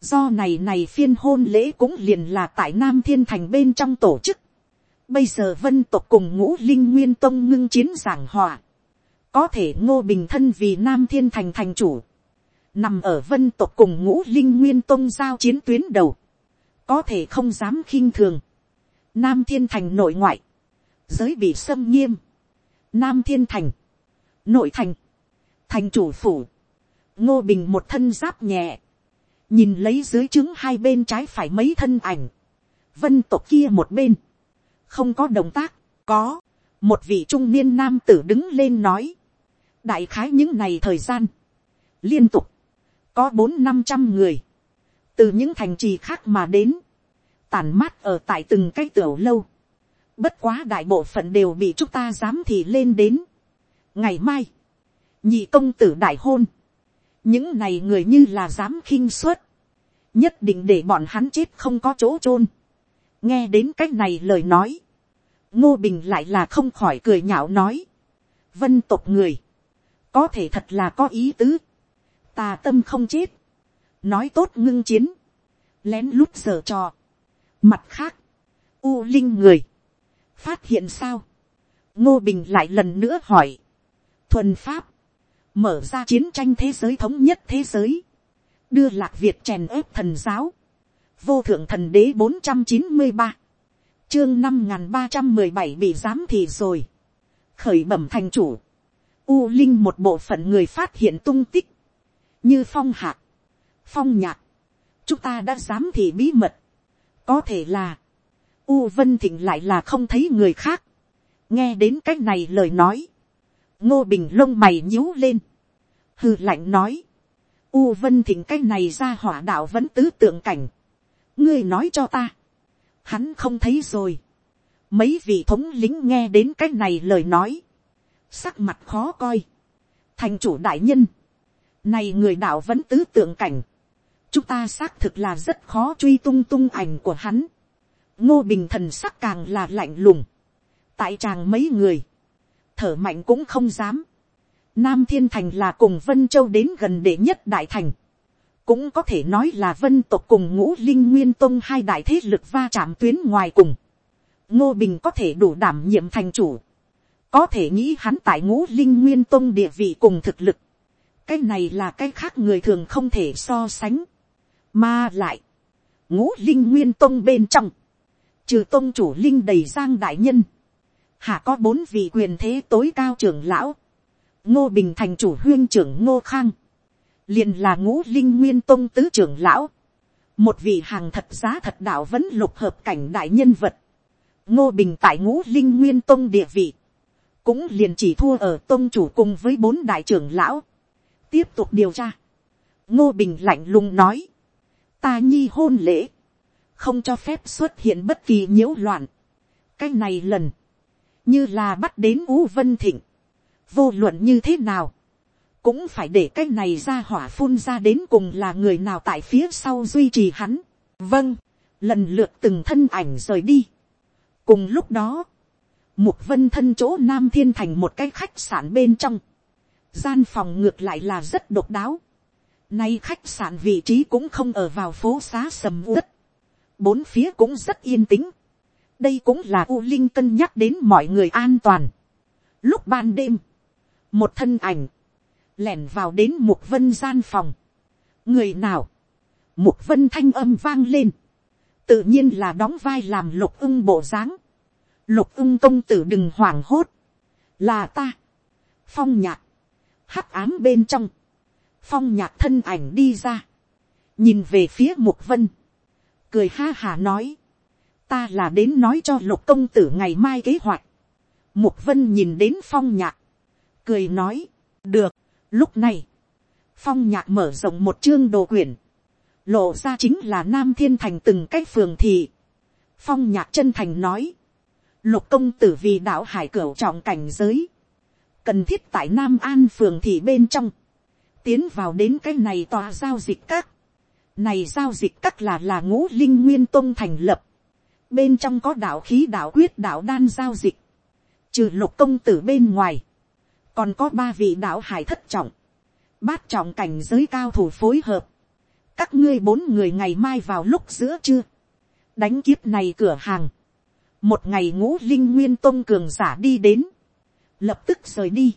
do này này phiên hôn lễ cũng liền là tại nam thiên thành bên trong tổ chức, Bây giờ vân tộc cùng ngũ linh nguyên tông ngưng chiến giảng hòa. Có thể ngô bình thân vì nam thiên thành thành chủ. Nằm ở vân tộc cùng ngũ linh nguyên tông giao chiến tuyến đầu. Có thể không dám khinh thường. Nam thiên thành nội ngoại. Giới bị xâm nghiêm. Nam thiên thành. Nội thành. Thành chủ phủ. Ngô bình một thân giáp nhẹ. Nhìn lấy dưới trứng hai bên trái phải mấy thân ảnh. Vân tộc kia một bên. Không có động tác, có, một vị trung niên nam tử đứng lên nói, đại khái những ngày thời gian, liên tục, có bốn năm trăm người, từ những thành trì khác mà đến, tàn mát ở tại từng cái tiểu lâu, bất quá đại bộ phận đều bị chúng ta dám thì lên đến. ngày mai, nhị công tử đại hôn, những này người như là dám khinh suất, nhất định để bọn hắn chết không có chỗ chôn. nghe đến c á c h này lời nói, ngô bình lại là không khỏi cười nhạo nói, vân tộc người, có thể thật là có ý tứ, tà tâm không chết, nói tốt ngưng chiến, lén lút giờ trò, mặt khác, u linh người, phát hiện sao, ngô bình lại lần nữa hỏi, thuần pháp, mở ra chiến tranh thế giới thống nhất thế giới, đưa lạc việt chèn ớp thần giáo, vô thượng thần đế bốn trăm chín mươi ba, chương năm n ba trăm mười bảy bị giám thị rồi. khởi bẩm thành chủ. u linh một bộ phận người phát hiện tung tích. như phong hạc, phong nhạc. chúng ta đã giám thị bí mật. có thể là, u vân thịnh lại là không thấy người khác. nghe đến c á c h này lời nói ngô bình lông mày nhíu lên. hư lạnh nói. u vân thỉnh cái này ra hỏa đạo vẫn tứ tượng cảnh. ngươi nói cho ta hắn không thấy rồi. Mấy vị thống lính nghe đến cái này lời nói. Sắc mặt khó coi. Thành chủ đại nhân. Này người đạo vẫn tứ tượng cảnh. Chúng ta xác thực là rất khó truy tung tung ảnh của hắn. Ngô Bình thần sắc càng là lạnh lùng. Tại chàng mấy người. Thở mạnh cũng không dám. Nam Thiên Thành là cùng Vân Châu đến gần đệ nhất Đại Thành cũng có thể nói là vân tộc cùng ngũ linh nguyên tông hai đại thế lực va chạm tuyến ngoài cùng. ngô bình có thể đủ đảm nhiệm thành chủ. có thể nghĩ hắn tại ngũ linh nguyên tông địa vị cùng thực lực. cái này là cái khác người thường không thể so sánh. mà lại, ngũ linh nguyên tông bên trong, trừ tông chủ linh đầy giang đại nhân, hạ có bốn vị quyền thế tối cao trưởng lão, ngô bình thành chủ huyên trưởng ngô khang, liền là ngũ linh nguyên tôn tứ trưởng lão, một vị hàng thật giá thật đạo vẫn lục hợp cảnh đại nhân vật, ngô bình tại ngũ linh nguyên tôn địa vị, cũng liền chỉ thua ở tôn chủ cùng với bốn đại trưởng lão, tiếp tục điều tra, ngô bình lạnh lùng nói, ta nhi hôn lễ, không cho phép xuất hiện bất kỳ nhiễu loạn, cái này lần, như là bắt đến ú vân thịnh, vô luận như thế nào, cũng phải để cái này ra hỏa phun ra đến cùng là người nào tại phía sau duy trì hắn. vâng, lần lượt từng thân ảnh rời đi. cùng lúc đó, mục vân thân chỗ nam thiên thành một cái khách sạn bên trong, gian phòng ngược lại là rất độc đáo. Nay khách sạn vị trí cũng không ở vào phố xá sầm uất, bốn phía cũng rất yên tĩnh đây cũng là u linh cân nhắc đến mọi người an toàn. lúc ban đêm, một thân ảnh lẻn vào đến mục vân gian phòng. người nào, mục vân thanh âm vang lên, tự nhiên là đóng vai làm lục ưng bộ dáng. lục ưng công tử đừng hoảng hốt, là ta, phong nhạc, hắc ám bên trong, phong nhạc thân ảnh đi ra, nhìn về phía mục vân, cười ha hà nói, ta là đến nói cho lục công tử ngày mai kế hoạch, mục vân nhìn đến phong nhạc, cười nói, được, Lúc này, phong nhạc mở rộng một chương đồ quyển, lộ ra chính là nam thiên thành từng cái phường thị. Phong nhạc chân thành nói, lục công tử vì đạo hải cửu trọng cảnh giới, cần thiết tại nam an phường thị bên trong, tiến vào đến cái này tòa giao dịch các, này giao dịch các là là ngũ linh nguyên tôn thành lập, bên trong có đạo khí đạo quyết đạo đan giao dịch, trừ lục công tử bên ngoài, còn có ba vị đạo hải thất trọng, bát trọng cảnh giới cao thủ phối hợp, các ngươi bốn người ngày mai vào lúc giữa trưa, đánh kiếp này cửa hàng, một ngày ngũ linh nguyên tôn cường giả đi đến, lập tức rời đi,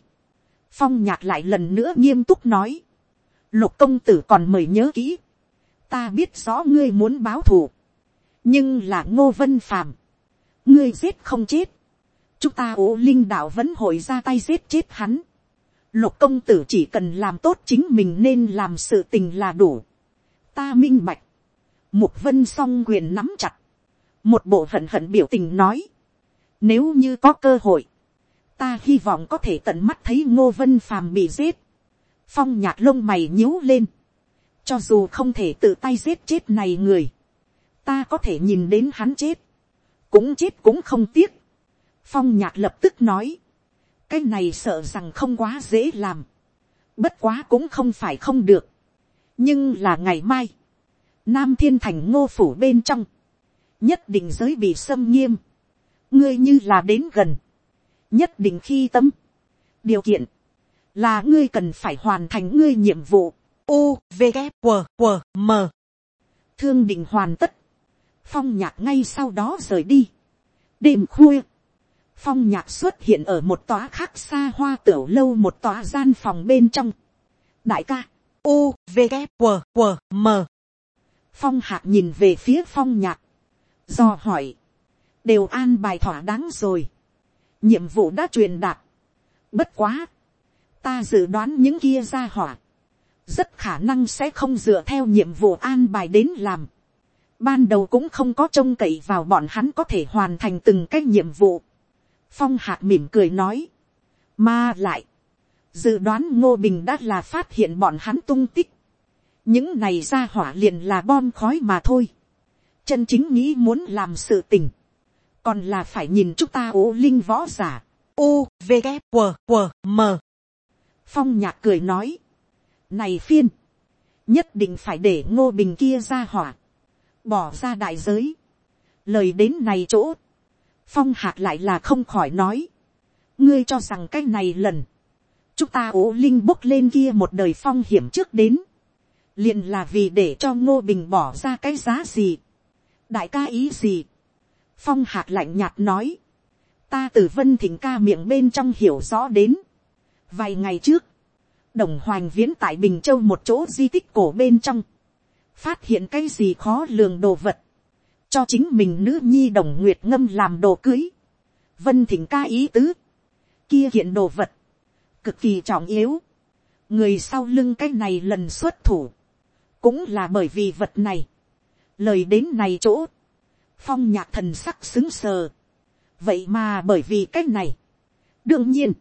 phong nhạc lại lần nữa nghiêm túc nói, lục công tử còn mời nhớ kỹ, ta biết rõ ngươi muốn báo thù, nhưng là ngô vân phàm, ngươi giết không chết, chúng ta ố linh đạo vẫn hội ra tay giết chết hắn, lục công tử chỉ cần làm tốt chính mình nên làm sự tình là đủ, ta minh bạch, mục vân song quyền nắm chặt, một bộ hận hận biểu tình nói, nếu như có cơ hội, ta hy vọng có thể tận mắt thấy ngô vân phàm bị giết, phong nhạc lông mày nhíu lên, cho dù không thể tự tay giết chết này người, ta có thể nhìn đến hắn chết, cũng chết cũng không tiếc. phong nhạc lập tức nói, cái này sợ rằng không quá dễ làm, bất quá cũng không phải không được, nhưng là ngày mai, nam thiên thành ngô phủ bên trong, nhất định giới bị xâm nghiêm, ngươi như là đến gần, nhất định khi tâm, điều kiện, là ngươi cần phải hoàn thành ngươi nhiệm vụ, u v g q q m. Thương định hoàn tất, phong nhạc ngay sau đó rời đi, đêm khuya, phong nhạc xuất hiện ở một tòa khác xa hoa tiểu lâu một tòa gian phòng bên trong, đại ca, u v g q q m. Phong hạc nhìn về phía phong nhạc, do hỏi, đều an bài thỏa đáng rồi, nhiệm vụ đã truyền đạt, bất quá, ta dự đoán những kia ra hỏa, rất khả năng sẽ không dựa theo nhiệm vụ an bài đến làm. Ban đầu cũng không có trông cậy vào bọn hắn có thể hoàn thành từng cái nhiệm vụ. Phong hạc mỉm cười nói. Mà lại, dự đoán ngô bình đã là phát hiện bọn hắn tung tích. Những này ra hỏa liền là bom khói mà thôi. Chân chính nghĩ muốn làm sự tình. Còn là phải nhìn chúng ta ố linh võ giả. U, V, g W, W, M. Phong nhạc cười nói này phiên. Nhất định phải để ngô bình kia ra hỏa. Bỏ ra đại giới. Lời đến này chỗ. Phong hạc lại là không khỏi nói. Ngươi cho rằng cái này lần. Chúng ta ố linh bốc lên kia một đời phong hiểm trước đến. liền là vì để cho ngô bình bỏ ra cái giá gì. Đại ca ý gì. Phong hạc lạnh nhạt nói. Ta từ vân thỉnh ca miệng bên trong hiểu rõ đến. Vài ngày trước đồng hoành viễn tại bình châu một chỗ di tích cổ bên trong, phát hiện cái gì khó lường đồ vật, cho chính mình nữ nhi đồng nguyệt ngâm làm đồ cưới, vân thỉnh ca ý tứ, kia hiện đồ vật, cực kỳ trọng yếu, người sau lưng cái này lần xuất thủ, cũng là bởi vì vật này, lời đến này chỗ, phong nhạc thần sắc xứng sờ, vậy mà bởi vì cái này, đương nhiên,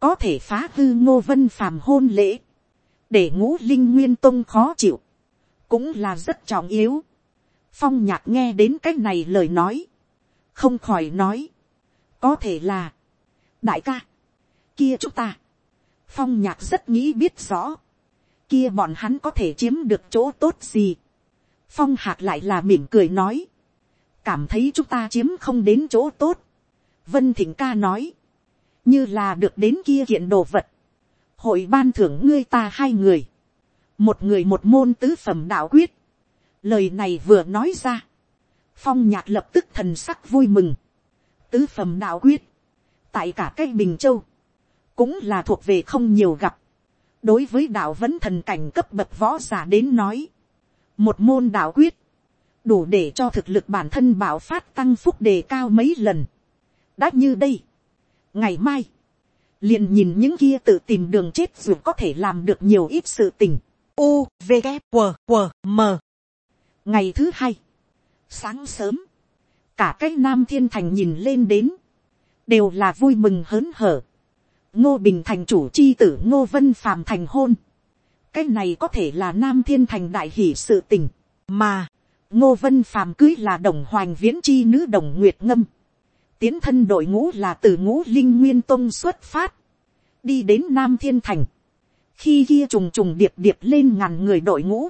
có thể phá hư ngô vân phàm hôn lễ, để ngũ linh nguyên tông khó chịu, cũng là rất trọng yếu. phong nhạc nghe đến cái này lời nói, không khỏi nói, có thể là, đại ca, kia chúng ta, phong nhạc rất nghĩ biết rõ, kia bọn hắn có thể chiếm được chỗ tốt gì. phong hạc lại là mỉm cười nói, cảm thấy chúng ta chiếm không đến chỗ tốt. vân thịnh ca nói, như là được đến kia kiện đồ vật, hội ban thưởng ngươi ta hai người, một người một môn tứ phẩm đạo quyết, lời này vừa nói ra, phong nhạc lập tức thần sắc vui mừng, tứ phẩm đạo quyết, tại cả cái bình châu, cũng là thuộc về không nhiều gặp, đối với đạo vẫn thần cảnh cấp bậc võ giả đến nói, một môn đạo quyết, đủ để cho thực lực bản thân bảo phát tăng phúc đề cao mấy lần. đã như đây, ngày mai, liền nhìn những kia tự tìm đường chết dù có thể làm được nhiều ít sự tình. U, V, G W, W, M. ngày thứ hai, sáng sớm, cả cái nam thiên thành nhìn lên đến, đều là vui mừng hớn hở. ngô bình thành chủ chi tử ngô vân phàm thành hôn. cái này có thể là nam thiên thành đại hỷ sự tình, mà, ngô vân phàm cưới là đồng hoành viễn chi nữ đồng nguyệt ngâm tiến thân đội ngũ là từ ngũ linh nguyên tông xuất phát, đi đến nam thiên thành, khi kia trùng trùng điệp điệp lên ngàn người đội ngũ,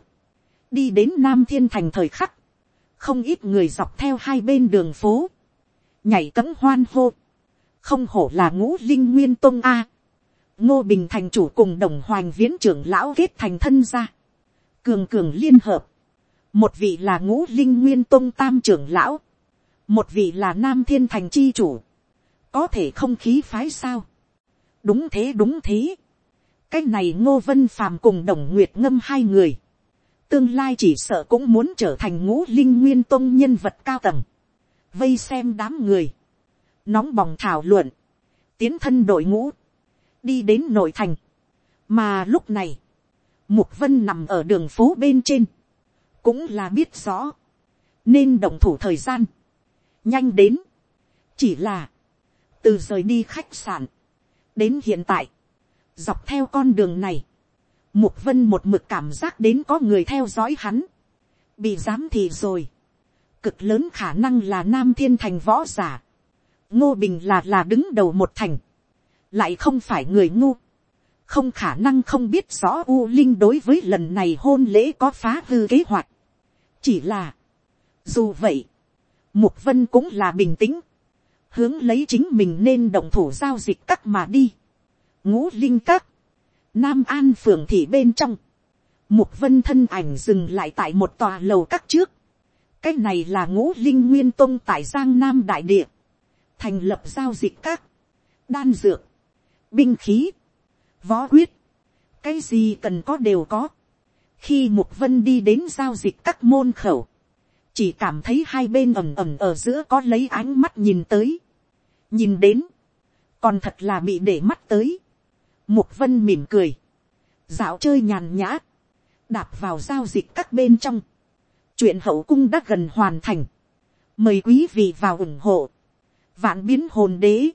đi đến nam thiên thành thời khắc, không ít người dọc theo hai bên đường phố, nhảy cấm hoan hô, không hổ là ngũ linh nguyên tông a, ngô bình thành chủ cùng đồng hoành viễn trưởng lão kết thành thân gia, cường cường liên hợp, một vị là ngũ linh nguyên tông tam trưởng lão, một vị là nam thiên thành chi chủ, có thể không khí phái sao, đúng thế đúng thế, cái này ngô vân phàm cùng đồng nguyệt ngâm hai người, tương lai chỉ sợ cũng muốn trở thành ngũ linh nguyên tôn nhân vật cao tầng, vây xem đám người, nóng bỏng thảo luận, tiến thân đội ngũ, đi đến nội thành, mà lúc này, mục vân nằm ở đường phố bên trên, cũng là biết rõ, nên động thủ thời gian, nhanh đến, chỉ là, từ rời đi khách sạn, đến hiện tại, dọc theo con đường này, mục vân một mực cảm giác đến có người theo dõi hắn, bị giám thị rồi, cực lớn khả năng là nam thiên thành võ giả, ngô bình là là đứng đầu một thành, lại không phải người ngu, không khả năng không biết rõ u linh đối với lần này hôn lễ có phá hư kế hoạch. chỉ là, dù vậy, mục vân cũng là bình tĩnh, hướng lấy chính mình nên động thủ giao dịch cắt mà đi ngũ linh các, nam an phường thị bên trong, mục vân thân ảnh dừng lại tại một tòa lầu các trước. cái này là ngũ linh nguyên tông tại giang nam đại địa, thành lập giao dịch các, đan dược, binh khí, võ quyết, cái gì cần có đều có. khi mục vân đi đến giao dịch các môn khẩu, chỉ cảm thấy hai bên ẩm ẩm ở giữa có lấy ánh mắt nhìn tới, nhìn đến, còn thật là bị để mắt tới mục vân mỉm cười, dạo chơi nhàn nhã, đạp vào giao dịch các bên trong, chuyện hậu cung đã gần hoàn thành, mời quý vị vào ủng hộ, vạn biến hồn đế,